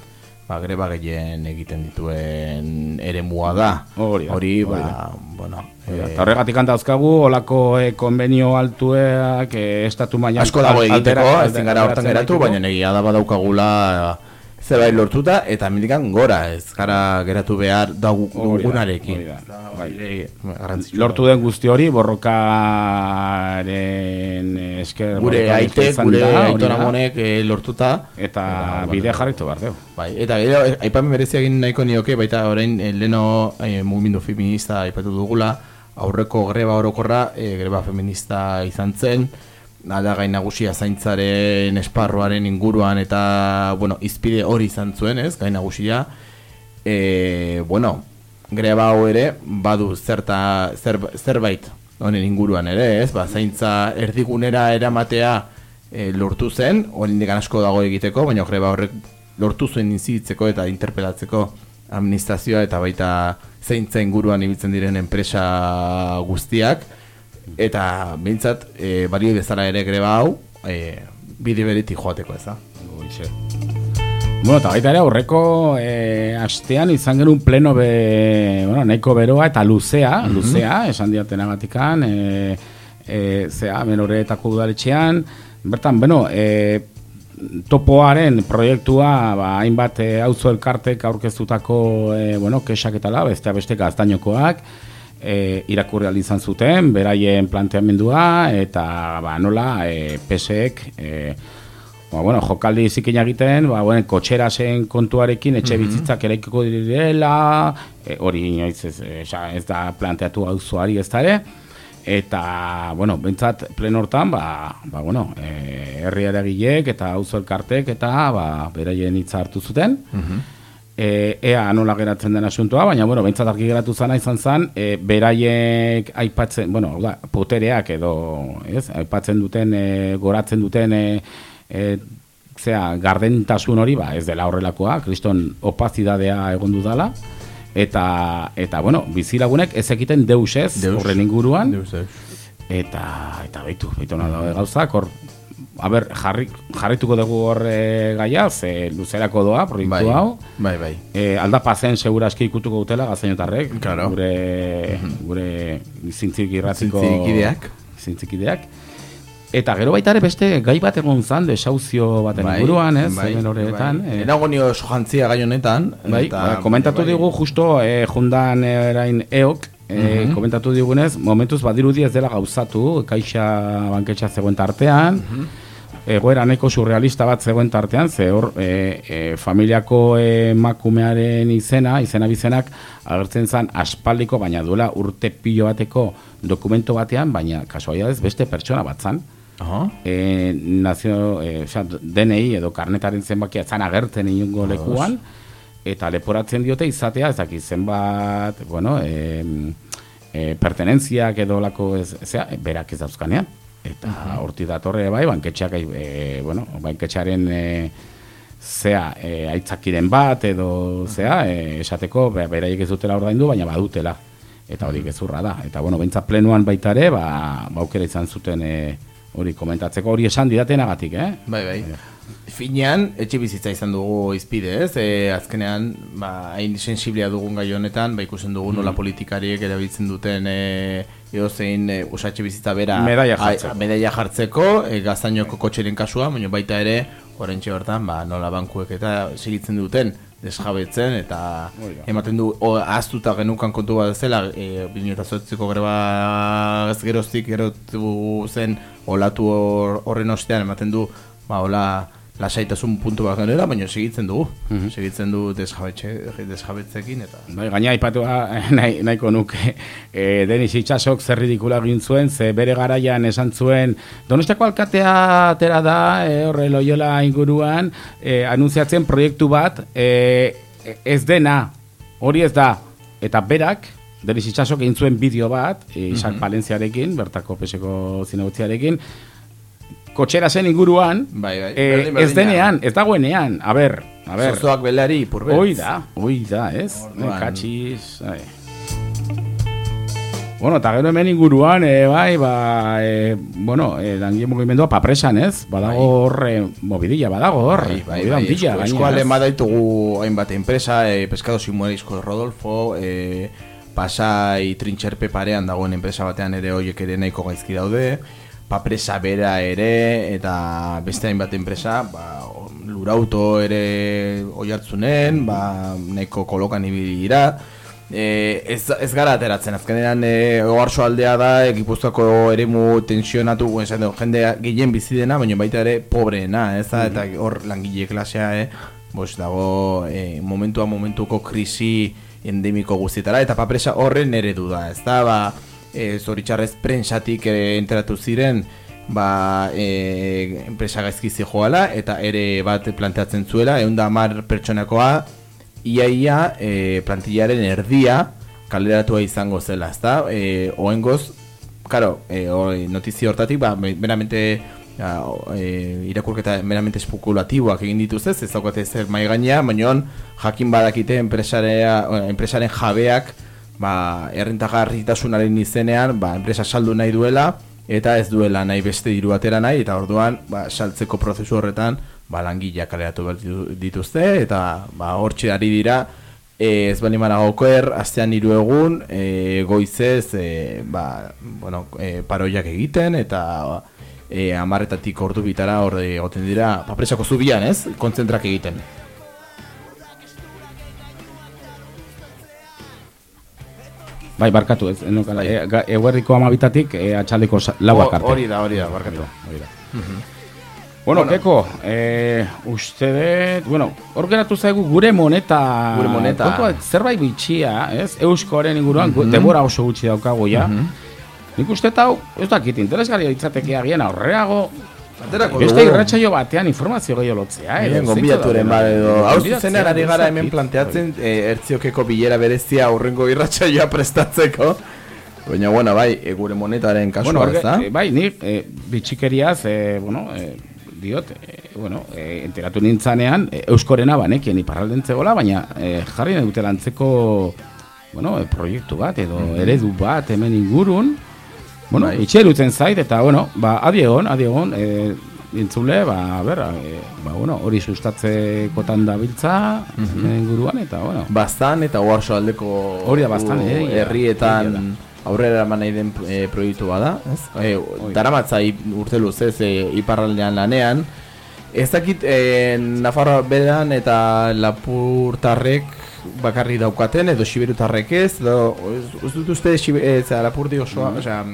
ba, greba gehien egiten dituen eremua da. Hori Hori, ba, bueno, eh, Eta horregatik dauzkagu, olako e, konbenio altueak, e, estatu mailan asko dago egiteko, ezin gara hortan geratu, baina egia da badaukagula zerbait lortuta eta mendikan gora, ez gara geratu behar dagu- dugunarekin. Bai, garrantzitsua. Lortu den guzti hori borrokaren esker gure aite, gure da, hori aiton da. amonek eh, lortuta Eta bueno, bidea jarraitu behar dugu. Bai, eta gero eh, aipamen berezia egin nahiko nioke baita orain eh, leno eh, mugimendu feminista aipatu dugula aurreko greba orokorra eh, greba feminista izan zen aldagai nagusia zaintzaren esparruaren inguruan eta bueno, izpide hori izan zuen, ez? Gai nagusia e, bueno, greba hau ere badu zerta zer, zerbait honen inguruan ere, ez? Ba, zaintza erdigunera eramatea e, lortu zen, oraindik asko dago egiteko, baina greba horrek lortu zuen inzitzeko eta interpelatzeko administrazioa eta baita zeintza inguruan ibiltzen diren enpresa guztiak eta behintzat e, balio bezala ere greba hau e, bide beretik joateko ez da. Hoxe. Bueno, eta baita ere aurreko e, astean izan genuen pleno be, bueno, nahiko beroa eta luzea, Mhm. luzea, esan diatenagatikan, e, e, zea, menoreetako udaletxean, bertan, bueno, e, topoaren proiektua ba, hainbat e, auzo elkartek aurkeztutako e, bueno, kesak eta la, beste beste gaztainokoak, e, irakurri izan zuten, beraien planteamendua, eta ba, nola e, PSek e, ba, bueno, jokaldi zikin egiten, ba, bueno, kotxerasen kontuarekin etxe Mhm. bizitzak eraikiko direla, e, hori ez, e, xa, ez da planteatu auzoari ez da ere, eta, bueno, bentsat plen hortan, ba, ba bueno, e, herri eragilek eta auzo elkartek eta ba, beraien hitza hartu zuten, e, ea nola geratzen den asuntoa, baina, bueno, bentsat argi geratu zana izan zen, e, beraiek aipatzen, bueno, da, potereak edo, ez, aipatzen duten, e, goratzen duten, e, e, zea, gardentasun hori, ba, ez dela horrelakoa, kriston opazidadea egon dudala, eta, eta bueno, bizilagunek ez egiten deus horren inguruan, Deus, deus. eta, eta baitu, baitu nahi daude gauzak, hor, a ber, jarri, jarrituko dugu hor e, gaia, ze luzerako doa, proiektu Bai, hau, bai, bai. E, aldapazen seguraski ikutuko dutela gaztainotarrek, Claro. gure, gure zintzik irratiko... Zintzikideak. Zintzikideak. Eta gero baita ere beste gai bat egon zan, desauzio baten Bai, inguruan, ez, bai, hemen horretan. bai. eh, Enago nio sojantzia gai honetan. Bai, ba, komentatu digu justo eh, jundan eh, erain eok, eh, Mhm. komentatu digunez, momentuz badirudi ez dela gauzatu, kaixa banketxa zegoen tartean, egoera nahiko surrealista bat zegoen tartean, ze hor e, e, familiako emakumearen izena, izena bizenak, agertzen zen aspaldiko, baina duela urte pilo bateko dokumento batean, baina kasualidadez beste pertsona bat zan. Aha. E, nazio, e, osea, DNI edo karnetaren zenbakia zan agertzen inungo lekuan, eta leporatzen diote izatea, ez dakit zenbat, bueno, e, e, pertenentziak edo lako ez, zea, berak ez dauzkanean. Eta horti datorre bai, banketxeak, e, bueno, banketxearen e, zea, e, aitzakiren bat edo zea, e, esateko be, beraiek ez dutela ordaindu, baina badutela. Eta hori gezurra da. Eta bueno, behintzat plenuan baita ere, ba, ba aukera izan zuten e, hori komentatzeko, hori esan didatenagatik, eh? Bai, bai. Finean, etxe bizitza izan dugu izpide, ez? E, azkenean, ba, hain sensiblea dugun gai honetan, ba, ikusen dugu nola Mhm. politikariek erabiltzen duten e, edo zein e, usatxe bizitza bera Medaia ai- jartzeko. medaia jartzeko, e, gaztainoko kotxeren kasua, baina baita ere, orentxe hortan, ba, nola bankuek eta segitzen duten desjabetzen eta ematen du o, ahaztuta genukan kontu bat zela e, 2008ko greba geroztik gerotu zen olatu hor- horren ostean ematen du ba, hola lasaitasun puntu bat genera, baina segitzen dugu. Segitzen du desjabetxe, desjabetzekin eta Bai, gaina aipatua nahi, nahiko nuke. E, Denis Itxasok zer ridikula egin zuen, ze bere garaian esan zuen Donostiako alkatea atera da, e, horre loiola inguruan, e, anuntziatzen proiektu bat, e, ez dena, hori ez da, eta berak, Denis Itxasok egin zuen bideo bat, e, Isaac Mhm. Palentziarekin, bertako peseko zinegotziarekin, kotxera zen inguruan, bai, bai. e, Berdin, ez berdina. denean, ez dagoenean, a ber, a ber. Zozoak belari purbeltz. Hoi da, hoi da, ez? Orduan. Katxiz, ai. Bueno, eta gero hemen inguruan, e, bai, ba, e, bueno, e, langile mugimendua papresan, ez? Badago horre, mobidilla, badago hor, Bai, bai, bai, gainera, eskualdean ez? badaitugu hainbat enpresa, e, Pescado Simuerizko Rodolfo, e, Pasai Trintxerpe parean dagoen enpresa batean ere hoiek ere nahiko gaizki daude, Papresa bera ere, eta beste hainbat enpresa, ba, lurauto ere oihartzunen, ba, nahiko kolokan ibili dira, E, ez, ez gara ateratzen, azkenean e, oarso aldea da, e, Gipuzkoako eremu tensionatu, guen esan dugu, jende gehien bizi dena, baina baita ere pobreena, ez da, eta hor langile klasea, e, bos, dago e, momentua momentuko krisi endemiko guztietara, eta papresa horren eredu da, ez da, ba, e, zoritxarrez prensatik e, enteratu ziren, ba, e, enpresa gaizki zijoala, eta ere bat planteatzen zuela, egun da hamar pertsonakoa, iaia e, plantillaren erdia kaleratua izango zela, ezta? E, oengoz, karo, e, hori, notizio hortatik, ba, me- meramente ja, o- e, irakurketa meramente espekulatiboak egin dituzte, ez daukate zer mai gaina, baina jakin badakite enpresarea, o, enpresaren jabeak ba, errentagarritasunaren izenean ba, enpresa saldu nahi duela eta ez duela nahi beste diru atera nahi eta orduan ba, saltzeko prozesu horretan ba, langileak kaleratu dituzte eta ba, hortxe ari dira e, ez bali mara oker, astean hiru egun e, goizez e, ba, bueno, e, paroiak egiten eta e, amarretatik ordu bitara hor egoten dira papresako zubian ez, kontzentrak egiten Bai, barkatu, ez, enokala, e, ga- eguerdiko amabitatik e, atxaldeko lauak arte. Hori da, hori da, barkatu. Hori da. Mhm. Bueno, Bueno. Keko, eh, uste dut, bueno, hor geratu zaigu gure moneta, Gure moneta. kontua, zerbait bitxia, ez? Euskoaren inguruan, mm Mhm. denbora oso gutxi daukagu ja. Mhm. Nik uste dut hau, ez dakit, interesgarria ditzateke agian aurreago, Aterako beste irratsaio batean informazio gehiago lotzea, eh? Bien, gonbidaturen bat edo. Hau zuzenean ari gara hemen planteatzen e, ertziokeko bilera berezia aurrengo irratsaioa prestatzeko. Baina, bueno, bai, e, gure monetaren kasua, bueno, ez da? eh, bai, nik eh, bitxikeriaz, eh, bueno, eh, diot, eh, bueno, eh, enteratu nintzanean, eh, euskorena banekien iparralden zegoela, baina eh, jarri dute lantzeko, bueno, eh, proiektu bat edo Mhm. eredu bat hemen ingurun, bueno, Bai. itxerutzen zait, eta, bueno, ba, adiegon, adiegon, eh, dintzule, ba, ber, eh, ba, bueno, hori sustatzekotan dabiltza, Mhm. hemen inguruan, eta, bueno. Bastan eta oarso aldeko Hori da, Baztan, u- egia da, herrietan aurrera eraman nahi den e, proiektu bada, ez? E, daramatza i- urte luzez e, iparraldean lanean. Ez dakit e, Nafarroa beran eta Lapurtarrek bakarri daukaten edo Siberutarrek ez, edo ez, ez dut uste Sibe- e, zera, Lapurdi osoa, Mhm. osea,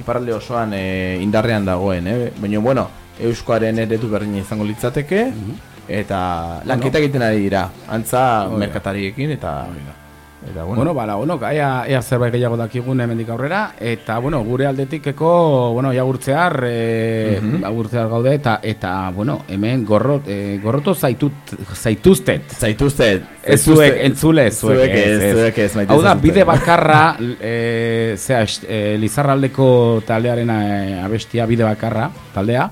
iparralde osoan e, indarrean dagoen, eh? Baina, bueno, Euskoaren eredu berdina izango litzateke, eta lanketa egiten ari dira, antza merkatariekin, eta... Eta, Bueno, bueno bala, bueno, ea, ea zerbait gehiago dakigun hemendik aurrera, eta, bueno, gure aldetikeko, bueno, jagurtzear, e, Mhm. agurtzear gaude, eta, eta, bueno, hemen gorrot, e, gorroto zaitut, zaituztet. Zaituztet. Ez zuek, entzule, zuek, Zuek ez, zuek ez, Hau da, bide bakarra, e, zera, e, Lizarraldeko taldearen e, abestia, bide bakarra, taldea,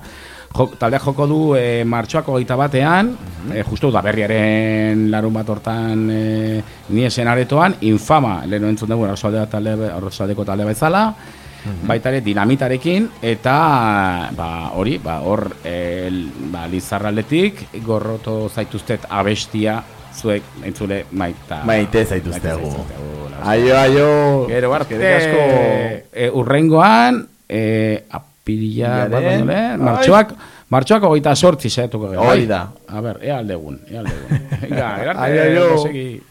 Jo, taldeak joko du e, martxoak hogeita batean, Mhm. e, justu da berriaren larun bat hortan e, niesen aretoan, infama, lehenu entzun dugu, arrozaldeko talde, arrozaldeko talde bezala, baita ere dinamitarekin, eta ba, hori, ba, hor e, ba, lizarraldetik, gorroto zaituztet abestia, zuek entzule maita. Maite zaituztegu. Aio, aio. Gero arte, Eskerrik asko. e, urrengoan, e, apirila, Hilaren- bat baino lehen, Ai. martxoak, martxoak hogeita sortzi zaiatuko gara. Hori da. A ber, ea aldegun, ea aldegun. Venga, erarte, Aio, aio. gozeki.